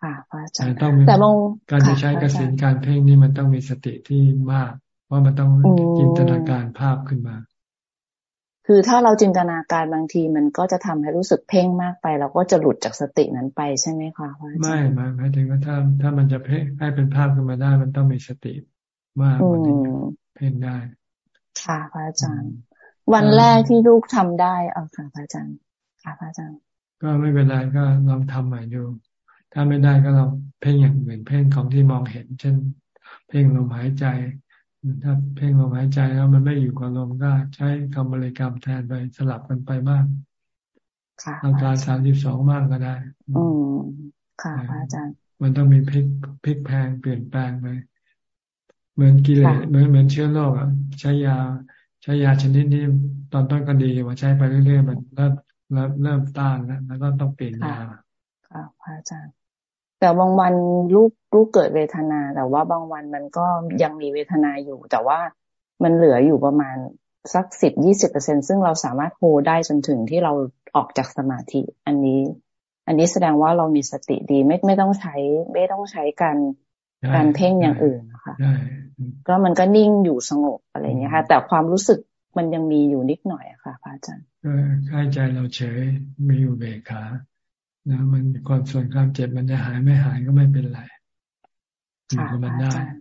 ค่ะพระอาจารย์แต่มองการจะใช้กสินการเพ่งนี่มันต้องมีสติที่มาก ว่ามันต้องจินตนาการภาพขึ้นมา คือถ้าเราจินตนาการบางทีมันก็จะทำให้รู้สึกเพ่งมากไป เราก็จะหลุดจากสตินั้นไปใช่ไหมคะพระอาจารย์ไม่ไม่หมายถึงว่าถ้าถ้ามันจะเพ่งให้เป็นภาพขึ้นมาได้ มันต้องมีสติมากมันถึงเพ่งได้ ค่ะพระอาจารย์ วันแรกที่ลูกทำได้เออค่ะพระอาจารย์ ค่ะพระอาจารย์ ก็ไม่เป็นไรก็ลองทำใหม่ดูถ้าไม่ได้ก็เราเพ่งอย่างอื่นเพ่งของที่มองเห็น เช่น เพ่งลมหายใจ ถ้าเพ่งลมหายใจแล้วมันไม่อยู่กับลมก็ใช้คำบริกรรมแทนไปสลับกันไปบ้างอาการสามสิบสองมากก็ได้อืมค่ะอาจารย์ มันต้องมีพลิกพลิกแพงเปลี่ยนแปลงไปเหมือนกิเลสเหมือนเหมือนเชื้อโรคอะใช้ยา ใช้ยาชนิดนี้ตอนต้นก็ดีว่าใช้ไปเรื่อยๆมันเริ่มเริ่มเริ่มต้านแล้วแล้วก็ต้องเปลี่ยนยาค่ะพระอาจารย์ แต่บางวันลูกลูกเกิดเวทนา แต่ว่าบางวันมันก็ยังมีเวทนาอยู่ แต่ว่ามันเหลืออยู่ประมาณสักสิบยี่สิบเปอร์เซ็นซึ่งเราสามารถโฮได้จนถึงที่เราออกจากสมาธิ อันนี้ อันนี้แสดงว่าเรามีสติดีไม่ไม่ต้องใช้ไม่ต้องใช้การการเพ่งอย่างอื่นนะคะก็มันก็นิ่งอยู่สงบอะไรเงี้ยค่ะ แต่ความรู้สึกมันยังมีอยู่นิดหน่อยอะค่ะพระอาจารย์ให้ใจเราเฉยมีอยู่เบกขา นะมันความส่วนความเจ็บมันจะหายไม่หายก็ไม่เป็นไรค่ะพระอาจารย์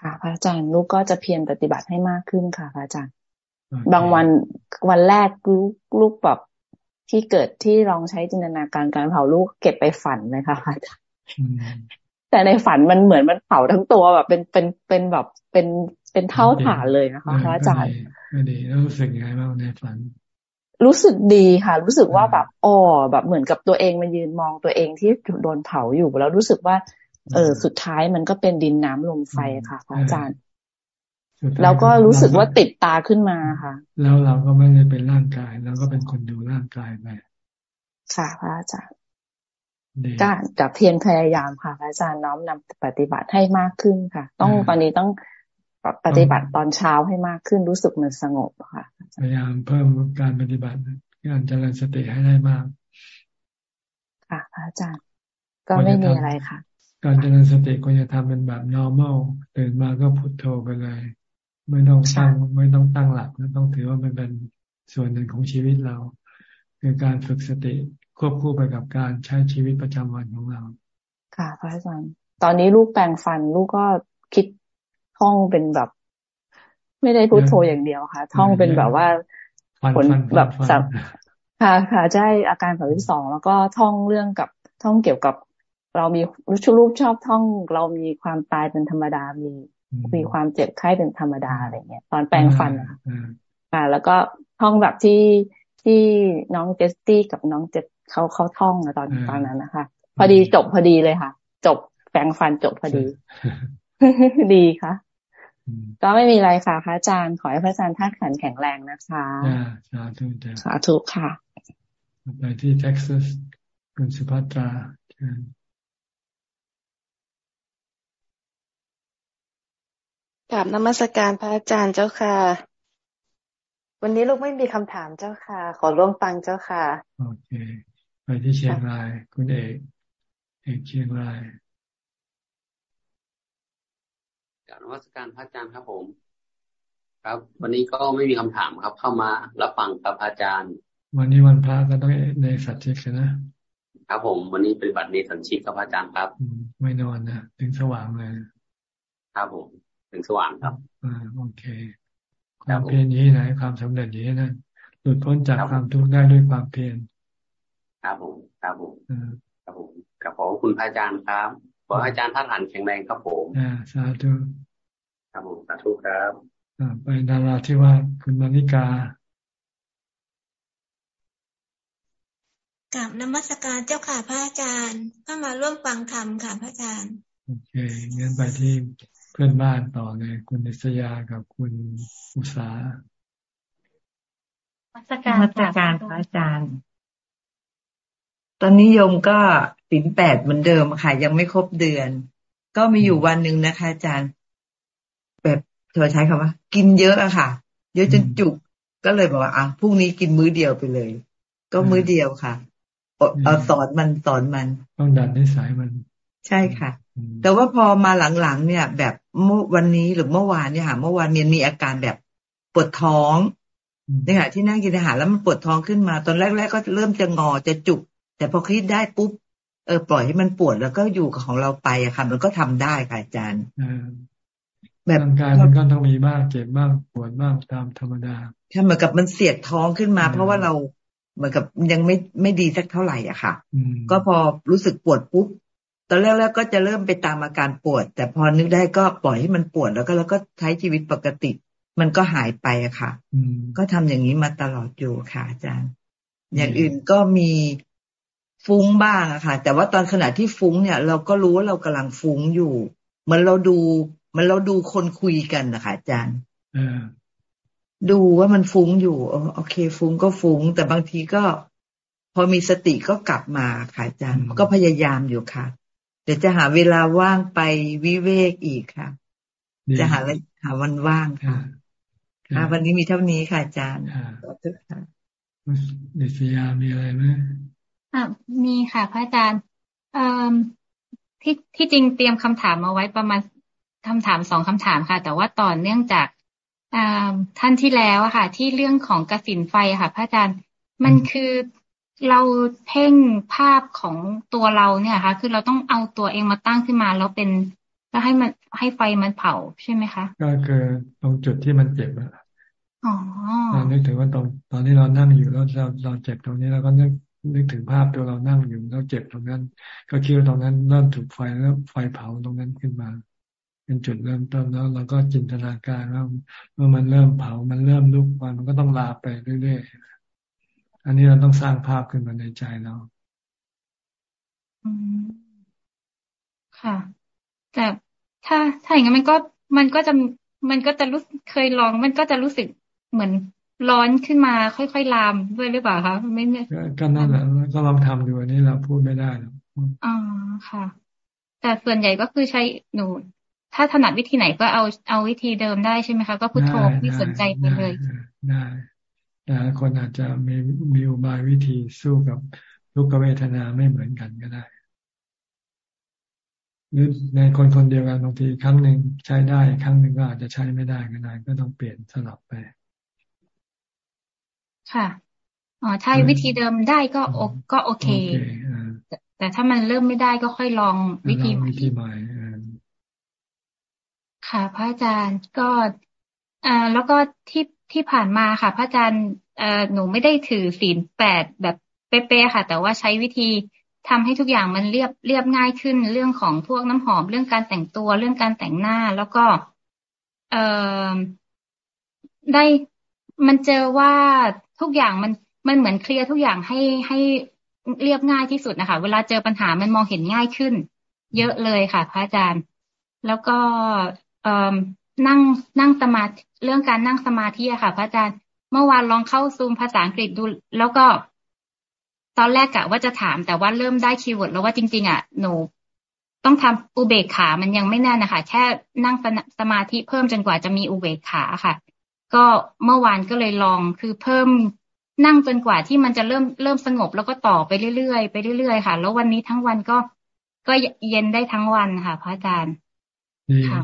ค่ะ พระอาจารย์ลูกก็จะเพียรปฏิบัติให้มากขึ้นค่ะ พระอาจารย์ บางวันวันแรกลูกลูกแบบที่เกิดที่ลองใช้จินตนาการการเผาลูกเก็บไปฝันเลยค่ะพระอาจารย์แต่ในฝันมันเหมือนมันเผาทั้งตัวแบบเป็นเป็นเป็นแบบเป็นเป็นเท่าฐานเลยนะคะพระอาจารย์ก็ดีแล้วรู้สึกยังไงบ้างในฝัน รู้สึกดีค่ะ รู้สึกว่าแบบอ๋อแบบเหมือนกับตัวเองมายืนมองตัวเองที่โดนเผาอยู่แล้วรู้สึกว่า เออสุดท้ายมันก็เป็นดินน้ำลมไฟค่ะพระอาจารย์แล้วก็รู้สึกว่าติดตาขึ้นมาค่ะ แล้วเราก็ไม่ได้เป็นร่างกายเราก็เป็นคนดูร่างกายไปค่ะพระอาจารย์ก็จะเพียรพยายามค่ะพระอาจารย์น้อมนำปฏิบัติให้มากขึ้นค่ะ ต้องตอนนี้ต้อง ปฏิบัติตอนเช้าให้มากขึ้นรู้สึกมันสงบค่ะพยายามเพิ่มการปฏิบัติการเจริญสติให้ได้มาก ค่ะพระอาจารย์ ก็ไม่มีอะไรค่ะ การเจริญสติควรจะทำเป็นแบบ normal ตื่นมาก็พุโทโธไปเลย ไม่ต้องตั้งไม่ต้องตั้งหลักนะต้องถือว่ามันเป็นส่วนหนึ่งของชีวิตเรา คือการฝึกสติควบคู่ไปกับการใช้ชีวิตประจำวันของเรา ค่ะพระอาจารย์ ตอนนี้ลูกแปลงฟันลูกก็คิด ท่องเป็นแบบ ไม่ได้พุทโธอย่างเดียวค่ะ ท่องเป็นแบบว่าผลแบบสับค่ะค่ะใช่อาการสามสิบสองแล้วก็ท่องเรื่องกับท่องเกี่ยวกับ เรามีรู้ชุรูปชอบท่อง เรามีความตายเป็นธรรมดามีมีความเจ็บไข้เป็นธรรมดาอะไรเงี้ยตอนแปลงฟันค่ะแล้วก็ท่องแบบที่ที่น้องเจสตี้กับน้องเจสเขาเขาท่องตอนตอนนั้นนะคะ พอดีจบพอดีเลยค่ะ จบแปลงฟันจบพอดี ดีค่ะ ก็ไม่มีอะไรค่ะพระอาจารย์ ขอให้พระอาจารย์ท่าขันแข็งแรงนะคะสาธุจ้ะสาธุค่ะ ไปที่เท็กซัสคุณสุภัตรากราบนมัสการพระอาจารย์เจ้าค่ะ วันนี้ลูกไม่มีคำถามเจ้าค่ะ ขอร่วมฟังเจ้าค่ะ โอเค ไปที่เชียงราย คุณเอก เอกเชียงราย กับนวัตการพระอาจารย์ครับผม ครับ วันนี้ก็ไม่มีคำถามครับ เข้ามารับฟังครับอาจารย์ วันนี้วันพระก็ต้องในสัจจิกนะครับผม วันนี้ปฏิบัติในสัญชิกครับอาจารย์ครับ ไม่นอนนะถึงสว่างเลยครับผมถึงสว่างครับอ่าโอเค ความเพียรนี้ไหนความสำเร็จนี้นั่นหลุดพ้นจากความทุกข์ได้ด้วยความเพียรครับผมครับผมครับผมกับขอบคุณพระอาจารย์ครับขออาจารย์ท่านหันแข็งแรงครับผมอ่าสาธุ ครับผมสาธุครับอ่าไปดาราที่ว่าคุณมาริกากับนมัสการเจ้าค่ะพระอาจารย์เข้ามาร่วมฟังธรรมค่ะพระอาจารย์โอเคงั้นไปที่เพื่อนบ้านต่อเลยคุณนิสยากับคุณอุษามัสการมัสการพระอาจารย์ ตอนนี้โยมก็สินแปดเหมือนเดิมค่ะ ยังไม่ครบเดือน ก็มีอยู่วันหนึ่งนะคะ อาจารย์แบบ เธอใช้คำว่า กินเยอะอะค่ะ เยอะจนจุกก็เลยบอกว่าอะพรุ่งนี้กินมื้อเดียวไปเลย ก็มื้อเดียวค่ะเอาสอนมันสอนมัน ต้องดันนิสัยมัน ใช่ค่ะ แต่ว่าพอมาหลังๆเนี่ย แบบเมื่อวันนี้หรือเมื่อวานเนี่ยค่ะเมื่อวานมีมีอาการแบบปวดท้องเนี่ยค่ะที่นั่งกินอาหารแล้วมันปวดท้องขึ้นมา ตอนแรกๆก็เริ่มจะงอจะจุก แต่พอคิดได้ปุ๊บเออปล่อยให้มันปวดแล้วก็อยู่กับของเราไปอะค่ะ มันก็ทำได้ค่ะอาจารย์ แบบร่างกายมันก็ต้องมีบ้างเจ็บบ้างปวดบ้างตามธรรมดาใช่เหมือนกับมันเสียดท้องขึ้นมา เพราะว่าเราเหมือนกับยังไม่ไม่ดีสักเท่าไหร่อะค่ะก็พอรู้สึกปวดปุ๊บตอนแรกๆก็จะเริ่มไปตามอาการปวด แต่พอนึกได้ก็ปล่อยให้มันปวดแล้วก็แล้วก็ใช้ชีวิตปกติ มันก็หายไปอะค่ะก็ทำอย่างนี้มาตลอดอยู่ค่ะอาจารย์ อย่างอื่นก็มีฟุ้งบ้างอะค่ะ แต่ว่าตอนขณะที่ฟุ้งเนี่ย เราก็รู้ว่าเรากำลังฟุ้งอยู่ เหมือนเราดูเห มือนเราดูคนคุยกันนะคะอาจารย์ดูว่ามันฟุ้งอยู่โอเค ฟุ้งก็ฟุ้ง แต่บางทีก็ พอมีสติก็กลับมาค่ะอาจารย์ก็พยายามอยู่ค่ะ เดี๋ยวจะหาเวลาว่างไปวิเวกอีกค่ะ จะหาหาวันว่างค่ะค่ะวันนี้มีเท่านี้ค่ะอาจารย์ขอบคุณค่ะเดชยามีอะไรไหมอ่ามีค่ะพระอาจารย์ เอ่อที่ที่จริงเตรียมคำถามมาไว้ประมาณ คำถามสองคำถามค่ะ แต่ว่าต่อเนื่องจากท่านที่แล้วอะค่ะ ที่เรื่องของกสินไฟค่ะ พระอาจารย์มันคือเราเพ่งภาพของตัวเราเนี่ยค่ะ คือเราต้องเอาตัวเองมาตั้งขึ้นมาแล้วเป็นแล้วให้มันให้ไฟมันเผาใช่ไหมคะ ก็คือตรงจุดที่มันเจ็บอะอ๋อเรานึกถึงว่าตรงตอนที่เรานั่งอยู่แล้วเราเราเจ็บตรงนี้เราก็นึกนึกถึงภาพตัวเรานั่งอยู่แล้วเจ็บตรงนั้น ก็คิดว่าตรงนั้นเริ่มถูกไฟแล้วไฟเผาตรงนั้นขึ้นมา เป็นจุดเริ่มต้นแล้วเราก็จินตนาการว่าเมื่อมันเริ่มเผา มันเริ่มลุกมันมันก็ต้องลาไปเรื่อยๆอันนี้เราต้องสร้างภาพขึ้นมาในใจเราอืมค่ะ แต่ถ้าถ้าอย่างนั้นมันก็มันก็จะมันก็จะรู้เคยลอง มันก็จะรู้สึกเหมือนร้อนขึ้นมาค่อยๆลามด้วยหรือเปล่าคะไม่เนี่ยก็นั่นแหละก็ลองทำดูอันนี้เราพูดไม่ได้หรอกอ๋อค่ะ แต่ส่วนใหญ่ก็คือใช้หนู ถ้าถนัดวิธีไหนก็เอาเอาวิธีเดิมได้ใช่ไหมคะ ก็พุทโธไม่สนใจไปเลยได้แต่คนอาจจะมีมีอุบายวิธีสู้กับทุกขเวทนาไม่เหมือนกันก็ได้หรือในคนคนเดียวกันบางทีครั้งหนึ่งใช้ได้ครั้งหนึ่งก็อาจจะใช้ไม่ได้ก็ได้ก็ต้องเปลี่ยนสลับไป ค่ะอ๋อถ้าวิธีเดิมได้ก็โอก็โอเค แต่ถ้ามันเริ่มไม่ได้ก็ค่อยลองวิธีวิธีใหม่ ค่ะ พระอาจารย์ก็อ่าแล้วก็ที่ที่ผ่านมาค่ะ พระอาจารย์เอ่อหนูไม่ได้ถือศีลแปดแบบเป๊ะๆค่ะ แต่ว่าใช้วิธีทำให้ทุกอย่างมันเรียบเรียบง่ายขึ้นเรื่องของพวกน้ำหอมเรื่องการแต่งตัวเรื่องการแต่งหน้าแล้วก็ เอ่อได้มันเจอว่าทุกอย่างมันมันเหมือนเคลียร์ทุกอย่างให้ให้เรียบง่ายที่สุดนะคะ เวลาเจอปัญหามันมองเห็นง่ายขึ้น เยอะเลยค่ะ พระอาจารย์ แล้วก็ นั่งนั่งสมาธิเรื่องการนั่งสมาธิอะค่ะ พระอาจารย์เมื่อวานลองเข้าซูมภาษาอังกฤษดู แล้วก็ ตอนแรกกะว่าจะถาม แต่ว่าเริ่มได้ keyword แล้วว่าจริง ๆอะหนูต้องทำอุเบกขา มันยังไม่แน่นนะคะ แค่นั่งสมาธิเพิ่มจนกว่าจะมีอุเบกขาค่ะ ก็เมื่อวานก็เลยลองคือเพิ่มนั่งจนกว่าที่มันจะเริ่มเริ่มสงบแล้วก็ต่อไปเรื่อยๆไปเรื่อยๆค่ะ แล้ววันนี้ทั้งวันก็ก็เย็นได้ทั้งวันค่ะ พระอาจารย์ค่ะ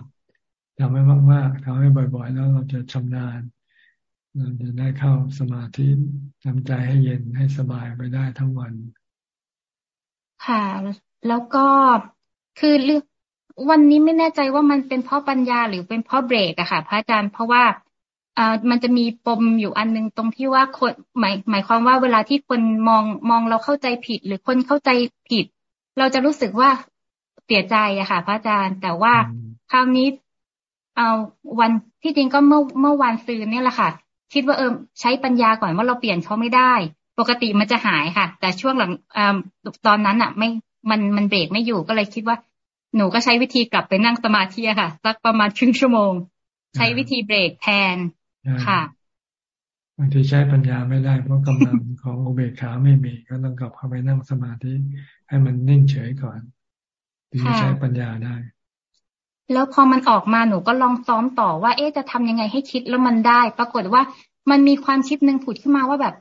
ทำให้มากๆทำให้บ่อย ๆ แล้วเราจะชำนาญเราจะได้เข้าสมาธิทำใจให้เย็นให้สบายไปได้ทั้งวัน ค่ะ แล้วก็คือเรื่องวันนี้ไม่แน่ใจว่ามันเป็นเพราะปัญญาหรือเป็นเพราะเบรกอะค่ะ พระอาจารย์เพราะว่าอ่ามันจะมีปมอยู่อันนึงตรงที่ว่าคนหมายหมายความว่าเวลาที่คนมองมองเราเข้าใจผิด หรือคนเข้าใจผิด เราจะรู้สึกว่าเสียใจอะค่ะ พระอาจารย์ แต่ว่าคราวนี้ เอาวันที่จริงก็เมื่อเมื่อวานซืนเนี่ยแหละค่ะ คิดว่าเออใช้ปัญญาก่อนว่าเราเปลี่ยนเขาไม่ได้ ปกติมันจะหายค่ะ แต่ช่วงหลังอตอนนั้นอะ ไม่มันมันเบรกไม่อยู่ก็เลยคิดว่า หนูก็ใช้วิธีกลับไปนั่งสมาธิค่ะสักประมาณครึ่งชั่วโมง ใช้วิธีเบรกแทนค่ะบางทีใช้ปัญญาไม่ได้เพราะกำลังของอุเบกขาไม่มีก็ต้องกลับเข้าไปนั่งสมาธิให้มันนิ่งเฉยก่อนถึงจะใช้ปัญญาได้ แล้วพอมันออกมาหนูก็ลองซ้อมต่อว่าเอ๊ะจะทำยังไงให้คิดแล้วมันได้ ปรากฏว่ามันมีความคิดหนึ่งผุดขึ้นมาว่าแบบ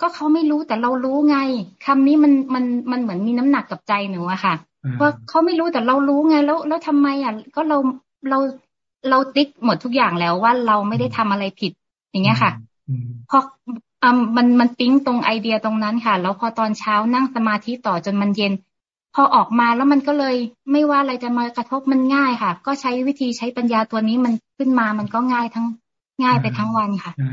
ก็เขาไม่รู้แต่เรารู้ไงคำนี้มันมันมันเหมือนมีน้ำหนักกับใจหนูอะค่ะว่าเขาไม่รู้แต่เรารู้ไงแล้ว แล้วทำไมอะก็เราเราเราติ๊กหมดทุกอย่างแล้วว่าเราไม่ได้ทำอะไรผิด อย่างเงี้ยค่ะพออ่ามันมันปิ๊งตรงไอเดียตรงนั้นค่ะ แล้วพอตอนเช้านั่งสมาธิต่อจนมันเย็น พอออกมาแล้วมันก็เลยไม่ว่าอะไรจะมากระทบมันง่ายค่ะ ก็ใช้วิธีใช้ปัญญาตัวนี้มันขึ้นมามันก็ง่ายทั้งง่ายไปทั้งวันค่ะใช่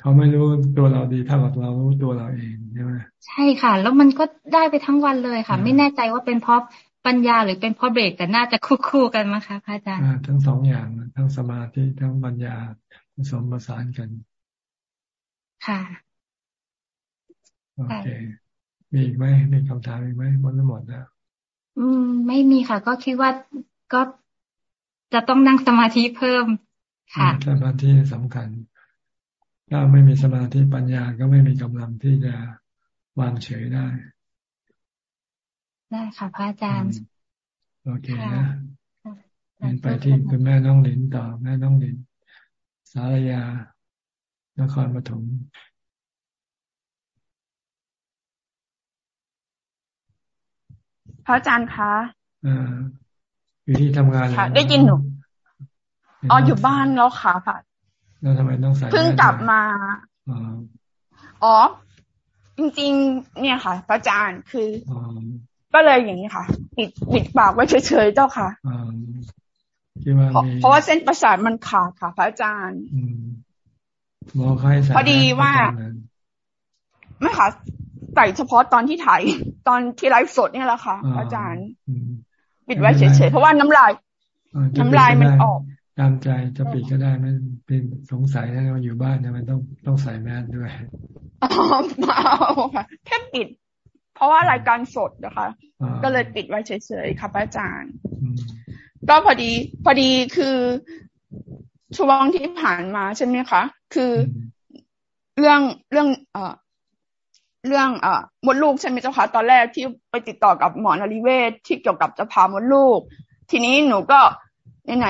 เขาไม่รู้ตัวเราดีเท่ากับเรารู้ตัวเราเองใช่ไหมใช่ค่ะ แล้วมันก็ได้ไปทั้งวันเลยค่ะ ไม่แน่ใจว่าเป็นเพราะปัญญาหรือเป็นเพราะเบรกแต่น่าจะคู่คู่กันมั้งคะพระอาจารย์ทั้งสองอย่างทั้งสมาธิทั้งปัญญาผสมผสานกัน ค่ะโอเคมีอีกไหมมีคำถามอีกไหมหมดแล้วหมดแล้ว อืม ไม่มีค่ะ ก็คิดว่าก็จะต้องนั่งสมาธิเพิ่ม ค่ะสมาธิสำคัญ ถ้าไม่มีสมาธิปัญญาก็ไม่มีกำลังที่จะวางเฉยได้ ได้ค่ะพระอาจารย์ โอเคนะไปที่คุณแม่น้องหลินต่อแม่น้องหลินสารยานครปฐม พระอาจารย์คะอ่าอยู่ที่ทำงานค่ะได้ยินหนูอ๋ออยู่บ้านแล้วค่ะค่ะแล้วทำไมต้องใส่เพิ่งกลับมาอ๋อ จริง ๆ เนี่ยค่ะ พระอาจารย์คือก็เลยอย่างนี้ค่ะปิดปิดปากไว้เฉยๆเจ้าค่ะเพราะว่าเส้นประสาทมันขาดค่ะ พระอาจารย์หมอใครพอดีว่าไม่ค่ะ ใส่เฉพาะตอนที่ถ่ายตอนที่ไลฟ์สดเนี่ยแหละค่ะ อาจารย์ ปิดไว้เฉยๆเพราะว่าน้ำลาย น้ำลายมันออก ตามใจจะปิดก็ได้มันเป็นสงสัยนะมันอยู่บ้านเนี่ยมันต้องต้องใส่แมสด้วยอ๋อเปล่าค่ะแค่ปิด เพราะว่ารายการสดนะคะ ก็เลยปิดไว้เฉยๆค่ะอาจารย์ ก็พอดี พอดีคือช่วงที่ผ่านมาใช่ไหมคะ คือเรื่องเรื่อง เอ่อ เรื่องอ่อมดลูกใช่ไหมเจ้าคะตอนแรกที่ไปติดต่อกับหมอนริเวศที่เกี่ยวกับจะพามดลูก ทีนี้หนูก็ไหน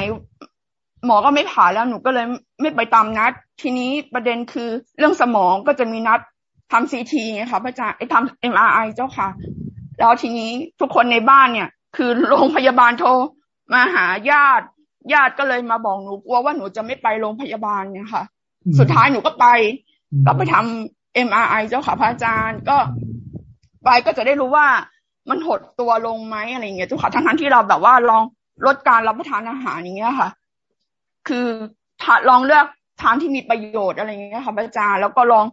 หมอก็ไม่ผ่าแล้วหนูก็เลยไม่ไปตามนัด ทีนี้ประเด็นคือเรื่องสมองก็จะมีนัดทำซีทีไงคะพระอาจารย์ไอ้ทำเอ็มอาร์ไอเจ้าค่ะ แล้วทีนี้ทุกคนในบ้านเนี่ย คือโรงพยาบาลโทรมาหาญาติ ญาติก็เลยมาบอกหนูกลัวว่าหนูจะไม่ไปโรงพยาบาลเนี่ยค่ะ สุดท้ายหนูก็ไป ก็ไปทำเอ็มอา ร์ไอเจ้าค่ะพระอาจารย์ก็ไปก็จะได้รู้ว่ามันหดตัวลงไหมอะไรเงี้ยเจ้าค่ะทั้งทั้งที่เราแบบว่าลองลดการรับประทานอาหารอย่างเงี้ยค่ะ คือลองเลือกทานที่มีประโยชน์อะไรอย่างเงี้ยค่ะพระอาจารย์แล้วก็ลอง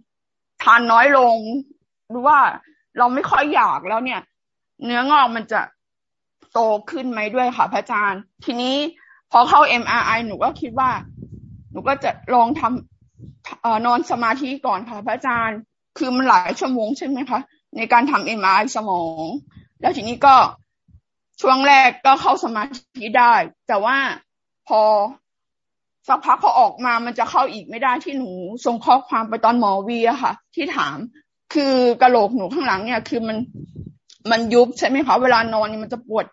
ทานน้อยลงดูว่าเราไม่ค่อยอยากแล้วเนี่ย เนื้องอกมันจะโตขึ้นไหมด้วยค่ะพระอาจารย์ ทีนี้พอเข้า MRI หนูก็คิดว่า หนูก็จะลองทำเอ่อ นอนสมาธิก่อนค่ะพระอาจารย์ คือมันหลายชั่วโมงใช่ไหมคะ ในการทำ MRI สมอง แล้วทีนี้ก็ช่วงแรกก็เข้าสมาธิได้ แต่ว่าพอสักพักพอออกมามันจะเข้าอีกไม่ได้ที่หนูส่งข้อความไปตอนหมอวีอะค่ะ ที่ถามคือกระโหลกหนูข้างหลังเนี่ย คือมันมันยุบใช่ไหมคะเวลานอนมันจะปวด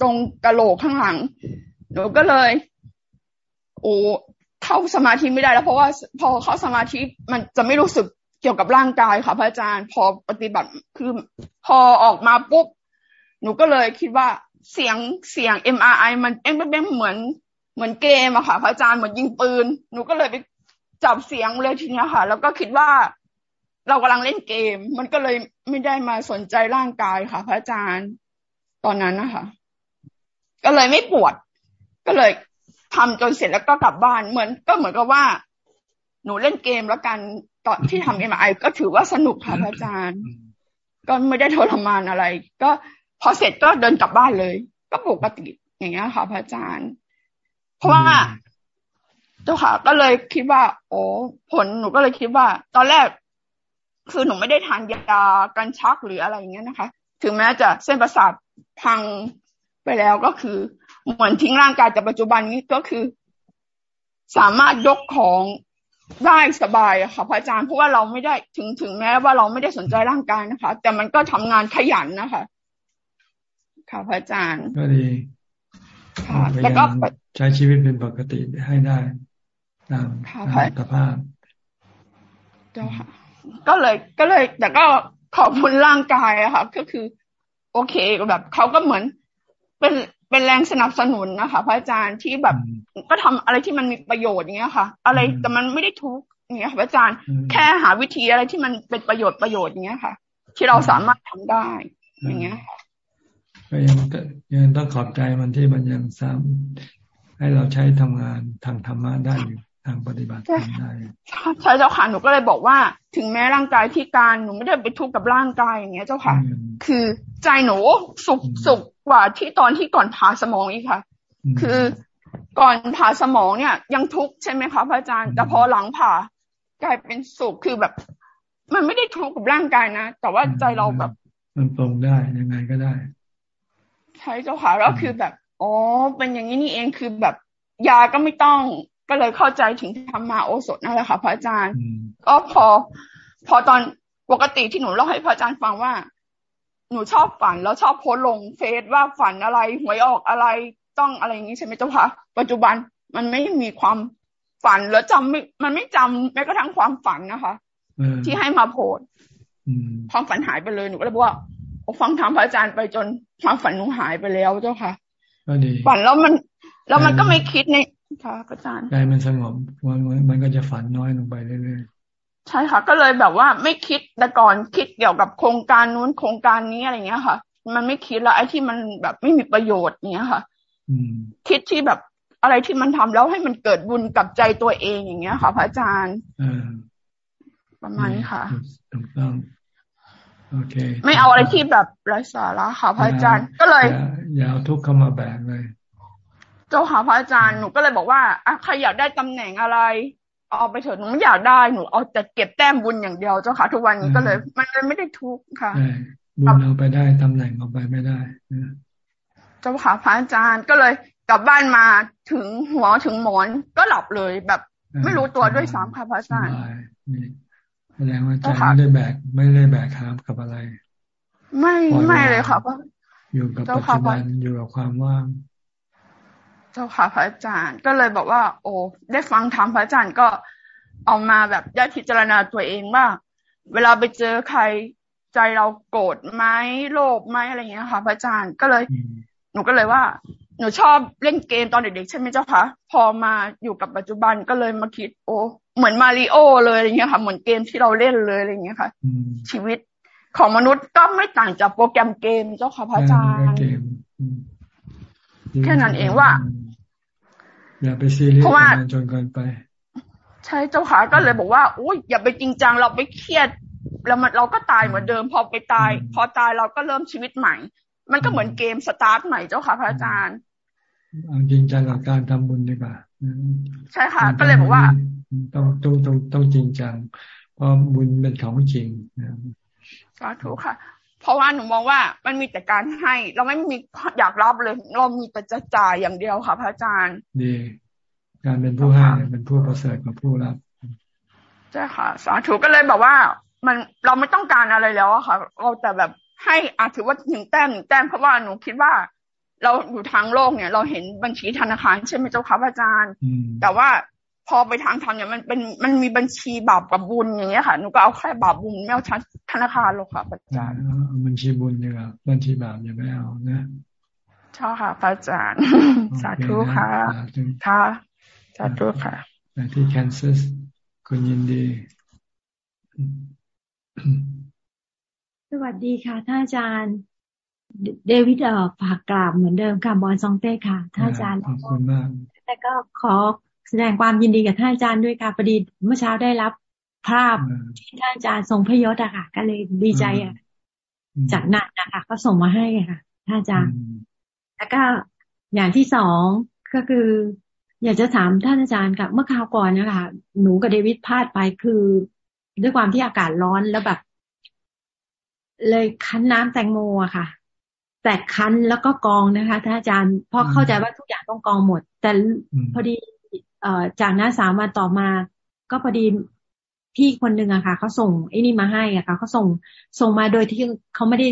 ตรงกระโหลกข้างหลังหนูก็เลย โอ้ เข้าสมาธิไม่ได้แล้วเพราะว่าพอเข้าสมาธิมันจะไม่รู้สึกเกี่ยวกับร่างกายค่ะพระอาจารย์ พอปฏิบัติคือพอออกมาปุ๊บหนูก็เลยคิดว่าเสียงเสียง MRI มันเอ็งเป็นเหมือนเหมือนเกมอะค่ะพระอาจารย์เหมือนยิงปืน หนูก็เลยไปจับเสียงเลยทีนี้ค่ะ แล้วก็คิดว่าเรากำลังเล่นเกม มันก็เลยไม่ได้มาสนใจร่างกายค่ะ พระอาจารย์ตอนนั้นนะคะก็เลยไม่ปวด ก็เลย ทำจนเสร็จแล้วก็กลับบ้านเหมือนก็เหมือนกับว่า หนูเล่นเกมแล้วกันตอนที่ทำเอ็มไอก็ถือว่าสนุกค่ะพระอาจารย์ ก็ไม่ได้ทรมานอะไร ก็พอเสร็จก็เดินกลับบ้านเลย ก็ปกติอย่างเงี้ยค่ะพระอาจารย์ราะว่าเจ้าค่ะก็เลยคิดว่า โอ้ผลหนูก็เลยคิดว่า ตอนแรกคือหนูไม่ได้ทานยากันชักหรืออะไรอย่างเงี้ยนะคะ ถึงแม้จะเส้นประสาทพังไปแล้วก็คือ เหมือนทิ้งร่างกายแต่ปัจจุบันนี้ก็คือ สามารถยกของได้สบายอะค่ะพระอาจารย์เพราะว่าเราไม่ได้ถึงถึงแม้ว่าเราไม่ได้สนใจร่างกายนะคะ แต่มันก็ทำงานขยันนะคะ ค่ะพระอาจารย์ก็ดีแล้วก็ใช้ชีวิตเป็นปกติให้ได้ตามสภาพเจ้าค่ะ ก็เลยก็เลย แต่ก็ขอบคุณร่างกายอะค่ะ ก็คือ โอเคแบบเขาก็เหมือนเป็น เป็นแรงสนับสนุนนะคะ พระอาจารย์ที่แบบก็ทำอะไรที่มันมีประโยชน์อย่างเงี้ยค่ะ อะไรแต่มันไม่ได้ทุกอย่างเงี้ยพระอาจารย์แค่หาวิธีอะไรที่มันเป็นประโยชน์ประโยชน์อย่างเงี้ยค่ะ ที่เราสามารถทำได้อย่างเงี้ยก็ยังยังต้องขอบใจมันที่มันยังสามให้เราใช้ทำงานทางธรรมะได้อยู่ทางปฏิบัติทำได้ใช่เจ้าค่ะหนูก็เลยบอกว่า ถึงแม้ร่างกายพิการหนูไม่ได้ไปทุกข์กับร่างกายอย่างเงี้ย เจ้าค่ะ คือใจหนูสุขสุข กว่าที่ตอนที่ก่อนผ่าสมองอีกค่ะ คือก่อนผ่าสมองเนี่ย ยังทุกข์ใช่ไหมคะพระอาจารย์แต่พอหลังผ่ากลายเป็นสุขคือแบบ มันไม่ได้ทุกข์กับร่างกายนะแต่ว่าใจเราแบบ มันตรงได้ยังไงก็ได้ใช่เจ้าค่ะแล้วคือแบบอ๋อเป็นอย่างนี้นี่เองคือแบบยาก็ไม่ต้องก็เลยเข้าใจถึงธรรมาโอสถนั่นแหละค่ะพระอาจารย์ก็พอ พอตอนปกติที่หนูเล่าให้พระอาจารย์ฟังว่า หนูชอบฝันแล้วชอบโพสลงเฟซว่าฝันอะไรหวยออกอะไรต้องอะไรอย่างนี้ใช่ไหมเจ้าค่ะปัจจุบันมันไม่มีความฝันแล้วจำไม่มันไม่จำแม้กระทั่งความฝันนะคะที่ให้มาโพสความฝันหายไปเลยหนูก็เลยบอกว่าฟังธรรมพระอาจารย์ไปจนความฝันหนูหายไปแล้วเจ้าค่ะฝันแล้วมัน แล้วมันก็ไม่คิดในค่ะอาจารย์ใจมันสงบมันมันก็จะฝันน้อยลงไปเรื่อยๆ ใช่ค่ะ ก็เลยแบบว่าไม่คิดแต่ก่อนคิดเกี่ยวกับโครงการนู้นโครงการนี้อะไรเงี้ยค่ะ มันไม่คิดละไอ้ที่มันแบบไม่มีประโยชน์เนี้ยค่ะคิดที่แบบอะไรที่มันทำแล้วให้มันเกิดบุญกับใจตัวเองอย่างเงี้ยค่ะ พระอาจารย์ประมาณนี้ค่ะถูกต้องโอเค ไม่เอาอะไรที่แบบไร้สาระค่ะ พระอาจารย์ก็เลยอย่าเอาทุกข์เข้ามาแบกเลย เจ้าค่ะพระอาจารย์หนูก็เลยบอกว่าอะใครอยากได้ตำแหน่งอะไร เอาไปเถอะหนูไม่อยากได้หนูเอาแต่เก็บแต้มบุญอย่างเดียวเจ้าค่ะ ทุกวันนี้ก็เลย มันเลยไม่ได้ทุกข์ค่ะบุญเอาไปได้ตำแหน่งเอาไปไม่ได้เจ้าค่ะพระอาจารย์ก็เลยกลับบ้านมาถึงหัวถึงหมอนก็หลับเลยแบบ ไม่รู้ตัวด้วยซ้ำค่ะพระอาจารย์แสดงว่าใจไม่ได้แบกไม่ได้แบกหามกับอะไร ไม่ไม่เลยค่ะเพราะอยู่กับปัจจุบันอยู่กับความว่าง เจ้าค่ะพระอาจารย์ ก็เลยบอกว่า โอ้ได้ฟังธรรมพระอาจารย์ก็เอามาแบบได้พิจารณาตัวเองว่า เวลาไปเจอใครใจเราโกรธไหมโลภไหมอะไรเงี้ยค่ะ พระอาจารย์ก็เลย หนูก็เลยว่า หนูชอบเล่นเกมตอนเด็กๆใช่ไหมเจ้าคะพอมาอยู่กับปัจจุบันก็เลยมาคิด โอ้เหมือนมาริโอเลยอะไรเงี้ยค่ะ เหมือนเกมที่เราเล่นเลยอะไรเงี้ยค่ะ ชีวิตของมนุษย์ก็ไม่ต่างจากโปรแกรมเกมเจ้าค่ะพระอาจารย์แค่นั้นเองว่า อย่าไปซีเรียสมันจนเกินไป ใช่เจ้าค่ะก็เลยบอกว่าอุ้ยอย่าไปจริงจังเราไปเครียด แล้วมันเราก็ตายเหมือนเดิม พอไปตาย พอตายเราก็เริ่มชีวิตใหม่ มันก็เหมือนเกมสตาร์ทใหม่เจ้าค่ะพระอาจารย์เอาจริงจังกับการทำบุญดีกว่าใช่ค่ะก็เลยบอกว่า ต้องต้องต้องต้องจริงจังเพราะบุญเป็นของจริงสาธุค่ะ เพราะว่าหนูมองว่ามันมีแต่การให้ เราไม่มีอยากรับเลย เรามีแต่จะจ่ายอย่างเดียวค่ะพระอาจารย์ดีการเป็นผู้ให้เป็นผู้ประเสริฐกับผู้รับใช่ค่ะสาธุก็เลยแบบว่า มันเราไม่ต้องการอะไรแล้วอะค่ะ เราแต่แบบให้อาถือว่าหนึ่งแต้มหนึ่งแต้มเพราะว่าหนูคิดว่า เราอยู่ทางโลกเนี่ย เราเห็นบัญชีธนาคารใช่ไหมเจ้าค่ะพระอาจารย์ แต่ว่า พอไปทางธรรมเนี่ยมันเป็นมันมีบัญชีบาปกับบุญอย่างเงี้ยค่ะหนูก็เอาแค่บาปบุญไม่เอาธนาคารหรอกค่ะอาจารย์บัญชีบุญเนี่ยบัญชีบาปอย่าไม่เอานะชอบค่ะพระอาจารย์สาธุค่ะค่ะสาธุค่ะที่แคนซัสคุณยินดี สวัสดีค่ะท่านอาจารย์เดวิดเอ่อฝากกราบเหมือนเดิมค่ะบอลซองเต้ค่ะท่านอาจารย์ขอบคุณมากแต่ก็ขอ แสดงความยินดีกับท่านอาจารย์ด้วยค่ะประดิษฐ์เมื่อเช้าได้รับภาพที่ท่านอาจารย์ทรงพยศอะค่ะ ก็เลยดีใจอะจากนั้นนะคะก็ส่งมาให้ค่ะท่านอาจารย์แล้วก็อย่างที่สองก็คือ อยากจะถามท่านอาจารย์ค่ะเมื่อคราวก่อนนะคะหนูกับเดวิดพลาดไปคือ ด้วยความที่อากาศร้อนแล้วแบบ เลยคั้นน้ำแตงโมอะค่ะ แต่คั้นแล้วก็กองนะคะท่านอาจารย์เพราะเข้าใจว่าทุกอย่างต้องกองหมด แต่พอดีเอ่อ จากนั้นสามวันต่อมา ก็พอดีพี่คนหนึ่งอะค่ะเขาส่งไอ้นี่มาให้อะค่ะเขาส่งส่งมาโดยที่เขาไม่ได้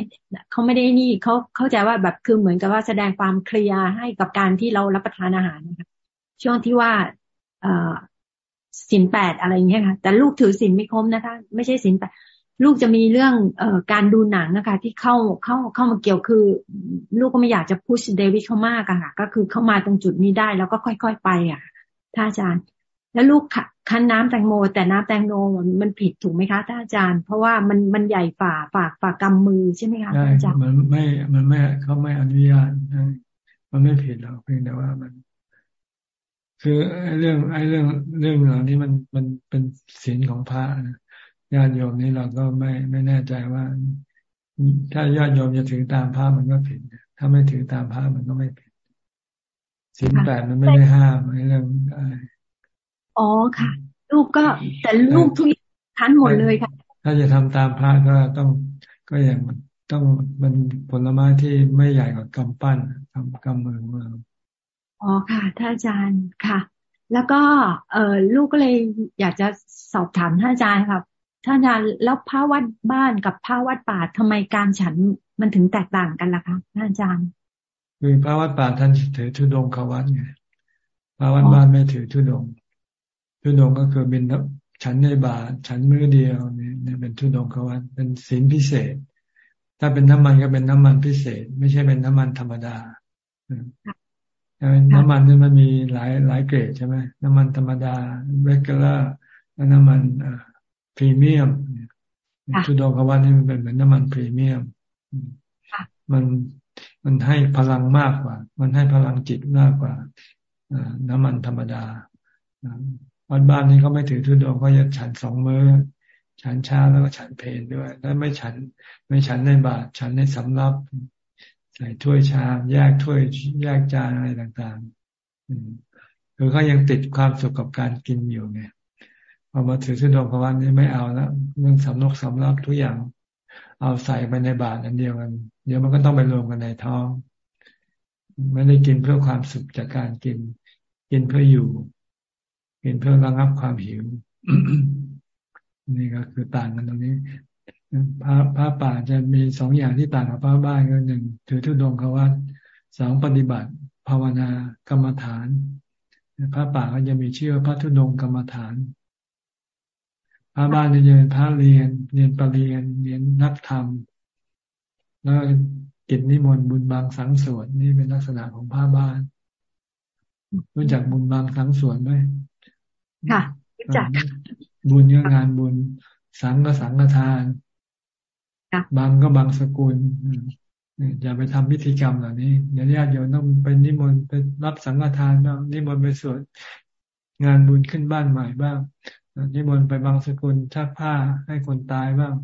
เขาไม่ได้นี่เขาเข้าใจว่าแบบคือเหมือนกับว่าแสดงความเคลียร์ให้กับการที่เรารับประทานอาหารนะคะช่วงที่ว่าเอ่อสินแปดอะไรอย่างเงี้ยค่ะ แต่ลูกถือสินไม่คมนะคะ ไม่ใช่สินแปดลูกจะมีเรื่องเอ่อการดูหนังนะคะที่เข้าเข้าเข้ามาเกี่ยวคือ ลูกก็ไม่อยากจะพุชเดวิดเข้ามากอะค่ะ ก็คือเข้ามาตรงจุดนี้ได้แล้วก็ค่อย ๆ ไปอะ ท่านอาจารย์ แล้วลูกคั้นน้ำแตงโม แต่น้ำแตงโมมันผิดถูกไหมคะท่านอาจารย์ เพราะว่ามันมันใหญ่ฝ่าฝ่าฝ่ากำมือใช่ไหมคะท่านอาจารย์มันไม่มันไม่เขาไม่อนุญาตมันไม่ผิดหรอกเพียงแต่ว่ามัน คือไอ้เรื่อง ไอ้เรื่องเรื่องเหล่านี้มันมันเป็นศีลของพระนะญาติโยมนี่เราก็ไม่ไม่แน่ใจว่า ถ้าญาติโยมจะถือตามพระมันก็ผิด ถ้าไม่ถือตามพระมันก็ไม่ผิด สินแปดมันไม่ได้ห้ามในเรื่องอะไรอ๋อค่ะ ลูกก็แต่ลูกทุกอย่างทันหมดเลยค่ะ ถ้าจะทำตามพระก็ต้องก็อย่างต้องมันผลไม้ที่ไม่ใหญ่กว่ากำปั้นทำกำมือของเราอ๋อค่ะท่านอาจารย์ค่ะ แล้วก็เออลูกก็เลยอยากจะสอบถามท่านอาจารย์ครับท่านอาจารย์แล้วพระวัดบ้านกับพระวัดป่าทำไมการฉันมันถึงแตกต่างกันล่ะคะท่านอาจารย์ คือพระวัดป่าท่านถือทุดงขวัตไงพระวัดบ้านไม่ถือทุดงทุดงก็คือบินฉันในบาทฉันมือเดียวเนี่ยเป็นทุดงขวัตเป็นศีลพิเศษ ถ้าเป็นน้ำมันก็เป็นน้ำมันพิเศษ ไม่ใช่เป็นน้ำมันธรรมดาน้ำมันนี่มันมีหลายหลายเกรดใช่ไหมน้ำมันธรรมดา regular และน้ำมันพรีเมียมทุดงขวัตนี่มันเป็นเหมือนน้ำมันพรีเมียมมัน มันให้พลังมากกว่า มันให้พลังจิตมากกว่าน้ำมันธรรมดาวัดบ้านนี้เขาไม่ถือทุดงก็จะฉันสองมือฉันเช้าแล้วก็ฉันเพลนด้วย แล้วไม่ฉัน ไม่ฉันในบาตรฉันในสำรับใส่ถ้วยชาม แยกถ้วยแยกจานอะไรต่างๆคือเขายังติดความสุขกับการกินอยู่ไงพอมาถือสุดงพวันนี้ไม่เอาแล้วเรื่องสำนกสำรับทุกอย่าง เอาใส่ไปในบาตรอันเดียวกัน เดี๋ยวมันก็ต้องไปรวมกันในท้อง ไม่ได้กินเพื่อความสุขจากการกิน กินเพื่ออยู่ กินเพื่อระงับความหิว นี่ก็คือต่างกันตรงนี้พระพระป่าจะมีสองอย่างที่ต่างกับพระบ้านก็หนึ่งถือทุดงควัตสองปฏิบัติ ภาวนากรรมฐาน พระป่าก็จะมีชื่อพระทุดงกรรมฐาน พระบ้านจะเป็นพระเรียน เรียนปรริญญาเรียนนักธรรม แล้วกิจนิมนต์บุญบางสังสวดนี่เป็นลักษณะของพระบ้าน รู้จักบุญบางสังสวดไหมค่ะ รู้จัก บุญเรื่องงานบุญ สังก็สังฆทานบางก็บางสกุลอย่าไปทำพิธีกรรมเหล่านี้เดี๋ยวญาติโยมต้องไปนิมนต์ไปรับสังฆทานบ้างนิมนต์ไปสวดงานบุญขึ้นบ้านใหม่บ้าง นิมนต์ไปบางสกุลชักผ้าให้คนตายบ้าง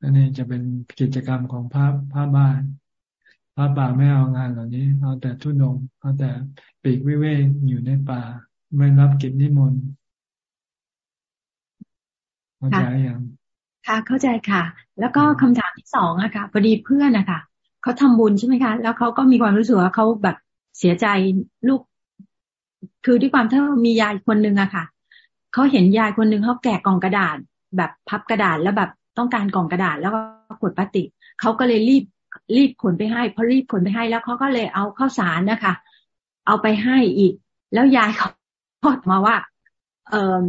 อันนี้จะเป็นกิจกรรมของพระพระบ้านพระป่าไม่เอางานเหล่านี้เอาแต่ทุนงเอาแต่ปีกวิเวกอยู่ในป่า ไม่รับกิจนิมนต์เข้าใจยังค่ะ เข้าใจค่ะ แล้วก็คำถามที่สองอะค่ะพอดีเพื่อนอะค่ะเขาทำบุญใช่ไหมคะ แล้วเขาก็มีความรู้สึกว่าเขาแบบเสียใจลูก คือด้วยความที่มียายคนหนึ่งอะค่ะ เขาเห็นยายคนหนึ่งเขาแกะกล่องกระดาษ แบบพับกระดาษแล้วแบบต้องการกล่องกระดาษแล้วก็ขวดพลาสติกเขาก็เลยรีบรีบขนไปให้พอรีบขนไปให้แล้วเขาก็เลยเอาข้าวสารนะคะ เอาไปให้อีก แล้วยายเขาพูดมาว่า เออ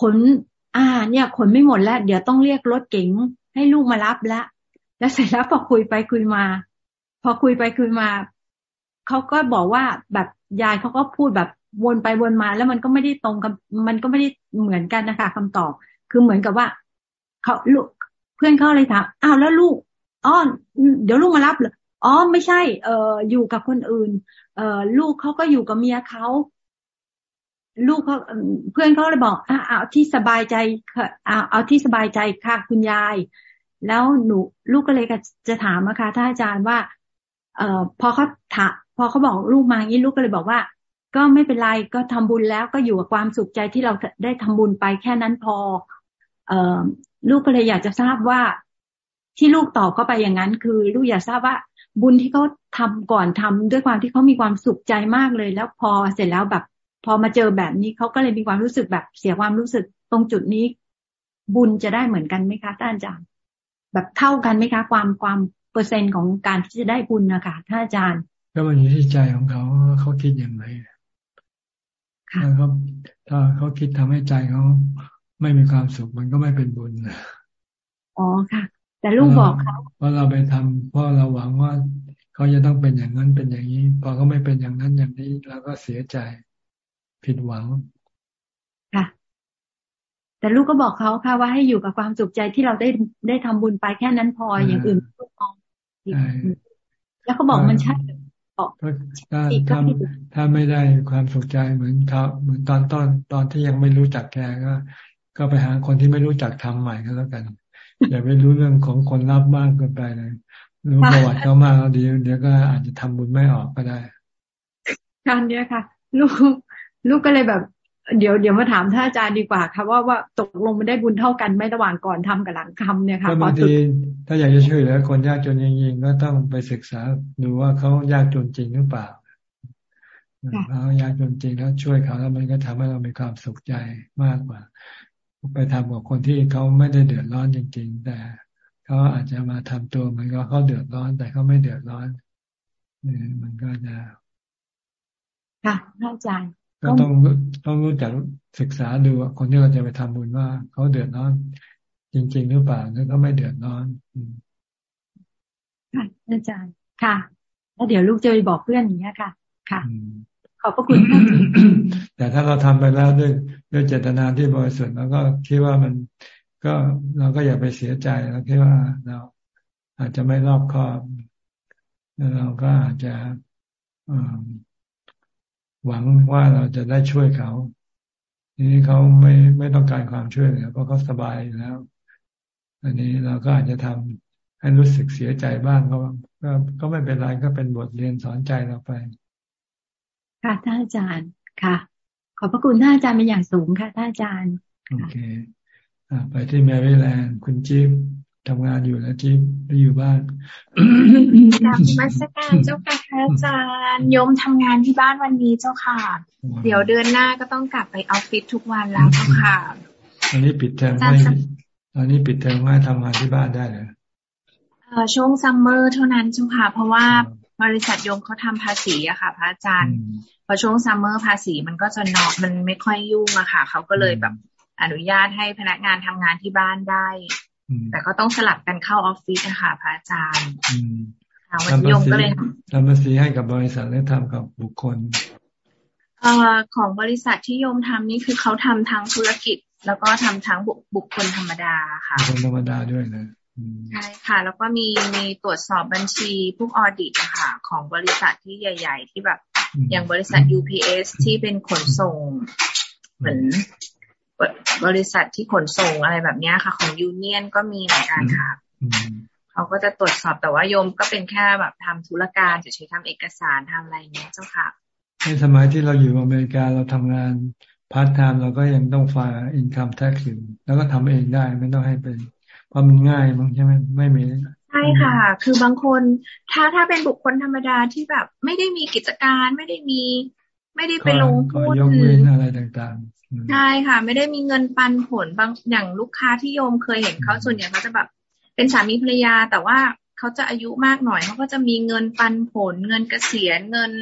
ขนอ่า เนี่ย ขนไม่หมดแล้ว เดี๋ยวต้องเรียกรถเก๋งให้ลูกมารับแล้วแล้วเสร็จแล้วพอคุยไปคุยมา พอคุยไปคุยมาเขาก็บอกว่าแบบยายเขาก็พูดแบบ วนไปวนมาแล้วมันก็ไม่ได้ตรงกับมันก็ไม่ได้เหมือนกันนะคะคำตอบ คือเหมือนกับว่าเขาลูกเพื่อนเขาเลยถามอ้าวแล้วลูกอ๋อเดี๋ยวลูกมารับเหรออ๋อไม่ใช่ เอออยู่กับคนอื่น เออลูกเขาก็อยู่กับเมียเขาลูกเขาเพื่อนเขาเลยบอกอ่าเอาที่สบายใจเอาเอาที่สบายใจค่ะ คุณยาย แล้วหนูลูกก็เลยจะถามนะคะท่านอาจารย์ว่า เอ่อพอเขาถาพอเขาบอกลูกมาอย่างนี้ลูกก็เลยบอกว่า ก็ไม่เป็นไรก็ทำบุญแล้วก็อยู่กับความสุขใจที่เราได้ทำบุญไปแค่นั้นพอ เออลูกก็เลยอยากจะทราบว่า ที่ลูกตอบเข้าไปอย่างนั้น คือ ลูกอยากทราบว่า บุญที่เขาทาก่อนทำด้วยความที่เขามีความสุขใจมากเลย แล้วพอเสร็จแล้วแบบ พอมาเจอแบบนี้เขาก็เลยมีความรู้สึกแบบเสียความรู้สึกตรงจุดนี้ บุญจะได้เหมือนกันไหมคะท่านอาจารย์ แบบเท่ากันไหมคะ ความความเปอร์เซ็นต์ของการที่จะได้บุญนะคะท่านอาจารย์ก็มันอยู่ที่ใจของเขาเขาคิดอย่างไร ถ้าเขาถ้าเขาคิดทำให้ใจเขาไม่มีความสุขมันก็ไม่เป็นบุญนะอ๋อค่ะ แต่ลูกบอกเขาเพราะเราไปทำเพราะเราหวังว่าเขาจะต้องเป็นอย่างนั้นเป็นอย่างนี้พอเขาไม่เป็นอย่างนั้นอย่างนี้เราก็เสียใจผิดหวังค่ะ แต่ลูกก็บอกเขาค่ะว่าให้อยู่กับความสุขใจที่เราได้ได้ทำบุญไปแค่นั้นพออย่างอื่นลูกมองแล้วเขาบอกมันใช่ ถ้าถ้าถ้าไม่ได้ความสุขใจเหมือนเขาเหมือนตอนตอนตอนที่ยังไม่รู้จักแกก็ ก็ไปหาคนที่ไม่รู้จักทำใหม่ก็แล้วกัน อย่าไปรู้เรื่องของคนรับมากเกินไปเลยรู้ประวัติเขามากแล้วดีเดี๋ยวก็อาจจะทำบุญไม่ออกก็ได้การเนี้ยค่ะ ลูกลูกก็เลยแบบ เดี๋ยวเดี๋ยวมาถามท่านอาจารย์ดีกว่าค่ะว่าว่าตกลงมันได้บุญเท่ากันไหมระหว่างก่อนทำกับหลังทำเนี่ยค่ะบางทีถ้าอยากจะช่วยเหลือคนยากจนจริงๆก็ต้องไปศึกษาดูว่าเขายากจนจริงหรือเปล่าเขายากจนจริงแล้วช่วยเขาแล้วมันก็ทำให้เรามีความสุขใจมากกว่า ไปทำกับคนที่เขาไม่ได้เดือดร้อนจริง ๆ แต่เขาอาจจะมาทำตัวเหมือนกับเขาเดือดร้อน แต่เขาไม่เดือดร้อนมันก็จะค่ะอาจารย์ ก็ต้องต้องรู้จักศึกษาดูว่าคนที่เราจะไปทำบุญว่า เขาเดือดร้อน จริง ๆ หรือเปล่าหรือเขาไม่เดือดร้อนค่ะอาจารย์ค่ะ แล้วเดี๋ยวลูกจะไปบอกเพื่อนอย่างนี้ค่ะ ค่ะขอบพระคุณแต่ถ้าเราทำไปแล้วด้วยด้วยเจตนาที่บริสุทธิ์แล้วก็คิดว่ามันก็เราก็อย่าไปเสียใจเราคิดว่าเราอาจจะไม่รอบคอบแล้วเราก็อาจจะ หวังว่าเราจะได้ช่วยเขาทีนี้เขาไม่ไม่ต้องการความช่วยเหลือเพราะเขาสบายแล้ว อันนี้เราก็อาจจะทำให้รู้สึกเสียใจบ้างก็ก็ก็ไม่เป็นไรก็เป็นบทเรียนสอนใจเราไป ค่ะท่านอาจารย์ค่ะ ขอบพระคุณท่านอาจารย์เป็นอย่างสูงค่ะท่านอาจารย์ โอเคอ่าไปที่แมรี่แลนด์คุณจิ๊บ ทำงานอยู่แล้วจิ๊บหรืออยู่บ้านกลับมาสการเจ้าค่ะอาจารย์โยมทำงานที่บ้านวันนี้เจ้าค่ะ เดี๋ยวเดือนหน้าก็ต้องกลับไปออฟฟิศทุกวันแล้วเจ้าค่ะตอนนี้ปิดเทอมไม่ตอนนี้ปิดเทอมไม่ทำงานที่บ้านได้เลยเออช่วงซัมเมอร์เท่านั้นเจ้าค่ะ เพราะว่าบริษัทโยมเขาทำภาษีอะค่ะ พระอาจารย์ พอช่วงซัมเมอร์ภาษีมันก็จะนอกมันไม่ค่อยยุ่งอะค่ะเขาก็เลยแบบอนุญาตให้พนักงานทำงานที่บ้านได้ แต่ก็ต้องสลับกันเข้าออฟฟิศนะคะพระอาจารย์วันโยมก็เลยทำภาษีให้กับบริษัทหรือทำกับบุคคลเอ่อของบริษัทที่โยมทำนี่คือเขาทำทั้งธุรกิจ แล้วก็ทำทั้งบุคคลธรรมดาค่ะบุคคลธรรมดาด้วยนะใช่ค่ะ แล้วก็มีมีตรวจสอบบัญชีพวกออดิตค่ะของบริษัทที่ใหญ่ ๆ ที่แบบอย่างบริษัท UPS ที่เป็นขนส่ง เหมือน บริษัทที่ขนส่งอะไรแบบนี้ค่ะ ของยูเนียนก็มีเหมือนกันค่ะเขาก็จะตรวจสอบแต่ว่าโยมก็เป็นแค่แบบทำธุรการจะใช้ทำเอกสารทำอะไรเนี้ยเจ้าค่ะในสมัยที่เราอยู่อเมริกาเราทำงานพาร์ทไทม์เราก็ยังต้อง file income tax อยู่แล้วก็ทำเองได้ไม่ต้องให้เป็นเพราะมันง่ายมั้งใช่ไหมไม่มีใช่ค่ะ คือบางคนถ้าถ้าเป็นบุคคลธรรมดาที่แบบไม่ได้มีกิจการไม่ได้มี ไม่ได้ไปลงทุนยกเว้นอะไรต่างๆใช่ค่ะ ไม่ได้มีเงินปันผลบางอย่างลูกค้าที่โยมเคยเห็นเขาส่วนใหญ่เขาจะแบบเป็นสามีภรรยา แต่ว่าเขาจะอายุมากหน่อยเขาก็จะมีเงินปันผล เงินเกษียณเงิน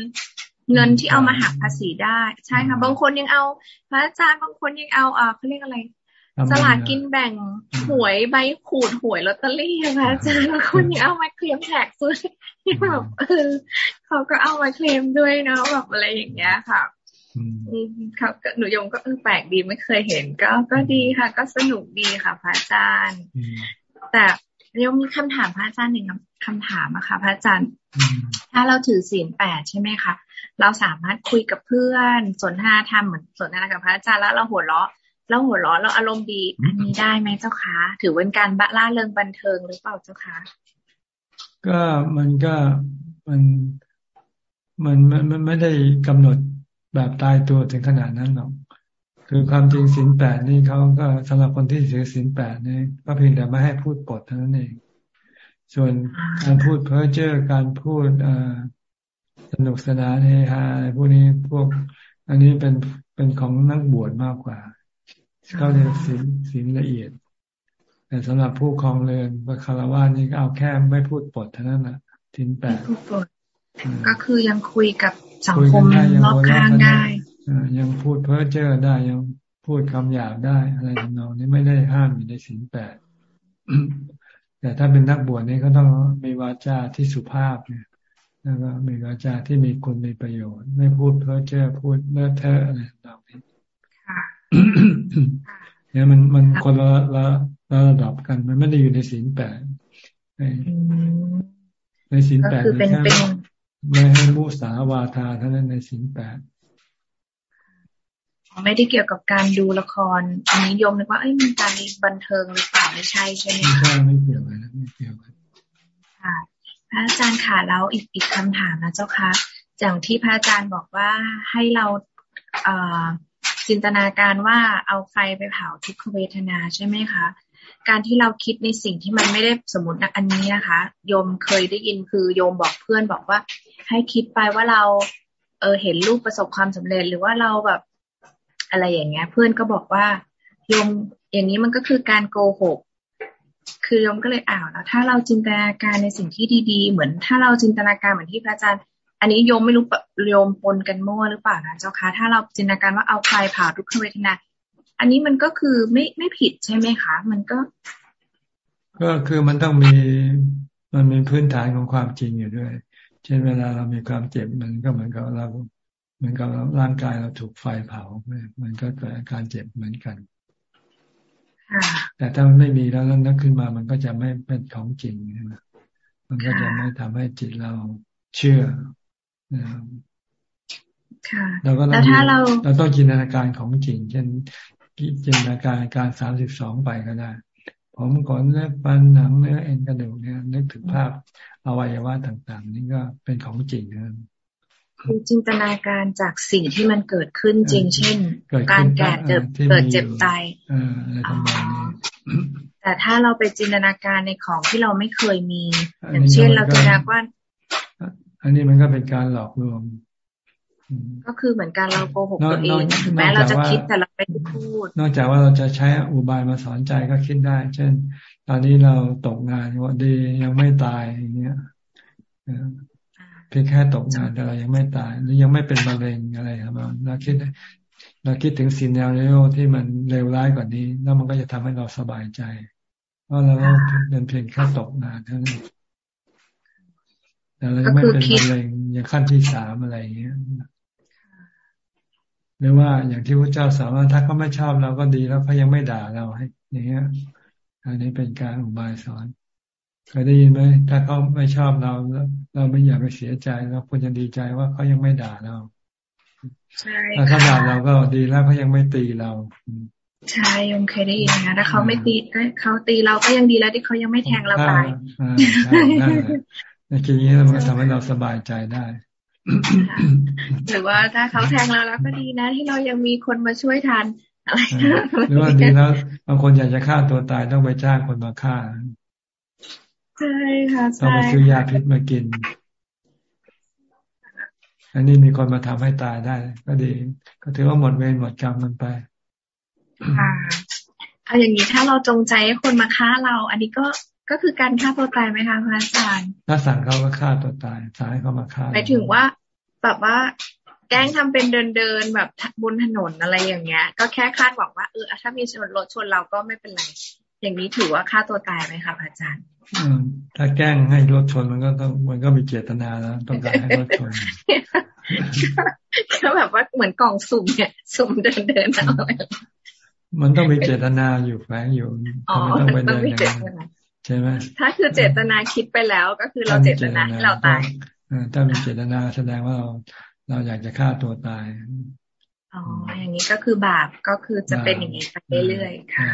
เงินที่เอามาหักภาษีได้ ใช่ค่ะ บางคนยังเอาพระอาจารย์บางคนยังเอาอ่าเขาเรียกอะไร สลากกินแบ่งหวยใบขูดหวยลอตเตอรี่ค่ะอาจารย์บางคนยังเอามาเคลมแท็กซ์แบบเออเขาก็เอามาเคลมด้วยเนาะแบบอะไรอย่างเงี้ยค่ะเขาหนูยงก็เออแปลกดีไม่เคยเห็น ก็ก็ดีค่ะ ก็สนุกดีค่ะพระอาจารย์ แต่ยงมีคำถามพระอาจารย์หนึ่งคำถามอะค่ะพระอาจารย์ ถ้าเราถือศีลแปดใช่ไหมคะเราสามารถคุยกับเพื่อนสนทนาธรรมเหมือนสนทนากับพระอาจารย์แล้วเราหัวเราะ แล้วหัวเราะเราอารมณ์ดี อันนี้ได้ไหมเจ้าคะถือเป็นการบะล่าเริงบันเทิงหรือเปล่าเจ้าคะก็มันก็มันมันมันมันไม่ได้กำหนดแบบตายตัวถึงขนาดนั้นหรอกคือความจริงสินแปดนี่เขาก็สำหรับคนที่ถือสินแปดนี่ก็เพียงแต่ไม่ให้พูดปดเท่านั้นเอง ส่วนการพูดเพ้อเจ้อการพูดอ่าสนุกสนานเฮฮาอะไรพวกนี้พวก อันนี้เป็นเป็นของนักบวชมากกว่า เขาเรียกศีลศีลละเอียด แต่สำหรับผู้ครองเรือนบคารวะนี่ก็เอาแค่ไม่พูดปดเท่านั้นแหละทิ้งแปดก็คือยังคุยกับสังคมรอบข้างได้ยังพูดเพ้อเจ้อได้ยังพูดคำหยาบได้อะไรทำนองนี้ไม่ได้ห้ามอยู่ในศีลแปดแต่ถ้าเป็นนักบวชนี่ก็ต้องมีวาจาที่สุภาพเนี่ยแล้วก็มีวาจาที่มีคุณมีประโยชน์ ไม่พูดเพ้อเจ้อพูดเมื่อเธออะไรต่างนี้ เนี่ยมันมันคนละละละระดับกัน มันไม่ได้อยู่ในศีลแปดในศีลแปดแค่ไม่ให้มุสาวาทาเท่านั้นในศีลแปดไม่ได้เกี่ยวกับการดูละครอันนี้ยมนึกว่าเอ้ยมันการบันเทิงหรือเปล่าไม่ใช่ใช่ไหมคะไม่ใช่ไม่เกี่ยวกันไม่เกี่ยวกันค่ะพระอาจารย์ค่ะแล้วอีกอีกคำถามนะเจ้าค่ะอย่างที่พระอาจารย์บอกว่าให้เราเอ่อ จินตนาการว่าเอาไฟไปเผาทุกขเวทนาใช่ไหมคะ การที่เราคิดในสิ่งที่มันไม่ได้สมมติอันนี้นะคะ โยมเคยได้ยินคือโยมบอกเพื่อนบอกว่า ให้คิดไปว่าเราเออเห็นลูกประสบความสำเร็จหรือว่าเราแบบอะไรอย่างเงี้ย เพื่อนก็บอกว่าโยมอย่างนี้มันก็คือการโกหก คือโยมก็เลยอ้าวแล้วถ้าเราจินตนาการในสิ่งที่ดี ๆ เหมือนถ้าเราจินตนาการเหมือนที่พระอาจารย์ อันนี้โยมไม่รู้โยมปนกันมั่วหรือเปล่านะเจ้าคะถ้าเราจินตนาการว่าเอาไฟผ่าทุกขเวทนา อันนี้มันก็คือไม่ไม่ผิดใช่ไหมคะ มันก็ ก็คือมันต้องมีมันมีพื้นฐานของความจริงอยู่ด้วย เช่นเวลาเรามีความเจ็บมันก็เหมือนกับเราเหมือนกับร่างกายเราถูกไฟเผา มันก็เกิดอาการเจ็บเหมือนกันแต่ถ้ามันไม่มีแล้วแล้วนึกขึ้นมา มันก็จะไม่เป็นของจริงนะมันก็จะไม่ทำให้จิตเราเชื่อ แล้วก็ถ้าเราเราต้องจินตนาการของจริง เช่นจินตนาการการสามสิบสองไปก็ได้ ผมก่อนเนื้อปันหนังเนื้อเอ็นกระดูกเนี่ยนึกถึงภาพอวัยวะต่างๆ นี่ก็เป็นของจริงนะคือจินตนาการจากสิ่งที่มันเกิดขึ้นจริง เช่น การแก่เจ็บเกิดเจ็บตายแต่ถ้าเราไปจินตนาการในของที่เราไม่เคยมี อย่างเช่นเราจินตนาการ อันนี้มันก็เป็นการหลอกลวงก็คือเหมือนการเราโกหกตัวเองถึงแม้เราจะคิดแต่เราไม่ได้พูด นอกจากว่าเราจะใช้อุบายมาสอนใจก็คิดได้ เช่น ตอนนี้เราตกงานว่าดียังไม่ตายอย่างเงี้ยเพียงแค่ตกงานแต่เรายังไม่ตาย หรือยังไม่เป็นมะเร็งอะไรครับเราคิดเราคิดถึงสิ่งแนวโน้ที่มันเลวร้ายกว่านี้ แล้วมันก็จะทำให้เราสบายใจเพราะเราเป็นเพียงแค่ตกงานเท่านั้น แต่เรายังไม่เป็นมะเร็งอย่างขั้นที่สามอะไรอย่างเงี้ยหรือว่าอย่างที่พระเจ้าสอนว่าถ้าเขาไม่ชอบเราก็ดีแล้วเขายังไม่ด่าเราให้อย่างเงี้ยอันนี้เป็นการอุบายสอนเคยได้ยินไหมถ้าเขาไม่ชอบเราเราไม่อยากไปเสียใจเราควรจะดีใจว่าเขายังไม่ด่าเราถ้าเขาด่าเราก็ดีแล้วเขายังไม่ตีเราใช่ยมเคยได้ยินนะถ้าเขาไม่ตีเขาตีเราก็ยังดีแล้วที่เขายังไม่แทงเราตาย ในทีนี้มันทำให้เราสบายใจได้หรือว่าถ้าเขาแทงเราแล้วก็ดีนะ ที่เรายังมีคนมาช่วยทันอะไรหรือว่าดีแล้วบางคนอยากจะฆ่าตัวตายต้องไปจ้างคนมาฆ่าใช่ค่ะต้องไปซื้อยาพิษมากิน อันนี้มีคนมาทำให้ตายได้ ก็ดี ก็ถือว่าหมดเวรหมดกรรมมันไปค่ะเอาอย่างนี้ถ้าเราจงใจให้คนมาฆ่าเรา อันนี้ก็ ก็คือการฆ่าตัวตายไหมคะพระอาจารย์ถ้าสั่งเขาก็ฆ่าตัวตายสั่งให้เขามาฆ่าหมายถึงว่าแบบว่าแกล้งทำเป็นเดินเดินแบบบนถนนอะไรอย่างเงี้ย ก็แค่คาดหวังว่าเออถ้ามีชนรถชนเราก็ไม่เป็นไร อย่างนี้ถือว่าฆ่าตัวตายไหมคะอาจารย์ถ้าแกล้งให้รถชนมันก็ต้องมันก็มีเจตนาแล้วต้องการให้รถชนก็แบบว่าเหมือนกล่องสุ่มเนี่ยสุ่มเดินเดินเอามันต้องมีเจตนาอยู่แฝงอยู่ทำไมต้องไปเดินอย่างนั้น ใช่ไหมถ้าคือเจตนาคิดไปแล้วก็คือเราเจตนาให้เราตายถ้ามีเจตนาแสดงว่าเราเราอยากจะฆ่าตัวตายอ๋ออย่างนี้ก็คือบาปก็คือจะเป็นอย่างนี้ไปเรื่อยๆค่ะ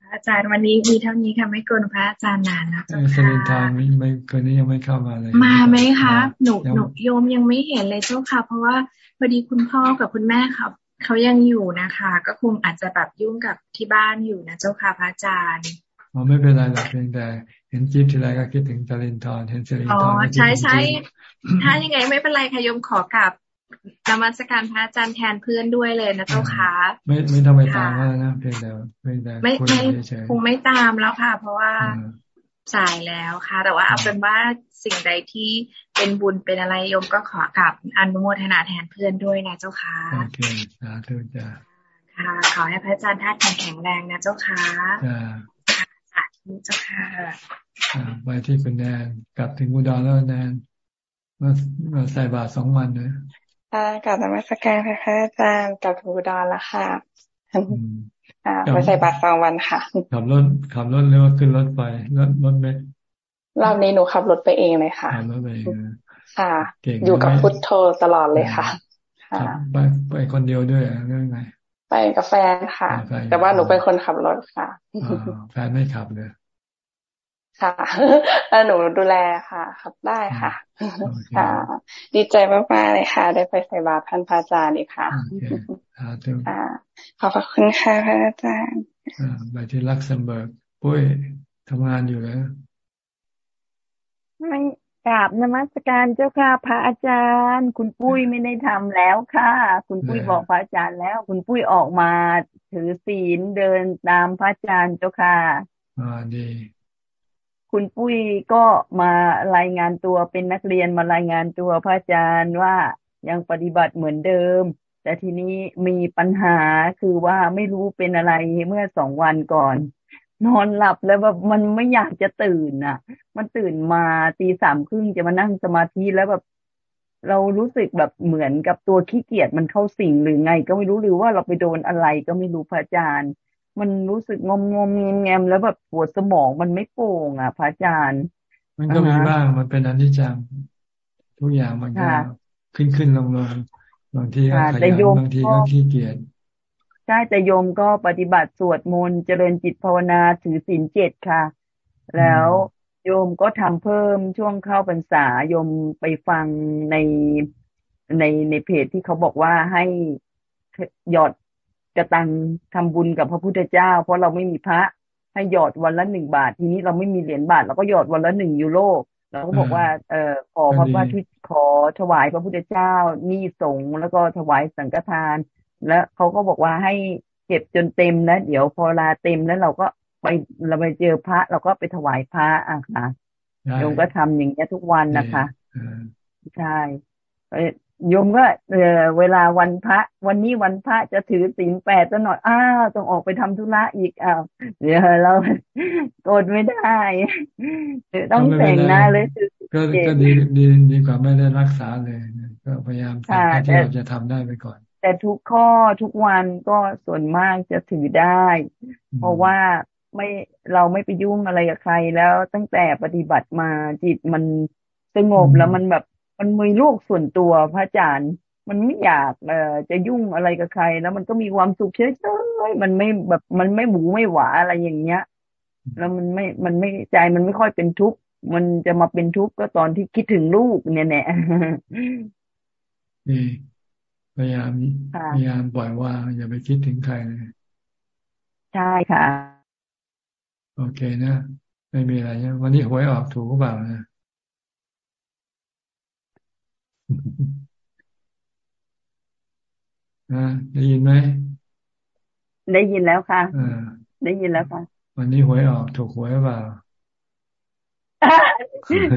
พระอาจารย์วันนี้มีเท่านี้ค่ะไม่เกินพระอาจารย์นานนะเจ้าค่ะสลินทานไม่ไม่เกินนี้ยังไม่เข้ามาเลย มาไหมคะหนูหนูโยมยังไม่เห็นเลยเจ้าค่ะ เพราะว่าพอดีคุณพ่อกับคุณแม่เขาเขายังอยู่นะคะ ก็คงอาจจะแบบยุ่งกับที่บ้านอยู่นะเจ้าค่ะพระอาจารย์ อ๋อไม่เป็นไรหรอกเพียงแต่ เห็นจิ๊บทีไรก็คิดถึงจรินทร์เห็นจรินทร์อ๋อใช่ใช่ถ้ายังไงไม่เป็นไรค่ะโยมขอกับนมัสการพระอาจารย์แทนเพื่อนด้วยเลยนะเจ้าค่ะไม่ไม่ต้องไปตามแล้วนะเพียงแต่เพียงแต่ไม่ไม่คงไม่ตามแล้วค่ะ เพราะว่าสายแล้วค่ะ แต่ว่าเอาเป็นว่าสิ่งใดที่เป็นบุญเป็นอะไรโยมก็ขอกับอนุโมทนาแทนเพื่อนด้วยนะเจ้าค่ะโอเคสาธุจ้าค่ะ ขอให้พระอาจารย์ท่านแข็งแรงนะเจ้าค่ะ เจ้าค่ะไปที่คุณแนนกลับถึงอุดรแล้วแนนมามาใส่บาตรสองวันนะค่ะกลับมาสักการค่ะอาจารย์กลับถึงอุดรแล้วค่ะอ่าไปใส่บาตรสองวันค่ะขับรถขับรถหรือว่าขึ้นรถไปรถรถไหมรอบนี้หนูขับรถไปเองเลยค่ะขับรถไปเองค่ะ อยู่กับพุทโธตลอดเลยค่ะ ค่ะ ไปไปคนเดียวด้วยเรื่องไง ไปกับแฟนค่ะ แต่ว่าหนูเป็นคนขับรถค่ะแฟนไม่ขับเลยค่ะหนูดูแลค่ะ ขับได้ค่ะ ค่ะ ดีใจมากๆเลยค่ะ ได้ไปใส่บาตรท่านพระอาจารย์อีกค่ะขอบคุณค่ะพระอาจารย์ไปที่ลักเซมเบิร์กปุ้ยทำงานอยู่แล้วไม่ กราบนมัสการเจ้าค่ะ พระอาจารย์ คุณปุ้ยไม่ได้ทำแล้วค่ะ คุณปุ้ยบอกพระอาจารย์แล้ว คุณปุ้ยออกมาถือศีลเดินตามพระอาจารย์เจ้าค่ะอ่าดีคุณปุ้ยก็มารายงานตัวเป็นนักเรียนมารายงานตัวพระอาจารย์ว่ายังปฏิบัติเหมือนเดิม แต่ทีนี้มีปัญหาคือว่าไม่รู้เป็นอะไรเมื่อสองวันก่อน นอนหลับแล้วแบบมันไม่อยากจะตื่นอะ มันตื่นมาตีสามครึ่งจะมานั่งสมาธิแล้วแบบ เรารู้สึกแบบเหมือนกับตัวขี้เกียจมันเข้าสิงหรือไง ก็ไม่รู้หรือว่าเราไปโดนอะไรก็ไม่รู้พระอาจารย์ มันรู้สึกงมงมงแงมแล้วแบบปวดสมองมันไม่โปร่งอะพระอาจารย์ มันก็มีบ้างมันเป็นอนิจจังทุกอย่างมันก็ขึ้นขึ้นลงลงบางทีก็ขยันบางทีก็ขี้เกียจ ใช่แต่โยมก็ปฏิบัติสวดมนต์เจริญจิตภาวนาถือศีลเจ็ดค่ะ แล้วโยมก็ทำเพิ่มช่วงเข้าพรรษาโยมไปฟังในในในเพจที่เขาบอกว่าให้หยอดกระตังทำบุญกับพระพุทธเจ้า เพราะเราไม่มีพระให้หยอดวันละหนึ่งบาท ทีนี้เราไม่มีเหรียญบาทเราก็หยอดวันละหนึ่งยูโรเราก็บอกว่าเออขอพระพุทธขอถวายพระพุทธเจ้านี่สงแล้วก็ถวายสังฆทาน แล้วเขาก็บอกว่าให้เก็บจนเต็มนะเดี๋ยวพอลาเต็มแล้วเราก็ไปเราไปเจอพระ เราก็ไปถวายพระอะค่ะโยมก็ทำอย่างเงี้ยทุกวันนะคะใช่โยมก็เออเวลาวันพระ วันนี้วันพระจะถือศีลแปดซะหน่อยอ้าวต้องออกไปทำธุระอีกอ้าวเดี๋ยวเราโกดไม่ได้ต้องแต่งนะเลยก็ก็ดีดีดีกว่าไม่ได้รักษาเลยก็พยายามทำที่เราจะทำได้ไปก่อน แต่ทุกข้อทุกวันก็ส่วนมากจะถือได้ เพราะว่าไม่เราไม่ไปยุ่งอะไรกับใครแล้วตั้งแต่ปฏิบัติมาจิตมันสงบแล้วมันแบบมันมีลูกส่วนตัวพระอาจารย์ มันไม่อยากเอ่อจะยุ่งอะไรกับใคร แล้วมันก็มีความสุขเฉยๆมันไม่แบบมันไม่หมูไม่หวาอะไรอย่างเงี้ย แล้วมันไม่มันไม่ใจมันไม่ค่อยเป็นทุกข์มันจะมาเป็นทุกข์ก็ตอนที่คิดถึงลูกเนี่ยแหละ พยายามพยายามปล่อยว่าอย่าไปคิดถึงใครเลยใช่ค่ะ โอเคนะ ไม่มีอะไรเนี่ยวันนี้หวยออกถูกหรือเปล่านะได้ยินไหม ได้ยินแล้วค่ะได้ยินแล้วค่ะ วันนี้หวยออกถูกหวยเปล่า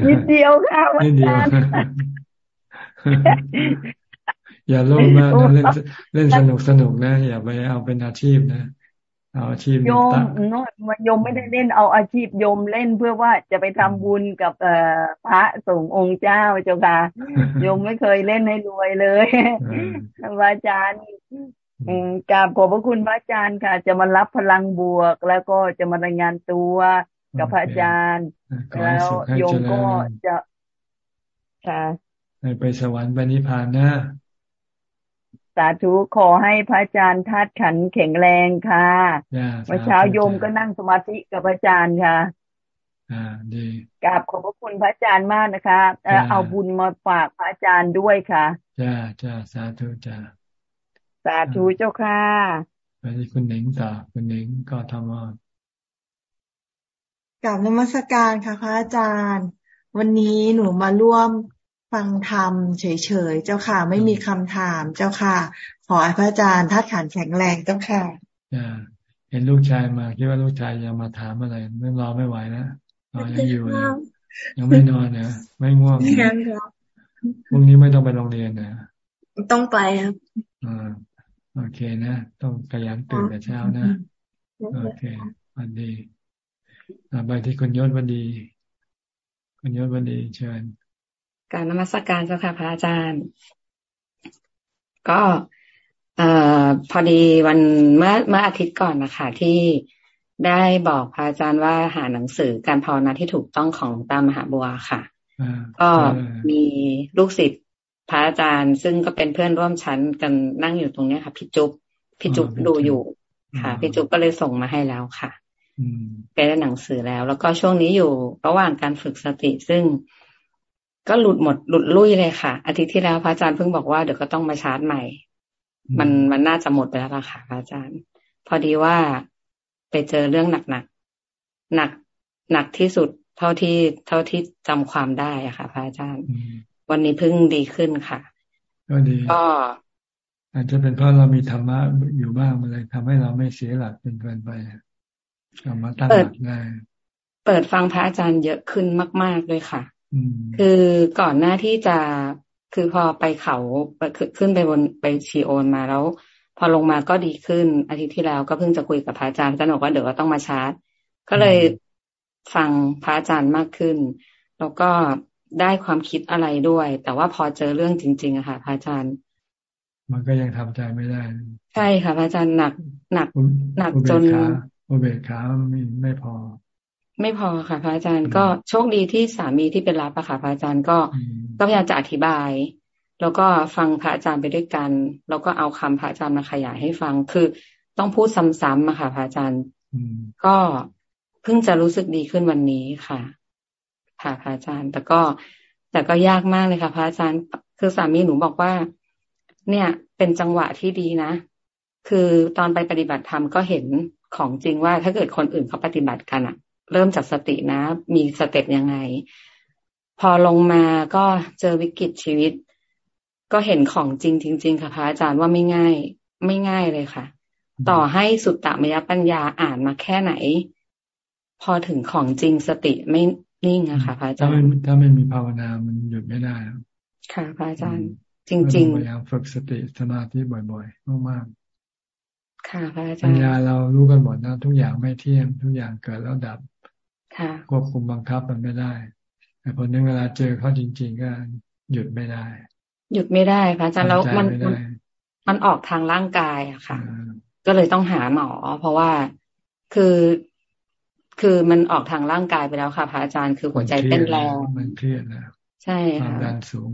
นิดเดียวค่ะวันนี้ อย่าโลภมากนะเล่นเล่นสนุกสนุกนะ อย่าไปเอาเป็นอาชีพนะเอาอาชีพโยมน้อยมโยมไม่ได้เล่นเอาอาชีพโยมเล่นเพื่อว่าจะไปทำบุญกับเอ่อพระสงฆ์องค์เจ้าเจ้าค่ะโยมไม่เคยเล่นให้รวยเลยพระอาจารย์กราบขอบพระคุณพระอาจารย์ค่ะ จะมารับพลังบวก แล้วก็จะมารายงานตัวกับพระอาจารย์ แล้วโยมก็จะค่ะไปสวรรค์ไปนิพพานนะ สาธุขอให้พระอาจารย์ธาตุขันแข็งแรงค่ะเมื่อเช้าโยมก็นั่งสมาธิกับพระอาจารย์ค่ะอ่าดีกราบขอบพระคุณพระอาจารย์มากนะคะเอาบุญมาฝากพระอาจารย์ด้วยค่ะจ้าจ้าสาธุจ้าสาธุเจ้าค่ะไปที่คุณหนิงต่อคุณหนิงก็ทำว่ากราบนมัสการค่ะพระอาจารย์ วันนี้หนูมาร่วม ฟังธรรมเฉยๆ เจ้าค่ะ ไม่มีคำถามเจ้าค่ะ ขอให้พระอาจารย์ทัดขันแข็งแรงเจ้าค่ะเห็นลูกชายมาคิดว่าลูกชายยังมาถามอะไรไม่รอไม่ไหวนะรอยังอยู่เลยยังไม่นอนนะไม่ง่วงพรุ่งนี้ไม่ต้องไปโรงเรียนนะต้องไปครับอ่าโอเคนะต้องขยันตื่นแต่เช้านะโอเควันดีไปที่คุณยศวันดี คุณยศวันดีเชิญ การนมัสการเจ้าค่ะพระอาจารย์ ก็เอ่อพอดีวันเมื่อเมื่ออาทิตย์ก่อนนะคะที่ได้บอกพระอาจารย์ว่าหาหนังสือการภาวนาที่ถูกต้องของตามมหาบัวค่ะก็มีลูกศิษย์พระอาจารย์ ซึ่งก็เป็นเพื่อนร่วมชั้นกันนั่งอยู่ตรงนี้ค่ะพี่จุ๊บพี่จุ๊บดูอยู่ค่ะพี่จุ๊บก็เลยส่งมาให้แล้วค่ะไปได้หนังสือแล้ว แล้วก็ช่วงนี้อยู่ระหว่างการฝึกสติซึ่ง ก็หลุดหมดหลุดลุ่ยเลยค่ะ อาทิตย์ที่แล้วพระอาจารย์เพิ่งบอกว่าเดี๋ยวก็ต้องมาชาร์จใหม่ มันมันน่าจะหมดไปแล้วค่ะพระอาจารย์ พอดีว่าไปเจอเรื่องหนักหนักหนักหนักที่สุดเท่าที่เท่าที่จำความได้อะค่ะพระอาจารย์ วันนี้เพิ่งดีขึ้นค่ะ ก็ดีก็อาจจะเป็นเพราะเรามีธรรมะอยู่บ้างมันเลยทำให้เราไม่เสียหลักเป็นเกินไปกลับมาตั้งหลักได้เปิดฟังพระอาจารย์เยอะขึ้นมาก ๆ เลยค่ะ คือก่อนหน้าที่จะคือพอไปเขาขึ้นไปบนไปชีโอนมาแล้ว พอลงมาก็ดีขึ้นอาทิตย์ที่แล้วก็เพิ่งจะคุยกับพระอาจารย์อาจารย์บอกว่าเดี๋ยวก็ต้องมาชาร์จ ก็เลยฟังพระอาจารย์มากขึ้น แล้วก็ได้ความคิดอะไรด้วย แต่ว่าพอเจอเรื่องจริง ๆอะค่ะพระอาจารย์ มันก็ยังทำใจไม่ได้ ใช่ค่ะพระอาจารย์หนักหนักหนักจนอุเบกขาไม่ไม่พอ ไม่พอค่ะพระอาจารย์ก็โชคดีที่สามีที่เป็นรับอะค่ะพระอาจารย์ก็ก็พยายามจะอธิบาย แล้วก็ฟังพระอาจารย์ไปด้วยกัน แล้วก็เอาคำพระอาจารย์มาขยายให้ฟัง คือต้องพูดซ้ำๆอะค่ะพระอาจารย์ก็เพิ่งจะรู้สึกดีขึ้นวันนี้ค่ะค่ะพระอาจารย์ แต่ก็แต่ก็ยากมากเลยค่ะพระอาจารย์ คือสามีหนูบอกว่า เนี่ย เป็นจังหวะที่ดีนะ คือตอนไปปฏิบัติธรรมก็เห็นของจริงว่าถ้าเกิดคนอื่นเขาปฏิบัติกันอะ เริ่มจากสตินะ มีสเต็ปยังไง พอลงมาก็เจอวิกฤตชีวิต ก็เห็นของจริงจริง ๆ ค่ะพระอาจารย์ว่าไม่ง่าย ไม่ง่ายเลยค่ะ ต่อให้สุตตมยปัญญาอ่านมาแค่ไหน พอถึงของจริงสติไม่นิ่งอะค่ะพระอาจารย์ ถ้าไม่ถ้าไม่มีภาวนามันหยุดไม่ได้ ค่ะพระอาจารย์ จริงๆพยายามฝึกสติสมาธิบ่อยๆมากๆค่ะพระอาจารย์ปัญญาเรารู้กันหมดนะทุกอย่างไม่เที่ยงทุกอย่างเกิดแล้วดับ ค่ะควบคุมบังคับมันไม่ได้ แต่พอนึงเวลาเจอเขาจริง ๆ ก็หยุดไม่ได้ หยุดไม่ได้พระอาจารย์แล้วมันมันออกทางร่างกายอะค่ะ ก็เลยต้องหาหมอ เพราะว่าคือคือมันออกทางร่างกายไปแล้วค่ะพระอาจารย์คือหัวใจเต้นแรงมันเครียดแล้วใช่ค่ะความดันสูง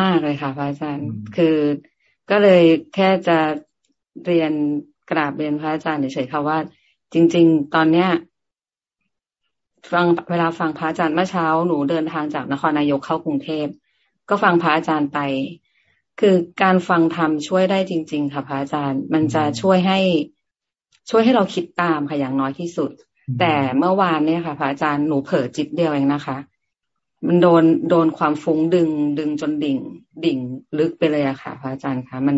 มากเลยค่ะพระอาจารย์ คือก็เลยแค่จะเรียนกราบเรียนพระอาจารย์เฉยๆค่ะว่า จริง ๆ ตอนเนี้ย ฟังเวลาฟังพระอาจารย์เมื่อเช้าหนูเดินทางจากนครนายกเข้ากรุงเทพก็ฟังพระอาจารย์ไป คือการฟังธรรมช่วยได้จริง ๆ ค่ะพระอาจารย์ มันจะช่วยให้ช่วยให้เราคิดตามค่ะอย่างน้อยที่สุด แต่เมื่อวานเนี่ยค่ะพระอาจารย์หนูเผลอจิตเดียวเองนะคะ มันโดนโดนความฟุ้งดึงดึงจนดิ่ง ดิ่งลึกไปเลยอะค่ะ พระอาจารย์คะมัน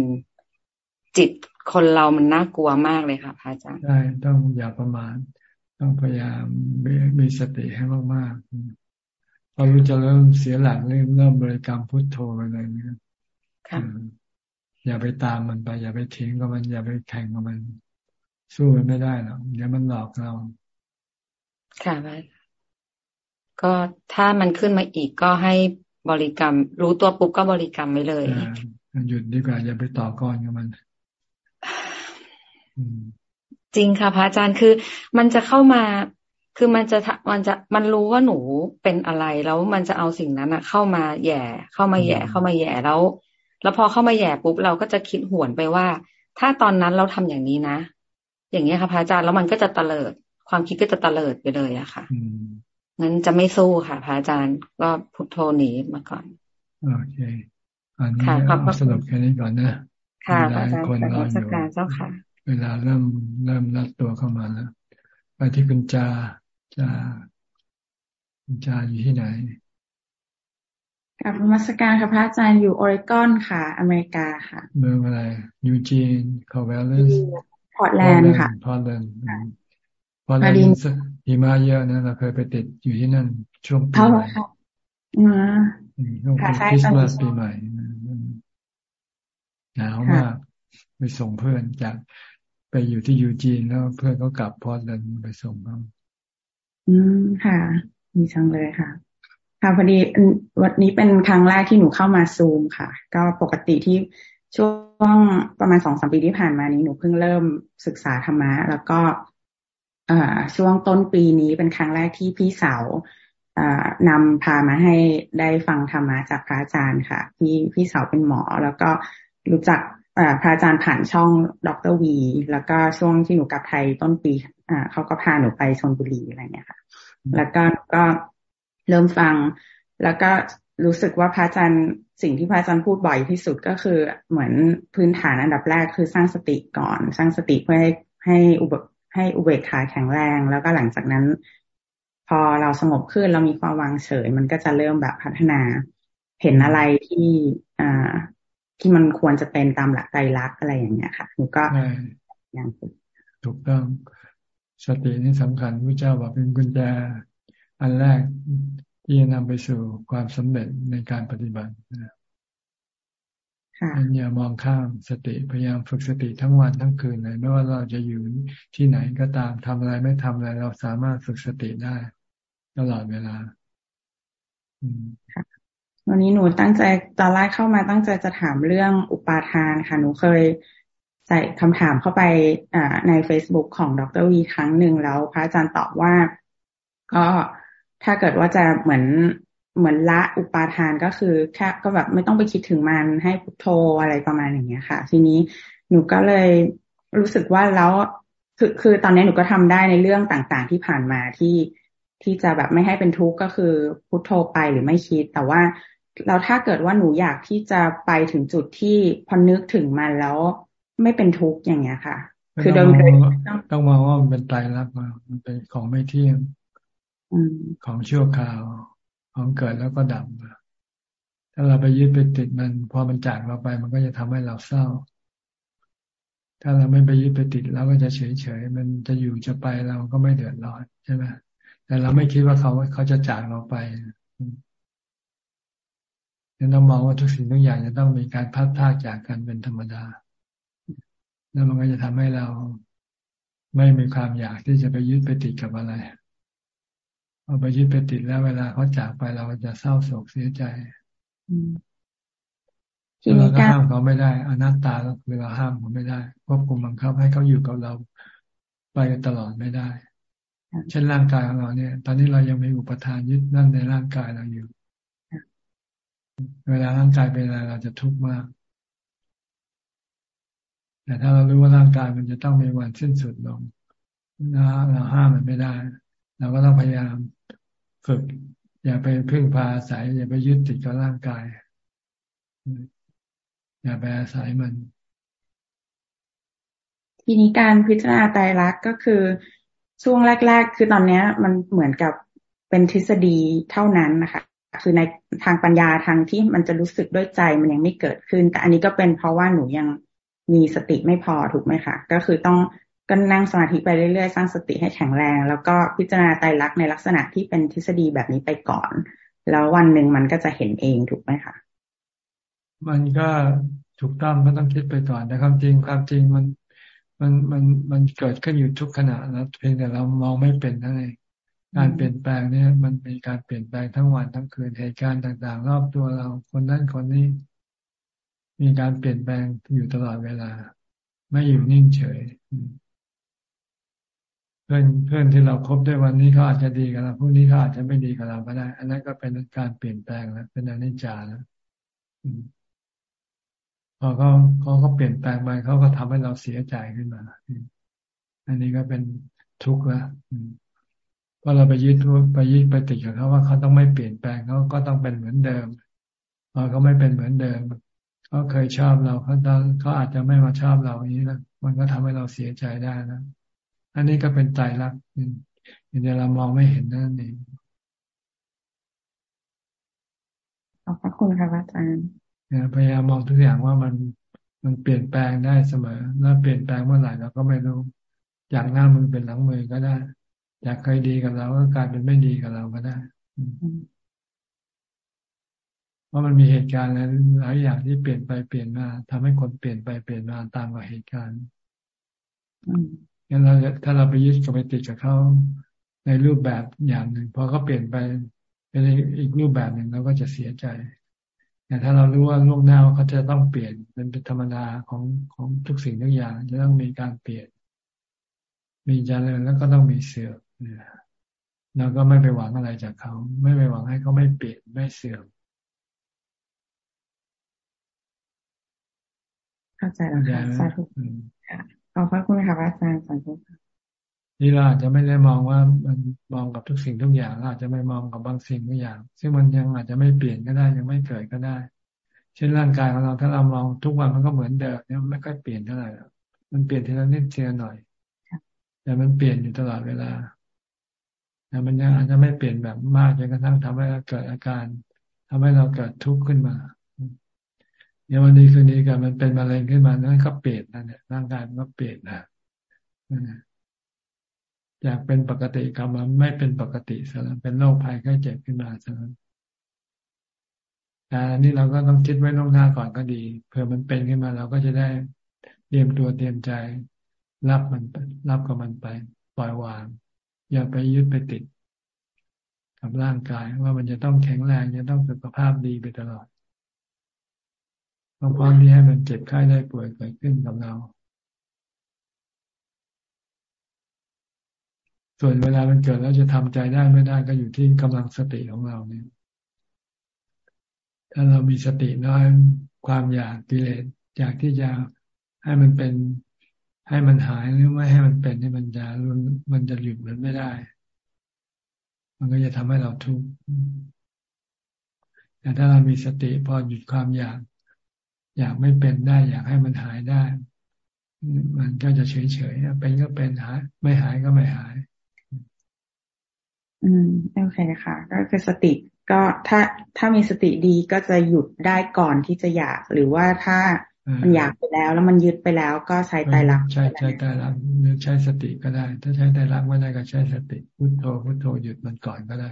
จิตคนเรามันน่ากลัวมากเลยค่ะพระอาจารย์ใช่ต้องอย่าประมาท ต้องพยายามมีสติให้มากๆพอรู้จะเริ่มเสียหลักเริ่มเริ่มบริกรรมพุทโธอะไรเงี้ยอย่าไปตามมันไป อย่าไปทิ้งกับมันอย่าไปแข่งกับมัน สู้มันไม่ได้หรอกเดี๋ยวมันหลอกเรา ค่ะก็ถ้ามันขึ้นมาอีกก็ให้บริกรรม รู้ตัวปุ๊บก็บริกรรมไปเลยหยุดดีกว่าอย่าไปต่อกรกับมัน จริงค่ะพระอาจารย์คือ มันจะเข้ามาคือมันจะมันจะมันรู้ว่าหนูเป็นอะไรแล้วมันจะเอาสิ่งนั้นอะเข้ามาแย่ เข้ามาแย่เข้ามาแย่แล้ว แล้วพอเข้ามาแย่ปุ๊บเราก็จะคิดหวนไปว่า ถ้าตอนนั้นเราทำอย่างนี้นะ อย่างนี้ค่ะพระอาจารย์แล้วมันก็จะตะเลิด ความคิดก็จะตะเลิดไปเลยอะค่ะงั้นจะไม่สู้ค่ะพระอาจารย์ก็พุทโธหนีมาก่อนโอเคอันนี้เอาสรุปแค่นี้ก่อนนะค่ะพระอาจารย์คนรออยู่เจ้าค่ะ เวลาเริ่มเริ่มนัดตัวเข้ามาแล้ว ไปที่คุณจาจาคุณจาอยู่ที่ไหนกับมัสการค่ะพระอาจารย์อยู่ออริกอนค่ะ อเมริกาค่ะเมืองอะไรยูจีนคอร์แวลลิสพอร์ตแลนด์ค่ะพอร์ตแลนด์พอร์ตแลนด์หิมะเยอะนะเราเคยไปติดอยู่ที่นั่น ช่วงปีใหม่ช่วงคริสต์มาสปีใหม่หนาวมากไปส่งเพื่อนจาก ไปอยู่ที่ยูจีนแล้วเพื่อนก็กลับพอร์ตแลนด์ไปส่งเขาอืมค่ะ มีชังเลยค่ะ ค่ะพอดีวันนี้เป็นครั้งแรกที่หนูเข้ามาซูมค่ะ ก็ปกติที่ช่วงประมาณสองสามปีที่ผ่านมานี้หนูเพิ่งเริ่มศึกษาธรรมะ แล้วก็ช่วงต้นปีนี้เป็นครั้งแรกที่พี่สาวนำพามาให้ได้ฟังธรรมะจากพระอาจารย์ค่ะ พี่พี่สาวเป็นหมอ แล้วก็รู้จัก พระอาจารย์ผ่านช่องดรวี แล้วก็ช่วงที่หนูกลับไทยต้นปีเขาก็พาหนูไปชนบุรีอะไรเงี้ยค่ะ แล้วก็ก็เริ่มฟัง แล้วก็รู้สึกว่าพระอาจารย์สิ่งที่พระอาจารย์พูดบ่อยที่สุดก็คือเหมือนพื้นฐานอันดับแรกคือสร้างสติก่อน สร้างสติเพื่อให้ให้อุบให้อุเบกขาแข็งแรง แล้วก็หลังจากนั้น พอเราสงบขึ้นเรามีความวางเฉย มันก็จะเริ่มแบบพัฒนา เห็นอะไรที่อ่า ที่มันควรจะเป็นตามหลักใจรักอะไรอย่างเงี้ยค่ะหนูก็อย่างถูกต้องสตินี่สำคัญพระเจ้าบอกเป็นกุญแจอันแรกที่จะนำไปสู่ความสำเร็จในการปฏิบัติอย่ามองข้ามสติพยายามฝึกสติทั้งวันทั้งคืนเลยไม่ว่าเราจะอยู่ที่ไหนก็ตามทำอะไรไม่ทำอะไร เราสามารถฝึกสติได้ตลอดเวลา วันนี้หนูตั้งใจตอนแรกเข้ามาตั้งใจจะถามเรื่องอุปาทานค่ะ หนูเคยใส่คำถามเข้าไปใน Facebook ของดรวีครั้งหนึ่งแล้ว พระอาจารย์ตอบว่า ก็ถ้าเกิดว่าจะเหมือนเหมือนละอุปาทานก็คือแค่ก็แบบไม่ต้องไปคิดถึงมันให้พุทโธอะไรประมาณอย่างเงี้ยค่ะ ทีนี้หนูก็เลยรู้สึกว่าแล้วคือคือตอนนี้หนูก็ทำได้ในเรื่องต่างๆที่ผ่านมาที่ที่จะแบบไม่ให้เป็นทุกข์ก็คือพุทโธไปหรือไม่คิด แต่ว่า เราถ้าเกิดว่าหนูอยากที่จะไปถึงจุดที่พอนึกถึงมันแล้วไม่เป็นทุกข์อย่างเงี้ยค่ะ คือโดยต้องมองว่ามันเป็นตายรักมันเป็นของไม่เที่ยงของชั่วคราว ของเกิดแล้วก็ดับถ้าเราไปยึดไปติดมัน พอมันจากเราไป มันก็จะทำให้เราเศร้า ถ้าเราไม่ไปยึดไปติดเราก็จะเฉยเฉยมันจะอยู่จะไปเราก็ไม่เดือดร้อนใช่ไหมแต่เราไม่คิดว่าเขาเขาจะจากเราไป ยังต้องมองว่าทุกสิ่งทุกอย่างจะต้องมีการพัดพากจากกันเป็นธรรมดา แล้วมันก็จะทำให้เราไม่มีความอยากที่จะไปยึดไปติดกับอะไรพอไปยึดไปติดแล้วเวลาเขาจากไปเราจะเศร้าโศกเสียใจเราก็ห้ามเขาไม่ได้อนัตตาก็คือเราห้ามเขาไม่ได้ควบคุมบังคับให้เขาอยู่กับเราไปตลอดไม่ได้ เช่นร่างกายของเราเนี่ย ตอนนี้เรายังมีอุปทานยึดนั่นในร่างกายเราอยู่ เวลาร่างกายเป็นอะไรเราจะทุกข์มาก แต่ถ้าเรารู้ว่าร่างกายมันจะต้องมีวันสิ้นสุดลงนะเราห้ามมันไม่ได้ เราก็ต้องพยายามฝึก อย่าไปพึ่งพาอาศัย อย่าไปยึดติดกับร่างกาย อย่าไปอาศัยมัน ทีนี้การพิจารณาไตรลักษณ์ก็คือช่วงแรก ๆ คือตอนนี้มันเหมือนกับเป็นทฤษฎีเท่านั้นนะคะ คือในทางปัญญาทางที่มันจะรู้สึกด้วยใจมันยังไม่เกิดขึ้น แต่อันนี้ก็เป็นเพราะว่าหนูยังมีสติไม่พอถูกไหมคะก็คือต้องก็นั่งสมาธิไปเรื่อยๆ สร้างสติให้แข็งแรง แล้วก็พิจารณาไตรลักษณ์ในลักษณะที่เป็นทฤษฎีแบบนี้ไปก่อน แล้ววันหนึ่งมันก็จะเห็นเองถูกไหมคะมันก็ถูกต้องก็ต้องคิดไปก่อนแต่ความจริงความจริงมันมันมันมันเกิดขึ้นอยู่ทุกขณะแล้วเพียงแต่เรามองไม่เป็นนั่นเอง การเปลี่ยนแปลงเนี่ย มันมีการเปลี่ยนแปลงทั้งวันทั้งคืนเหตุการณ์ต่าง ๆ รอบตัวเราคนนั้นคนนี้ มีการเปลี่ยนแปลงอยู่ตลอดเวลา ไม่อยู่นิ่งเฉยเพื่อนเพื่อนที่เราคบด้วยวันนี้เขาอาจจะดีกับเราพรุ่งนี้เขาอาจจะไม่ดีกับเราก็ได้ อันนั้นก็เป็นการเปลี่ยนแปลงแล้วเป็นอนิจจาแล้วพอเขาเขาก็เปลี่ยนแปลงไปเขาก็ทำให้เราเสียใจขึ้นมา อันนี้ก็เป็นทุกข์แล้ว พราะเราไปยึดไปยึดไปติดกับเขาว่าเขาต้องไม่เปลี่ยนแปลงเขาก็ต้องเป็นเหมือนเดิมพอเขาไม่เป็นเหมือนเดิมเขาเคยชอบเราเขาตอนเขาอาจจะไม่มาชอบเราอย่างนี้นะมันก็ทำให้เราเสียใจได้นะอันนี้ก็เป็นใจรักอย่างเดียวเรามองไม่เห็นนั่นเองขอบพระคุณค่ะอาจารย์พยายามมองทุกอย่างว่ามันมันเปลี่ยนแปลงได้เสมอแล้วเปลี่ยนแปลงเมื่อไหร่เราก็ไม่รู้จากหน้ามือเป็นหลังมือก็ได้ จากเคยดีกับเราก็กลายเป็นไม่ดีกับเราก็ได้เพราะมันมีเหตุการณ์หลายอย่างที่เปลี่ยนไปเปลี่ยนมาทำให้คนเปลี่ยนไปเปลี่ยนมาตามกับเหตุการณ์งั้นเราถ้าเราไปยึดกับไปติดกับเขาในรูปแบบอย่างหนึ่งพอเขาเปลี่ยนไปเป็นอีกรูปแบบหนึ่งเราก็จะเสียใจแต่ถ้าเรารู้ว่าล่วงหน้าเขาจะต้องเปลี่ยนเป็นเป็นธรรมดาของของทุกสิ่งทุกอย่างจะต้องมีการเปลี่ยน มีเจริญแล้วก็ต้องมีเสื่อม เราก็ไม่ไปหวังอะไรจากเขา ไม่ไปหวังให้เขาไม่เปลี่ยนไม่เสื่อมเข้าใจแล้วค่ะสาธุค่ะขอบพระคุณค่ะอาจารย์สาธุนี่เราอาจจะไม่ได้มองว่ามันมองกับทุกสิ่งทุกอย่างเราอาจจะไม่มองกับบางสิ่งบางอย่าง ซึ่งมันยังอาจจะไม่เปลี่ยนก็ได้ยังไม่เกิดก็ได้ เช่นร่างกายของเราถ้าเรามองทุกวันมันก็เหมือนเดิมเนี่ยไม่ค่อยเปลี่ยนเท่าไหร่มันเปลี่ยนทีละนิดทีละหน่อย แต่มันเปลี่ยนอยู่ตลอดเวลา แต่มันยังอาจจะไม่เปลี่ยนแบบมากจนกระทั่งทำให้เราเกิดอาการทำให้เราเกิดทุกข์ขึ้นมาเดี๋ยววันนี้คืนนี้กันมันเป็นมะเร็งขึ้นมานั่นก็เปลี่ยนนั่นเนี่ยร่างกายมันก็เปลี่ยนนะอยากเป็นปกติกรรมไม่เป็นปกติซะแล้วเป็นโรคภัยไข้เจ็บขึ้นมาซะแล้วแต่นี่เราก็ต้องคิดไว้ล่วงหน้าก่อนก็ดีเผื่อมันเป็นขึ้นมาเราก็จะได้เตรียมตัวเตรียมใจ รับมันรับกับมันไป ปล่อยวาง อย่าไปยึดไปติด กับร่างกาย ว่ามันจะต้องแข็งแรงจะต้องสุขภาพดีไปตลอดต้องพร้อมที่ให้มันเจ็บไข้ได้ป่วยเกิดขึ้นกับเรา ส่วนเวลามันเกิดแล้วจะทำใจได้ไม่ได้ก็อยู่ที่กำลังสติของเราเนี่ย ถ้าเรามีสติน้อยความอยากกิเลสอยากที่จะให้มันเป็น ให้มันหายหรือไม่ให้มันเป็นให้มันจะมันจะหยุดมันไม่ได้ มันก็จะทำให้เราทุกข์แต่ถ้าเรามีสติพอหยุดความอยาก อยากไม่เป็นได้ อยากให้มันหายได้ มันก็จะเฉยเฉยเป็นก็เป็นหาย ไม่หายก็ไม่หาย อืมโอเคค่ะ ก็คือสติก็ถ้าถ้ามีสติดีก็จะหยุดได้ก่อนที่จะอยาก หรือว่าถ้า มันอยากไปแล้ว แล้วมันยึดไปแล้วก็ใช้ไตรลักษณ์ใช้ใช้ไตรลักษณ์หรือใช้สติก็ได้ ถ้าใช้ไตรลักษณ์ไม่ได้ก็ใช้สติพุทโธพุทโธหยุดมันก่อนก็ได้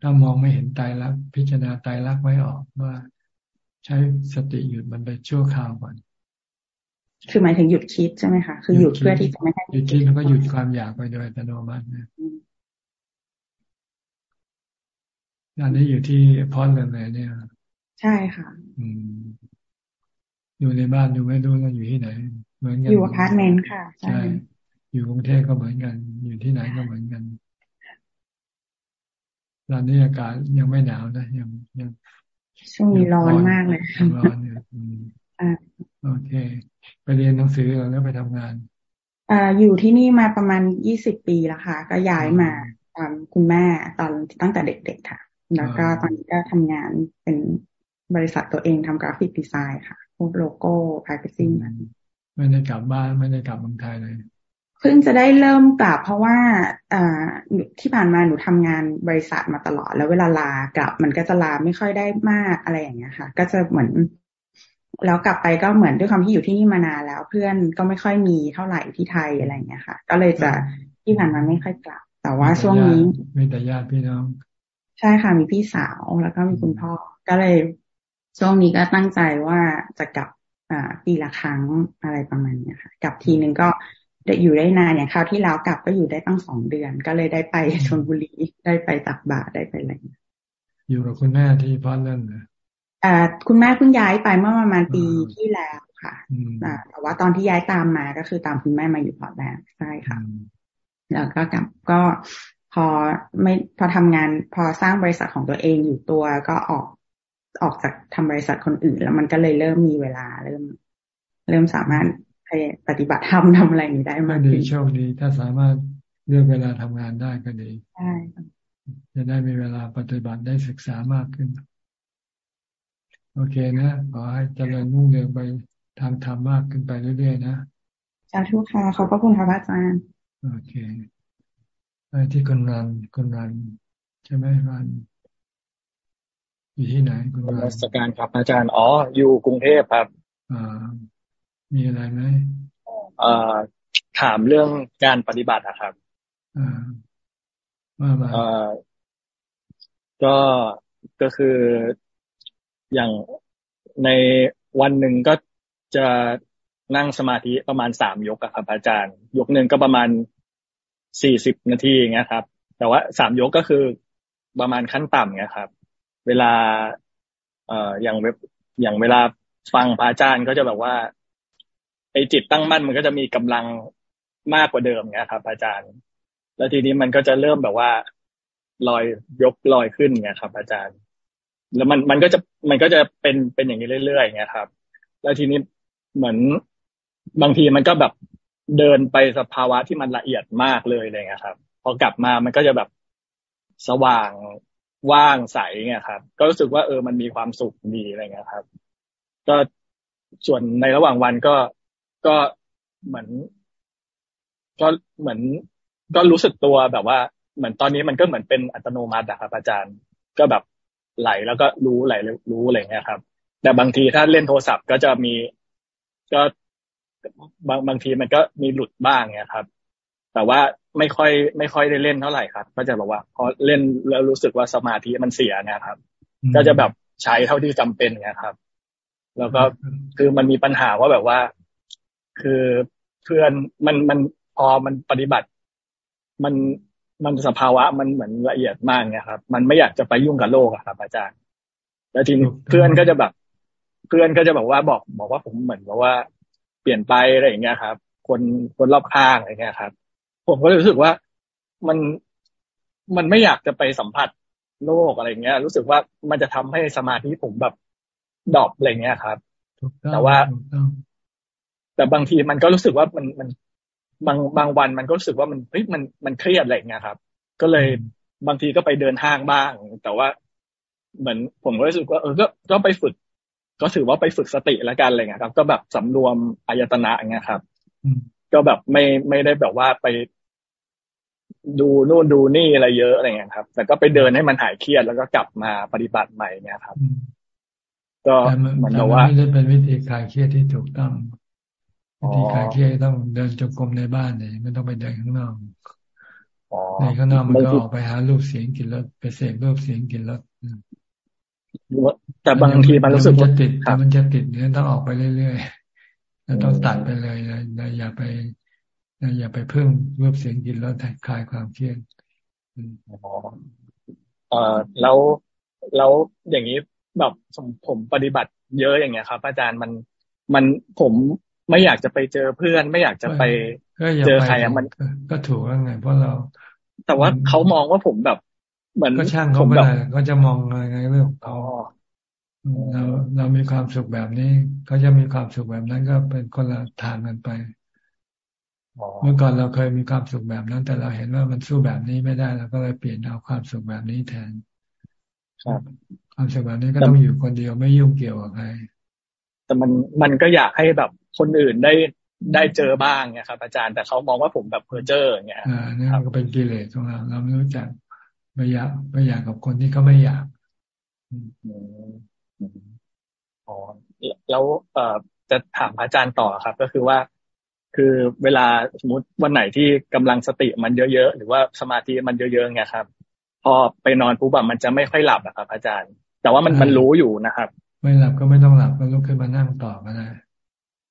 ถ้ามองไม่เห็นไตรลักษณ์พิจารณาไตรลักษณ์ไว้ออกว่า ใช้สติหยุดมันไปชั่วคราวก่อนคือหมายถึงหยุดคิดใช่ไหมคะคือหยุดเพื่อที่จะไม่ให้หยุดคิดแล้วก็หยุดความอยากไปโดยอัตโนมัตินะอันนี้อยู่ที่พอร์ตแลนด์เลยเนี่ย ใช่ค่ะ อืม อยู่ในบ้านอยู่ไม่รู้ว่าอยู่ที่ไหน เหมือนกันอยู่อพาร์ตเมนต์ค่ะใช่อยู่กรุงเทพก็เหมือนกัน อยู่ที่ไหนก็เหมือนกันตอนนี้อากาศยังไม่หนาวนะยังยังช่วงนี้ร้อนมากเลยร้อนเนี่ยโอเค ไปเรียนหนังสือแล้วไปทำงานอ่าอยู่ที่นี่มาประมาณยี่สิบปีแล้วค่ะ ก็ย้ายมาตามคุณแม่ตอนตั้งแต่เด็กๆค่ะ แล้วก็ตอนนี้ก็ทำงานเป็น บริษัทตัวเองทำกราฟิกดีไซน์ค่ะพวกโลโก้แพคเกจิ้งไม่ได้กลับบ้านไม่ได้กลับเมืองไทยเลยเพิ่งจะได้เริ่มกลับเพราะว่าอ่าที่ผ่านมาหนูทำงานบริษัทมาตลอด แล้วเวลาลากลับ มันก็จะลาไม่ค่อยได้มากอะไรอย่างเงี้ยค่ะ ก็จะเหมือน แล้วกลับไปก็เหมือนด้วยความที่อยู่ที่นี่มานานแล้ว เพื่อนก็ไม่ค่อยมีเท่าไหร่ที่ไทยอะไรอย่างเงี้ยค่ะ ก็เลยจะที่ผ่านมาไม่ค่อยกลับ แต่ว่าช่วงนี้มีแต่ญาติพี่น้อง ใช่ค่ะมีพี่สาวแล้วก็มีคุณพ่อ ก็เลย ช่วงนี้ก็ตั้งใจว่าจะกลับอ่าปีละครั้งอะไรประมาณนี้ค่ะกลับทีนึงก็อยู่ได้นานอย่างคราวที่แล้วกลับก็อยู่ได้ตั้งสองเดือน ก็เลยได้ไปชลบุรีได้ไปตักบาตรได้ไปอะไรอยู่กับคุณแม่ที่พอดนั่นนะอ่าคุณแม่เพิ่งย้ายไปเมื่อประมาณปีที่แล้วค่ะอ่าแต่ว่าตอนที่ย้ายตามมาก็คือตามคุณแม่มาอยู่พอดแลนด์ใช่ค่ะ แล้วก็กลับก็พอไม่พอทำงานพอสร้างบริษัทของตัวเองอยู่ตัวก็ออก ออกจากทำบริษัทคนอื่น แล้วมันก็เลยเริ่มมีเวลาเริ่ม เริ่มสามารถปฏิบัติธรรมทำอะไรนี้ได้มากดีโชคดีถ้าสามารถเลือกเวลาทำงานได้ก็ดีใช่จะได้มีเวลาปฏิบัติได้ศึกษามากขึ้น โอเคนะขอให้เจริญรุ่งเรืองไปทางธรรมมากขึ้นไปเรื่อยๆนะสาธุค่ะขอบพระคุณพระอาจารย์โอเคไปที่คนรันคนรันใช่ไหมรัน อยู่ที่ไหนคุณราชการครับอาจารย์ อ๋อ อยู่กรุงเทพครับอ่ามีอะไรไหมเอ่อถามเรื่องการปฏิบัติอะครับอ่าว่ามาเอ่อก็ก็คืออย่างในวันหนึ่งก็จะนั่งสมาธิประมาณสามยกครับ อาจารย์ ยกหนึ่งก็ประมาณสี่สิบนาทีอย่างเงี้ยครับ แต่ว่าสามยกก็คือประมาณขั้นต่ำเงี้ยครับ เวลา เอ่ออย่างเว็บอย่างเวลาฟังพระอาจารย์ก็จะแบบว่าไอจิตตั้งมั่นมันก็จะมีกำลังมากกว่าเดิมเงี้ยครับ อาจารย์ แล้วทีนี้มันก็จะเริ่มแบบว่าลอยยกลอยขึ้นเงี้ยครับ อาจารย์ แล้วมันมันก็จะมันก็จะเป็นเป็นอย่างนี้เรื่อยๆเงี้ยครับ แล้วทีนี้เหมือนบางทีมันก็แบบเดินไปสภาวะที่มันละเอียดมากเลยอะไรเงี้ยครับ พอกลับมามันก็จะแบบสว่าง ว่างใสเงี้ยครับ ก็รู้สึกว่าเออมันมีความสุขดีอะไรเงี้ยครับ ก็ส่วนในระหว่างวันก็ก็เหมือน ก็เหมือน ก็รู้สึกตัวแบบว่า เหมือนตอนนี้มันก็เหมือนเป็นอัตโนมัติอะครับอาจารย์ ก็แบบไหลแล้วก็รู้ไหลรู้อะไรเงี้ยครับ แต่บางทีถ้าเล่นโทรศัพท์ก็จะมีก็บางบางทีมันก็มีหลุดบ้างเงี้ยครับ แต่ว่าไม่ค่อยไม่ค่อยได้เล่นเท่าไหร่ครับ ก็จะบอกว่าพอเล่นแล้วรู้สึกว่าสมาธิมันเสียนะครับ ก็จะแบบใช้เท่าที่จำเป็นนะครับ แล้วก็คือมันมีปัญหาว่าแบบว่า คือเพื่อนมันมันพอมันปฏิบัติ มันมันสภาวะมันเหมือนละเอียดมากเนี่ยครับ มันไม่อยากจะไปยุ่งกับโลกอะครับ อาจารย์ แล้วทีนี้เพื่อนก็จะแบบ เพื่อนก็จะบอกว่าบอกบอกว่าผมเหมือนบอกว่าเปลี่ยนไปอะไรอย่างเงี้ยครับ คนคนรอบข้างอะไรเงี้ยครับ ผมก็รู้สึกว่ามันมันไม่อยากจะไปสัมผัสโลกอะไรเงี้ย รู้สึกว่ามันจะทำให้สมาธิผมแบบดรอปอะไรเงี้ยครับ แต่ว่าแต่บางทีมันก็รู้สึกว่ามันมันบางบางวันมันก็รู้สึกว่ามันเฮ้ยมันมันเครียดอะไรเงี้ยครับ ก็เลยบางทีก็ไปเดินห้างบ้าง แต่ว่าเหมือนผมก็รู้สึกว่าเออก็ก็ไปฝึก ก็ถือว่าไปฝึกสติแล้วกันอะไรเงี้ยครับ ก็แบบสำรวมอายตนะอย่างเงี้ยครับก็แบบไม่ไม่ได้แบบว่าไป ดูนู่นดูนี่อะไรเยอะอะไรเงี้ยครับ แต่ก็ไปเดินให้มันหายเครียดแล้วก็กลับมาปฏิบัติใหม่เนี่ยครับ ก็เหมือนกับว่าไม่ได้เป็นวิธีคลายเครียดที่ถูกต้องวิธีคลายเครียดต้องเดินจงกรมในบ้านเนี่ยไม่ต้องไปเดินข้างนอกในข้างนอกมันก็ออกไปหารูปเสียงกินรสไปเสพรูปเสียงกินรสแต่บางทีมันรู้สึกว่าติดมันจะติดเนี่ยต้องออกไปเรื่อยๆแล้วต้องตัดไปเลยนะอย่าไป อย่าไปเพิ่มรูปเสียงกินรสคลายความเครียดเออแล้วแล้วอย่างนี้แบบผมปฏิบัติเยอะอย่างเงี้ยครับ อาจารย์มันมันผมไม่อยากจะไปเจอเพื่อน ไม่อยากจะไปเจอใครอะมันก็ถูกแล้วไงเพราะเรา แต่ว่าเขามองว่าผมแบบเหมือนก็ช่างเขาไปก็จะมองอะไรไงเรื่องของเขาเราเรามีความสุขแบบนี้เขาจะมีความสุขแบบนั้นก็เป็นคนละทางกันไป เมื่อก่อนเราเคยมีความสุขแบบนั้น แต่เราเห็นว่ามันสู้แบบนี้ไม่ได้เราก็เลยเปลี่ยนเอาความสุขแบบนี้แทนครับความสุขแบบนี้ก็ต้องอยู่คนเดียวไม่ยุ่งเกี่ยวกับใครแต่มันมันก็อยากให้แบบคนอื่นได้ได้เจอบ้างไงครับ อาจารย์แต่เขามองว่าผมแบบเพอเจอร์เงี้ยอ่านี่ก็เป็นกิเลสของเราเราไม่รู้จักไม่อยากไม่อยากกับคนที่เขาไม่อยากอ๋อแล้วเอ่อจะถามอาจารย์ต่อครับ ก็คือว่า คือเวลาสมมติวันไหนที่กำลังสติมันเยอะๆหรือว่าสมาธิมันเยอะๆไงครับ พอไปนอนปุ๊บแบบมันจะไม่ค่อยหลับอะครับ อาจารย์ แต่ว่ามันมันรู้อยู่นะครับ ไม่หลับก็ไม่ต้องหลับก็ลุกขึ้นมานั่งต่อก็ได้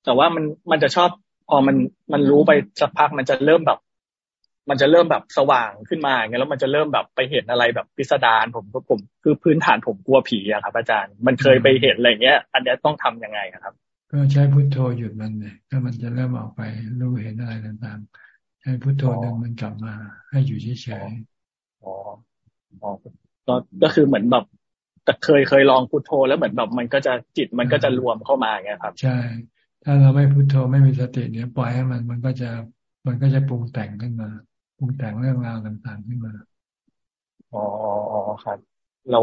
แต่ว่ามันมันจะชอบพอมันมันรู้ไปสักพักมันจะเริ่มแบบ มันจะเริ่มแบบสว่างขึ้นมาอย่างเงี้ยแล้วมันจะเริ่มแบบไปเห็นอะไรแบบพิสดารผมผมคือพื้นฐานผมกลัวผีอะครับ อาจารย์ มันเคยไปเห็นอะไรเงี้ย อันนี้ต้องทํำยังไงครับ ก็ใช้พุทโธหยุดมันเลยถ้ามันจะเริ่มออกไปรู้เห็นอะไรต่างๆ ใช้พุทโธดึงมันกลับมา ให้อยู่เฉยๆอ๋ออ๋อก็ก็คือเหมือนแบบแต่เคยเคยลองพุทโธแล้วเหมือนแบบมันก็จะจิตมันก็จะรวมเข้ามาไงครับ ใช่ ถ้าเราไม่พุทโธไม่มีสติเนี่ยปล่อยให้มันมันก็จะมันก็จะปรุงแต่งขึ้นมาปรุงแต่งเรื่องราวต่างๆขึ้นมาอ๋อครับเรา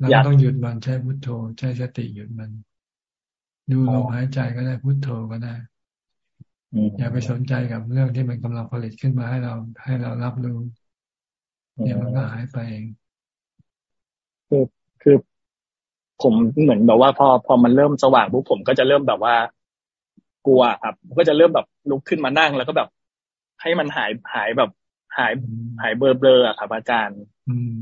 เราต้องหยุดมันใช้พุทโธใช้สติหยุดมัน ดูลมหายใจก็ได้พุทโธก็ได้ อย่าไปสนใจกับเรื่องที่มันกำลังผลิตขึ้นมาให้เรา ให้เรารับรู้เนี่ยมันก็หายไปเองคือคือผมเหมือนแบบว่าพอพอมันเริ่มสว่างปุ๊บผมก็จะเริ่มแบบว่า กลัวครับผมก็จะเริ่มแบบลุกขึ้นมานั่งแล้วก็แบบ ให้มันหายหายแบบหายหายเบลอเบลอครับอาจารย์ อืม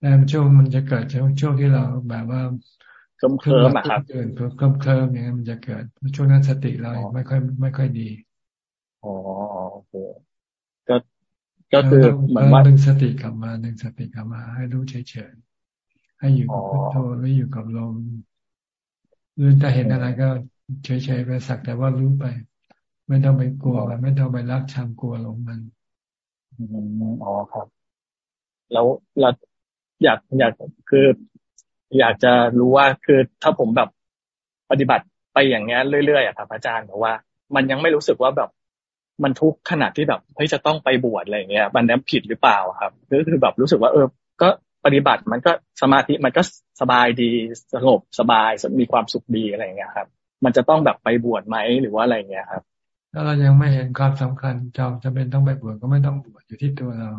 แต่ช่วงมันจะเกิดช่วงช่วงที่เราแบบว่า เคลิ้มเคลิ้มอะครับเกิดเคลิ้มเคลิ้มอย่างนี้มันจะเกิดช่วงนั้นสติเราไม่ค่อยไม่ค่อยดีอ๋อโอเคก็ก็คือเหมือนว่าดึงสติกลับมาดึงสติกลับมา ให้รู้เฉยให้อยู่กับพุทโธหรืออยู่กับลมหรือถ้าเห็นอะไรก็เฉยๆไปสักแต่ว่ารู้ไป ไม่ต้องไปกลัวมันไม่ต้องไปรักชังกลัวลงมันอ๋อครับ แล้วเราอยากอยากคือ อยากจะรู้ว่าคือถ้าผมแบบปฏิบัติไปอย่างเงี้ยเรื่อยๆอะครับอาจารย์แต่ว่า มันยังไม่รู้สึกว่าแบบมันทุกข์ขนาดที่แบบเฮ้ยจะต้องไปบวชอะไรเงี้ยมันนั้นผิดหรือเปล่าครับก็คือแบบรู้สึกว่าเออ ก็ปฏิบัติมันก็สมาธิมันก็สบายดีสงบสบายมีความสุขดีอะไรอย่างเงี้ยครับ มันจะต้องแบบไปบวชไหมหรือว่าอะไรเงี้ยครับถ้าเรายังไม่เห็นความสำคัญจำจะเป็นต้องไปบวชก็ไม่ต้องบวชอยู่ที่ตัวเรา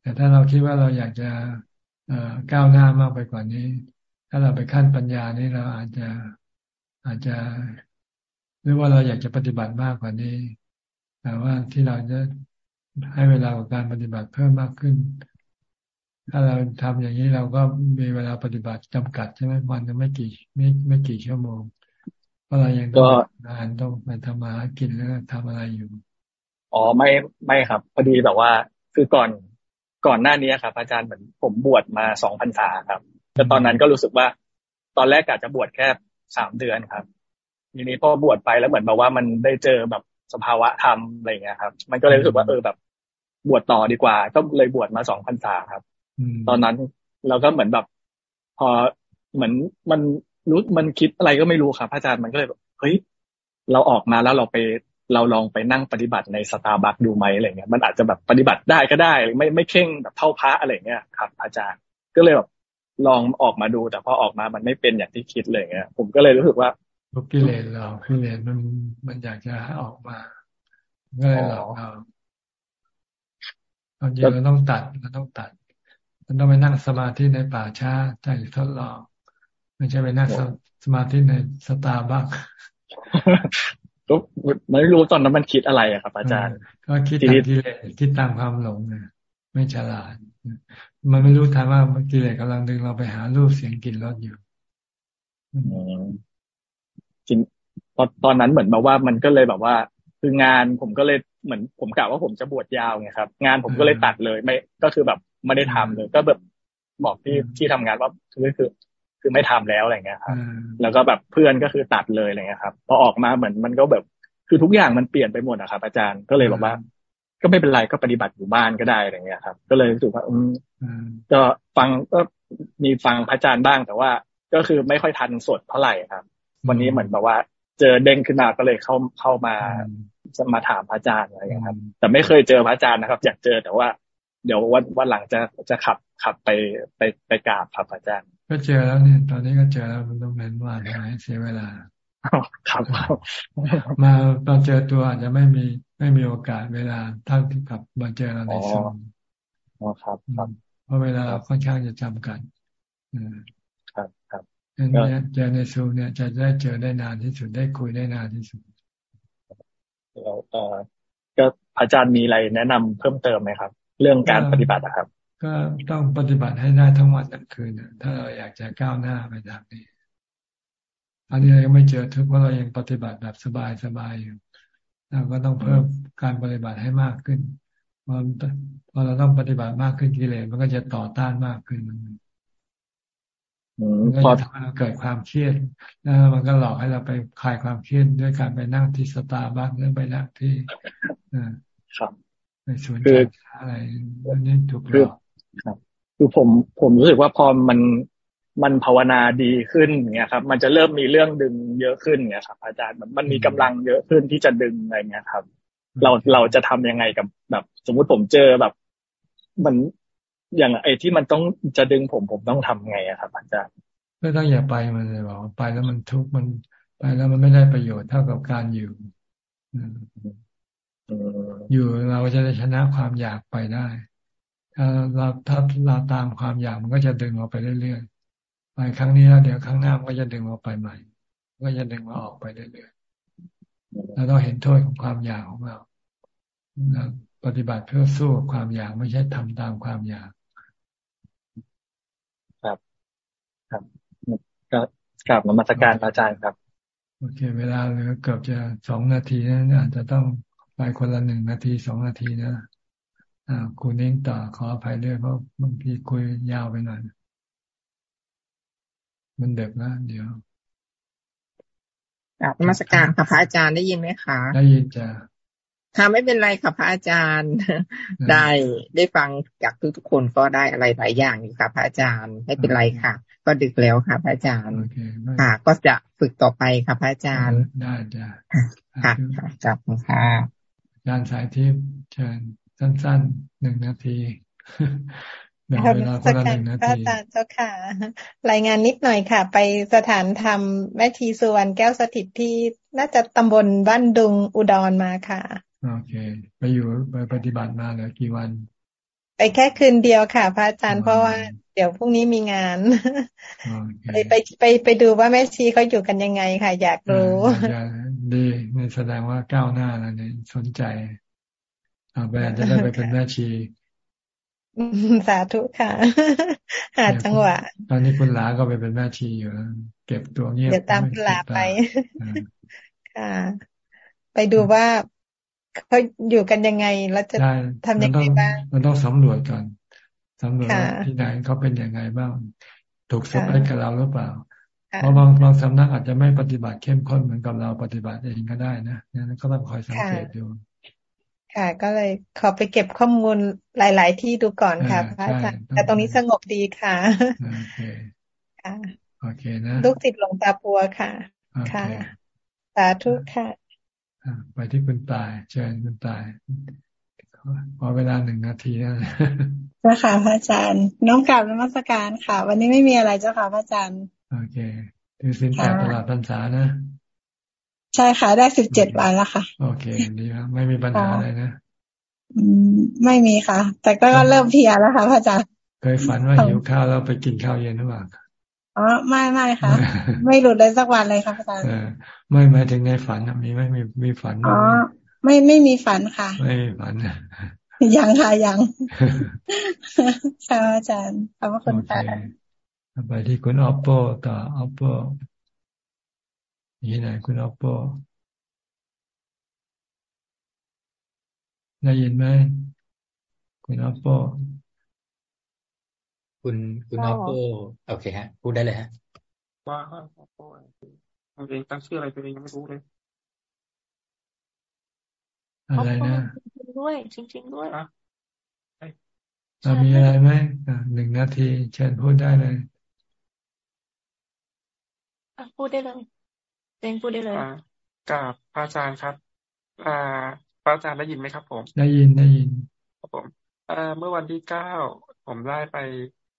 แต่ถ้าเราคิดว่าเราอยากจะ ก้าวหน้ามากไปกว่านี้ ถ้าเราไปขั้นปัญญานี่เราอาจจะอาจจะหรือว่าเราอยากจะปฏิบัติมากกว่านี้ แต่ว่าที่เราจะให้เวลากับการปฏิบัติเพิ่มมากขึ้น ถ้าเราทำอย่างนี้เราก็มีเวลาปฏิบัติจำกัดใช่ไหมวันนึงไม่กี่ไม่ไม่กี่ชั่วโมงเพราะเรายังต้องงานต้องไปทำมาหากินแล้วทำอะไรอยู่อ๋อไม่ไม่ครับ พอดีแบบว่าคือก่อน ก่อนหน้านี้ครับ อาจารย์เหมือนผมบวชมาสองพรรษาครับแต่ตอนนั้นก็รู้สึกว่า ตอนแรกกะจะบวชแค่สามเดือนครับทีนี้พอบวชไปแล้วเหมือนแบบว่ามันได้เจอแบบสภาวะธรรมอะไรเงี้ยครับ มันก็เลยรู้สึกว่าเออแบบ บวชต่อดีกว่า ก็เลยบวชมาสองพรรษาครับตอนนั้นเราก็เหมือนแบบ พอเหมือนมันรู้มันคิดอะไรก็ไม่รู้ครับอาจารย์มันก็เลยแบบเฮ้ยเราออกมาแล้วเราไป เราลองไปนั่งปฏิบัติในสตาร์บัคดูไหมอะไรเงี้ยมันอาจจะแบบปฏิบัติได้ก็ได้ ไม่ไม่เข่งแบบเท่าพระอะไรเงี้ยครับ อาจารย์ก็เลยแบบลองออกมาดูแต่พอออกมามันไม่เป็นอย่างที่คิดเลยเงี้ยผมก็เลยรู้สึกว่ากิเลสเรากิเลสมันมันอยากจะออกมาก็เลยหลอกเราตอนเย็นเราต้องตัดเราต้องตัดมันต้องไปนั่งสมาธิในป่าช้าใจทดลองไม่ใช่ไปนั่งสมาธิในสตาร์บัค ก็ไม่รู้ตอนนั้นมันคิดอะไรอะครับ อาจารย์ ก็คิดตามกิเลสคิดตามความหลงเนี่ยไม่ฉลาด มันไม่รู้ทันว่ากิเลสกำลังดึงเราไปหารูปเสียงกลิ่นรสอยู่จริงตอนตอนนั้นเหมือนแบบว่ามันก็เลยแบบว่า คืองานผมก็เลยเหมือนผมกะว่าผมจะบวชยาวไงครับ งานผมก็เลยตัดเลย ไม่ก็คือแบบไม่ได้ทำเลย ก็แบบบอกที่ที่ทำงานว่าคือคือ คือไม่ทำแล้วอะไรเงี้ยครับแล้วก็แบบเพื่อนก็คือตัดเลยอะไรเงี้ยครับพอออกมาเหมือนมันก็แบบคือทุกอย่างมันเปลี่ยนไปหมดอะครับ อาจารย์ก็เลยบอกว่า ก็ไม่เป็นไรก็ปฏิบัติอยู่บ้านก็ได้อะไรเงี้ยครับ ก็เลยรู้สึกว่าอืมก็ฟังก็มีฟังพระอาจารย์บ้างแต่ว่าก็คือไม่ค่อยทันสดเท่าไหร่ครับ วันนี้เหมือนแบบว่า เจอเด้งขึ้นมาก็เลยเข้าเข้ามาจะมาถามพระอาจารย์อะไรอย่างครับ แต่ไม่เคยเจอพระอาจารย์นะครับ อยากเจอแต่ว่า เดี๋ยววันวันหลังจะจะขับขับไปไปไปกราบครับอาจารย์ ก็เจอแล้วเนี่ย ตอนนี้ก็เจอแล้วมันต้องเป็นว่าไมเสียเวลาครับมาตอนเจอตัวอาจจะไม่มีไม่มีโอกาสเวลาเท่าที่กับมาเจอเราในซูมอ๋อครับครับเพราะเวลาค่อนข้างจะจำกัดครับครับงั้นเนี่ยเจอในซูมเนี่ยจะได้เจอได้นานที่สุดได้คุยได้นานที่สุดแล้วเออก็อาจารย์มีอะไรแนะนำเพิ่มเติมไหมครับ เรื่องการปฏิบัตินะครับ ก็ต้องปฏิบัติให้ได้ทั้งวันทั้งคืนถ้าเราอยากจะก้าวหน้าไปทางนี้ อันนี้เรายังไม่เจอทุกเพราะเรายังปฏิบัติแบบสบายๆอยู่เราก็ต้องเพิ่มการปฏิบัติให้มากขึ้นพอพอเราต้องปฏิบัติมากขึ้นกิเลสมันก็จะต่อต้านมากขึ้นมันก็จะทำให้เราเกิดความเครียดแล้วมันก็หลอกให้เราไปคลายความเครียดด้วยการไปนั่งที่สตาร์บัคหรือไปนั่งที่ครับในสวนการค้าอะไรนี่ถูกหลอก ครับคือผมผมรู้สึกว่าพอมันมันภาวนาดีขึ้นเนี่ยครับ มันจะเริ่มมีเรื่องดึงเยอะขึ้นเนี่ยครับ อาจารย์มันมันมีกำลังเยอะขึ้นที่จะดึงอะไรเงี้ยครับ เราเราจะทำยังไงกับแบบ สมมุติผมเจอแบบ มันอย่างไอ้ที่มันต้องจะดึงผมผมต้องทำไงอะครับ อาจารย์ไม่ต้องอย่าไปมันเลยบอกไปแล้วมันทุกข์มันไปแล้วมันไม่ได้ประโยชน์เท่ากับการอยู่อยู่เราจะได้ชนะความอยากไปได้ ถ้าเราถ้าเราตามความอยากมันก็จะดึงเราไปเรื่อยๆไปครั้งนี้แล้วเดี๋ยวครั้งหน้ามันก็จะดึงเราไปใหม่ก็จะดึงเราออกไปเรื่อยๆเราต้องเห็นโทษของความอยากของเราปฏิบัติเพื่อสู้กับความอยากไม่ใช่ทำตามความอยาก ครับ ครับก็กลับมามาตรการอาจารย์ครับโอเค เวลาเหลือเกือบจะสองนาทีนะอาจจะต้องไปคนละหนึ่งนาทีสองนาทีนะอ่า คุณเองต่อขออภัยด้วยเพราะบางทีคุยยาวไปหน่อย มันเด็กนะเดี๋ยวกลับมาสการค่ะพระอาจารย์ได้ยินไหมคะได้ยินจ้ะค่ะไม่เป็นไรค่ะพระอาจารย์ ได้ได้ฟังจากทุกทุกคนก็ได้อะไรหลายอย่างอยู่ค่ะพระอาจารย์ไม่เป็นไรค่ะ ก็ดึกแล้วค่ะพระอาจารย์ค่ะ ก็จะฝึกต่อไปค่ะพระอาจารย์ได้จ้ะค่ะค่ะจับค่ะอาจารย์สายทิพย์เชิญ สั้นๆหนึ่งนาทีแบ่งเวลาคนละหนึ่งนาทีอาจารย์เจ้าค่ะ รายงานนิดหน่อยค่ะ ไปสถานธรรมแม่ทีสุวรรณแก้วสถิตที่น่าจะตำบลบ้านดุงอุดรมาค่ะ โอเค ไปอยู่ไปปฏิบัติมาแล้วกี่วัน ไปแค่คืนเดียวค่ะ พระอาจารย์เพราะว่าเดี๋ยวพรุ่งนี้มีงานไปไปไปไปดูว่าแม่ชีเขาอยู่กันยังไงค่ะ อยากรู้ดีนี่แสดงว่าก้าวหน้าแล้วเนี่ยสนใจ อาไปอาจจะได้ไปเป็นแม่ชีสาธุค่ะ หาจังหวะ ตอนนี้คุณหลาก็ไปเป็นแม่ชีอยู่แล้วเก็บตัวเงียบเดี๋ยวตามคุณหลาไปค่ะ ไปดูว่าเขาอยู่กันยังไงแล้วจะทำยังไงบ้าง มันต้องสำรวจก่อนสำรวจที่ไหนเขาเป็นยังไงบ้าง ถูกสเปคกับเราหรือเปล่า เพราะบางบางสำนักอาจจะไม่ปฏิบัติเข้มข้นเหมือนกับเราปฏิบัติเองก็ได้นะนั่นก็ต้องคอยสังเกตดู ค่ะ ก็เลยขอไปเก็บข้อมูลหลาย ๆ ที่ดูก่อนค่ะพระอาจารย์แต่ตรงนี้สงบดีค่ะโอเคค่ะโอเคนะลูกติดหลงตาปัวค่ะ ค่ะสาธุค่ะไปที่คุณตายเชิญคุณตายพอเวลาหนึ่งนาทีนะเจ้าค่ะพระอาจารย์ น้องกลับนมัสการค่ะ วันนี้ไม่มีอะไรเจ้าค่ะพระอาจารย์ โอเคถือสินแปดตลอดพรรษานะ ใช่ค่ะ ได้สิบเจ็ดวันแล้วค่ะ โอเคดีครับไม่มีปัญหาอะไรนะอืมไม่มีค่ะ แต่ก็เริ่มเพียแล้วค่ะพระอาจารย์เคยฝันว่าหิวข้าวแล้วไปกินข้าวเย็นหรือเปล่าอ๋อไม่ไม่ค่ะ ไม่หลุดเลยสักวันเลยค่ะอาจารย์ไม่หมายถึงในฝันมีไม่มีมีฝันอ๋อไม่ไม่มีฝันค่ะ ไม่มีฝันยังค่ะยังค่ะอาจารย์ขอบคุณค่ะไปที่คุณออปโปต่อออปโป นี่ไหนคุณออปโปได้ยินไหมคุณออปโปคุณคุณออปโปโอเคฮะ พูดได้เลยฮะว่าออปโปตัวเองตั้งชื่ออะไรตัวเองยังไม่รู้เลยอะไรนะด้วยจริง ๆ ด้วยเรามีอะไรไหมหนึ่งนาที เชิญพูดได้เลยพูดได้เลย เองพูดได้เลยกับพระอาจารย์ครับ อ่า พระอาจารย์ได้ยินไหมครับ ผม ได้ยินได้ยินครับผมเมื่อวันที่เก้าผมได้ไป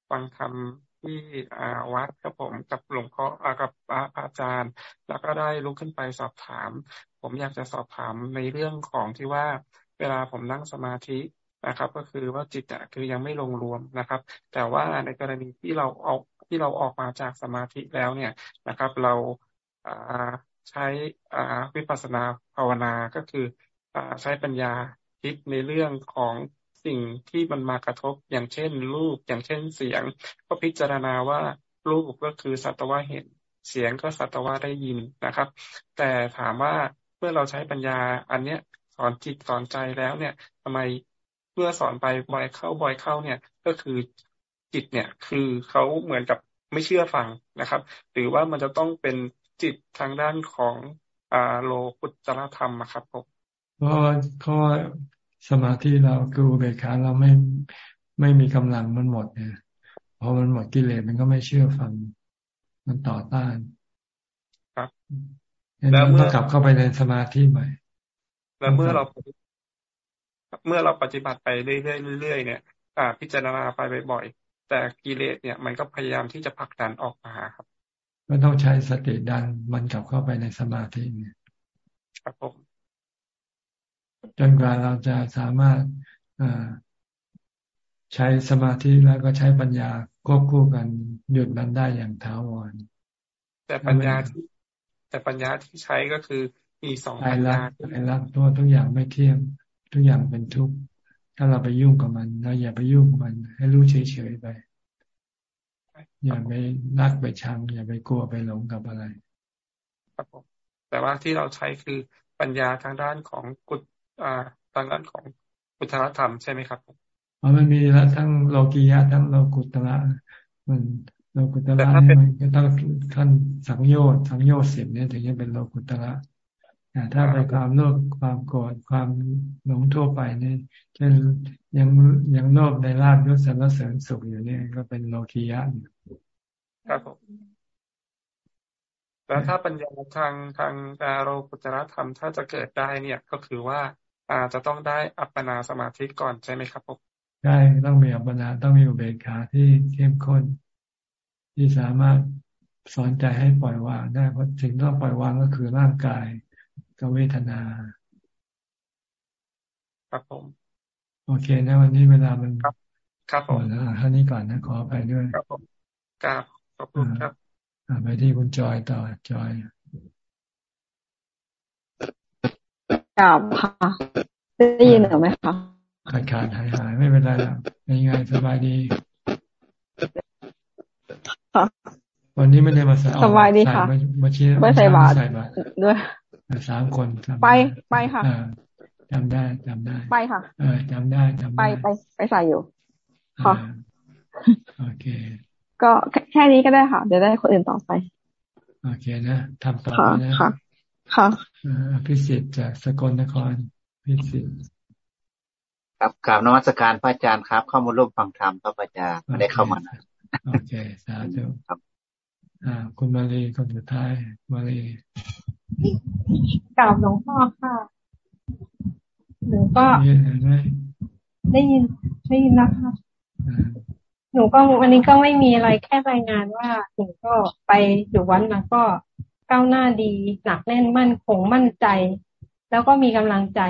ฟังธรรมที่วัดครับผมกับหลวงพ่อกับพระอาจารย์ แล้วก็ได้ลุกขึ้นไปสอบถาม ผมอยากจะสอบถามในเรื่องของที่ว่าเวลาผมนั่งสมาธินะครับ ก็คือว่าจิตอะคือยังไม่ลงรวมนะครับ แต่ว่าในกรณีที่เราออกที่เราออกมาจากสมาธิแล้วเนี่ยนะครับ เรา ใช้วิปัสสนาภาวนาก็คือใช้ปัญญาคิดในเรื่องของสิ่งที่มันมากระทบอย่างเช่น รูปอย่างเช่นเสียง ก็พิจารณาว่ารูปก็คือสัตวะเห็นเสียงก็สัตวะได้ยินนะครับ แต่ถามว่าเมื่อเราใช้ปัญญาอันเนี้ยสอนจิตสอนใจแล้วเนี่ยทำไมเมื่อสอนไปบ่อยเข้าบ่อยเข้าเนี่ยก็คือจิตเนี่ยคือเขาเหมือนกับไม่เชื่อฟังนะครับ หรือว่ามันจะต้องเป็น จิตทางด้านของอ่าโลกุตรธรรมนะครับผมเพราะเขาสมาธิเราคือเบคาเราไม่ไม่มีกำลังมันหมดเนี่ยพอมันหมดกิเลสมันก็ไม่เชื่อฟัง มันต่อต้านครับแล้วเมื่อกลับเข้าไปในสมาธิใหม่ แล้วเมื่อเราเมื่อเราปฏิบัติไปเรื่อยๆเรื่อยๆเนี่ย อ่า พิจารณาไปบ่อยๆแต่กิเลสเนี่ย มันก็พยายามที่จะผลักดันออกมาครับ ก็ต้องใช้สติดันมันกลับเข้าไปในสมาธิเนี่ยครับผมจนกว่าเราจะสามารถใช้สมาธิแล้วก็ใช้ปัญญาควบคู่กันหยุดมันได้อย่างถาวร แต่ปัญญาที่แต่ปัญญาที่ใช้ก็คือมีสองปัญญาไอ้รักตัวทุกอย่างไม่เที่ยงทุกอย่างเป็นทุกข์ถ้าเราไปยุ่งกับมันเราอย่าไปยุ่งกับมัน ให้รู้เฉยๆไป อย่าไปรักไปชัง อย่าไปกลัวไปหลงกับอะไร ครับผมแต่ว่าที่เราใช้คือปัญญาทางด้านของกุอ่าทางด้านของพุทธธรรมใช่ไหมครับอ๋อมันมีแล้วทั้งโลกียะทั้งโลกุตระมันโลกุตระนี่มันก็ต้องขั้นสังโยชน์สังโยชน์สิบเนี่ยถึงจะเป็นโลกุตระ แต่ถ้าไปความโลภความโกรธความหลงทั่วไปนี่เช่นยังยังโลภในลาภยศสรรเสริญสุขอยู่เนี่ยก็เป็นโลกียะอยู่ครับผมแล้วถ้าปัญญาทางทางดาโรกุตรธรรมถ้าจะเกิดได้เนี่ยก็คือว่าอาจะต้องได้อัปปนาสมาธิก่อนใช่ไหมครับผมใช่ต้องมีอัปปนาต้องมีอุเบกขาที่เข้มข้น ที่สามารถสอนใจให้ปล่อยวางได้เพราะสิ่งที่ต้องปล่อยวางก็คือร่างกาย กับเวทนา ครับผม โอเคนะวันนี้เวลามันครับ ครับผมแล้วท่านี้ก่อนนะขอไปด้วย ครับผมกราบขอบคุณครับไปที่คุณจอยต่อจอยกราบค่ะได้ยินหรือไหมคะขาดขาดหายหายไม่เป็นไรแล้วเป็นยังไงสบายดีวันนี้ไม่ได้มาใส่สบายดีค่ะมาชี้ไม่ใส่บาตรด้วย สามคนไปไปค่ะจำได้จำได้ ไปค่ะ เออจำได้จำได้ไปไปไปใส่อยู่ค่ะโอเค ก็แค่นี้ก็ได้ค่ะ เดี๋ยวได้คนอื่นต่อไป โอเคนะทำต่อนะค่ะ ค่ะพิเศษจากสกลนครพิเศษครับกราบนวัตการพระอาจารย์ครับ เข้ามาร่วมฟังธรรมพระอาจารย์ไม่ได้เข้ามานะโอเค สาธุครับ อ่า คุณมาลีคนสุดท้าย มาลีกล่าวหลวงพ่อค่ะหนูก็ได้ยินได้ยินนะคะหนูก็วันนี้ก็ไม่มีอะไรแค่รายงานว่าหนูก็ไปอยู่วันมาก็ก้าวหน้าดีหนักแน่นมั่นคงมั่นใจ แล้วก็มีกำลังใจ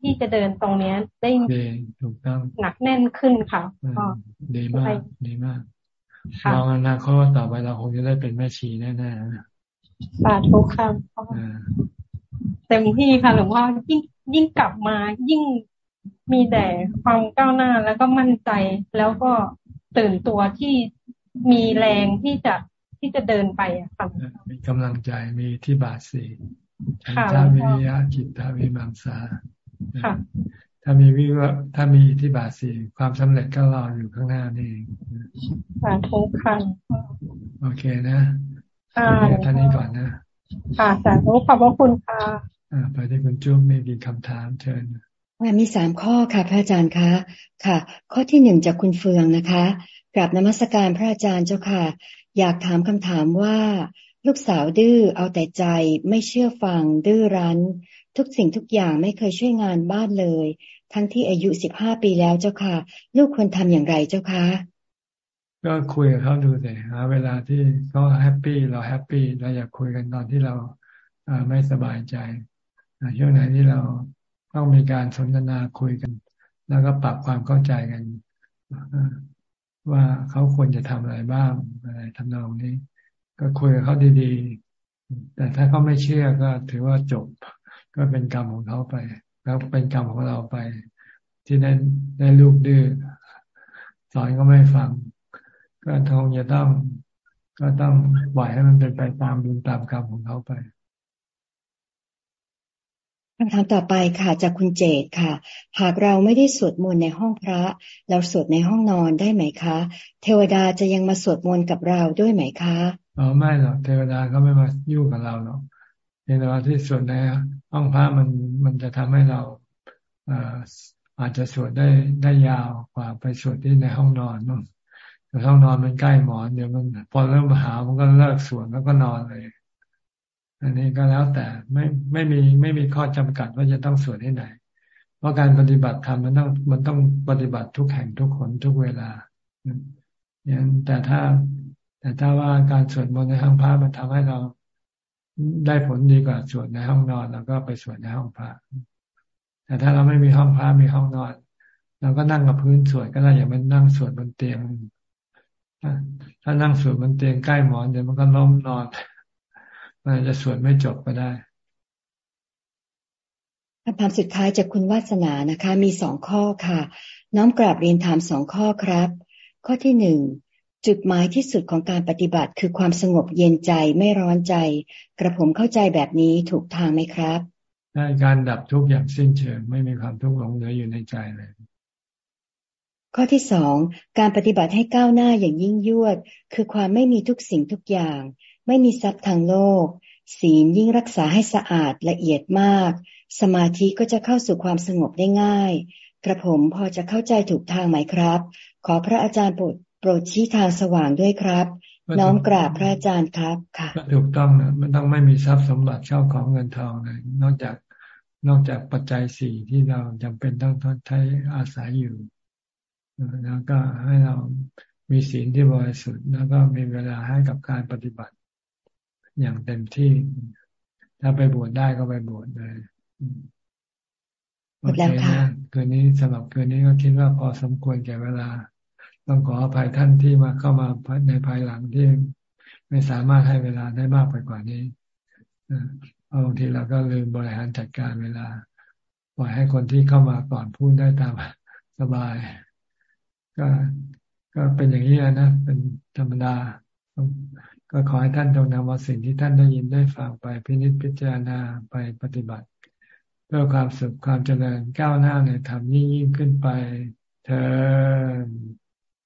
ที่จะเดินตรงเนี้ยได้ถูกต้องหนักแน่นขึ้นค่ะก็ดีมากดีมาก ลองอนาคตต่อไปเราคงจะได้เป็นแม่ชีแน่ๆสาธุค่ะเต็มที่ค่ะหลวงพ่อยิ่งยิ่งกลับมายิ่งมีแต่ความก้าวหน้าแล้วก็มั่นใจแล้วก็ตื่นตัวที่มีแรงที่จะที่จะเดินไปอะค่ะมีกำลังใจมีที่บาสีฉันทาวิริยะจิตทาวิมังสา ถ้ามีวิวถ้ามีที่บาสีความสำเร็จก็รออยู่ข้างหน้านี่เองสาธุค่ะโอเคนะท่านนี้ก่อนนะ ค่ะสาธุขอบพระคุณค่ะอ่าไปที่คุณจุ๊บมีกี่คำถามเชิญมีสามข้อค่ะ พระอาจารย์คะค่ะ ข้อที่หนึ่งจากคุณเฟืองนะคะกราบนมัสการพระอาจารย์เจ้าค่ะ อยากถามคำถามว่า ลูกสาวดื้อเอาแต่ใจไม่เชื่อฟังดื้อรั้น ทุกสิ่งทุกอย่างไม่เคยช่วยงานบ้านเลย ทั้งที่อายุสิบห้าปีแล้วเจ้าค่ะ ลูกควรทำอย่างไรเจ้าคะก็คุยกับเขาดูเลยหาเวลาที่เขา happy เรา happy เราอย่าคุยกันตอนที่เราไม่สบายใจช่วงไหนที่เราต้องมีการสนทนาคุยกัน แล้วก็ปรับความเข้าใจกัน ว่าเขาควรจะทำอะไรบ้างอะไรทำนองนี้ ก็คุยกับเขาดีๆ แต่ถ้าเขาไม่เชื่อก็ถือว่าจบ ก็เป็นกรรมของเขาไป แล้วเป็นกรรมของเราไป ที่ได้ได้ลูกดื้อสอนก็ไม่ฟัง ก็ทงจะต้องก็ต้องปล่อยให้มันเป็นไปตามบุญตามกรรมของเขาไปคำถามต่อไปค่ะจากคุณเจตค่ะ หากเราไม่ได้สวดมนต์ในห้องพระ เราสวดในห้องนอนได้ไหมคะ เทวดาจะยังมาสวดมนต์กับเราด้วยไหมคะอ๋อไม่หรอกเทวดาก็ไม่มายุ่งกับเราหรอก เวดาที่สวดในห้องพระมันมันจะทำให้เราอาจจะสวดได้ได้ยาวกว่าไปสวดที่ในห้องนอนมั้งแต่ห้องนอนมันใกล้หมอนเดี๋ยวมัน พอเริ่มหามันก็เลิกสวดแล้วก็นอนเลย อันนี้ก็แล้วแต่ไม่ไม่มีไม่มีข้อจำกัดว่าจะต้องสวดที่ไหน เพราะการปฏิบัติธรรมมันต้องมันต้องปฏิบัติทุกแห่งทุกคนทุกเวลาอย่างแต่ถ้าแต่ถ้าว่าการสวดมนต์ในห้องพระมันทำให้เรา ได้ผลดีกว่าสวดในห้องนอนแล้วก็ไปสวดในห้องพระแต่ถ้าเราไม่มีห้องพระมีห้องนอนเราก็นั่งกับพื้นสวดก็ได้อย่ามันนั่งสวดบนเตียงถ้านั่งสวดบนเตียงใกล้หมอนเดี๋ยวมันก็ล้มนอนมันจะสวดไม่จบก็ได้คำถามสุดท้ายจากคุณวาสนานะคะ มีสองข้อค่ะ น้อมกราบเรียนถามสองข้อครับ ข้อที่หนึ่ง จุดหมายที่สุดของการปฏิบัติคือความสงบเย็นใจไม่ร้อนใจ กระผมเข้าใจแบบนี้ถูกทางไหมครับได้การดับทุกอย่างสิ้นเชิงไม่มีความทุกข์หลงเหลืออยู่ในใจเลย ข้อที่สองการปฏิบัติให้ก้าวหน้าอย่างยิ่งยวด คือความไม่มีทุกสิ่งทุกอย่าง ไม่มีทรัพย์ทางโลก ศีลยิ่งรักษาให้สะอาดละเอียดมาก สมาธิก็จะเข้าสู่ความสงบได้ง่าย กระผมพอจะเข้าใจถูกทางไหมครับ ขอพระอาจารย์โปรด โปรดชี้ทางสว่างด้วยครับ น้อมกราบพระอาจารย์ครับค่ะถูกต้องนะมันต้องไม่มีทรัพย์สมบัติเช่าของเงินทองเลยนอกจากนอกจากปัจจัยสี่ที่เราจำเป็นต้องใช้อาศัยอยู่แล้วก็ให้เรามีศีลที่บริสุทธิ์แล้วก็มีเวลาให้กับการปฏิบัติ อย่างเต็มที่ ถ้าไปบวชได้ก็ไปบวชเลยโอเคนะคืนนี้สำหรับคืนนี้ก็คิดว่าพอสมควรแก่เวลา ต้องขออภัยท่านที่มาเข้ามาในภายหลังที่ไม่สามารถให้เวลาได้มากไปกว่านี้เพราะบางทีเราก็ลืมบริหารจัดการเวลาปล่อยให้คนที่เข้ามาก่อนพูดได้ตามสบาย ก็ก็เป็นอย่างนี้นะเป็นธรรมดา ก็ขอให้ท่านจงนำเอาสิ่งที่ท่านได้ยินได้ฟังไปพินิจพิจารณาไปปฏิบัติ เพื่อความสุขความเจริญก้าวหน้าในธรรมยิ่งยิ่งขึ้นไป เธอ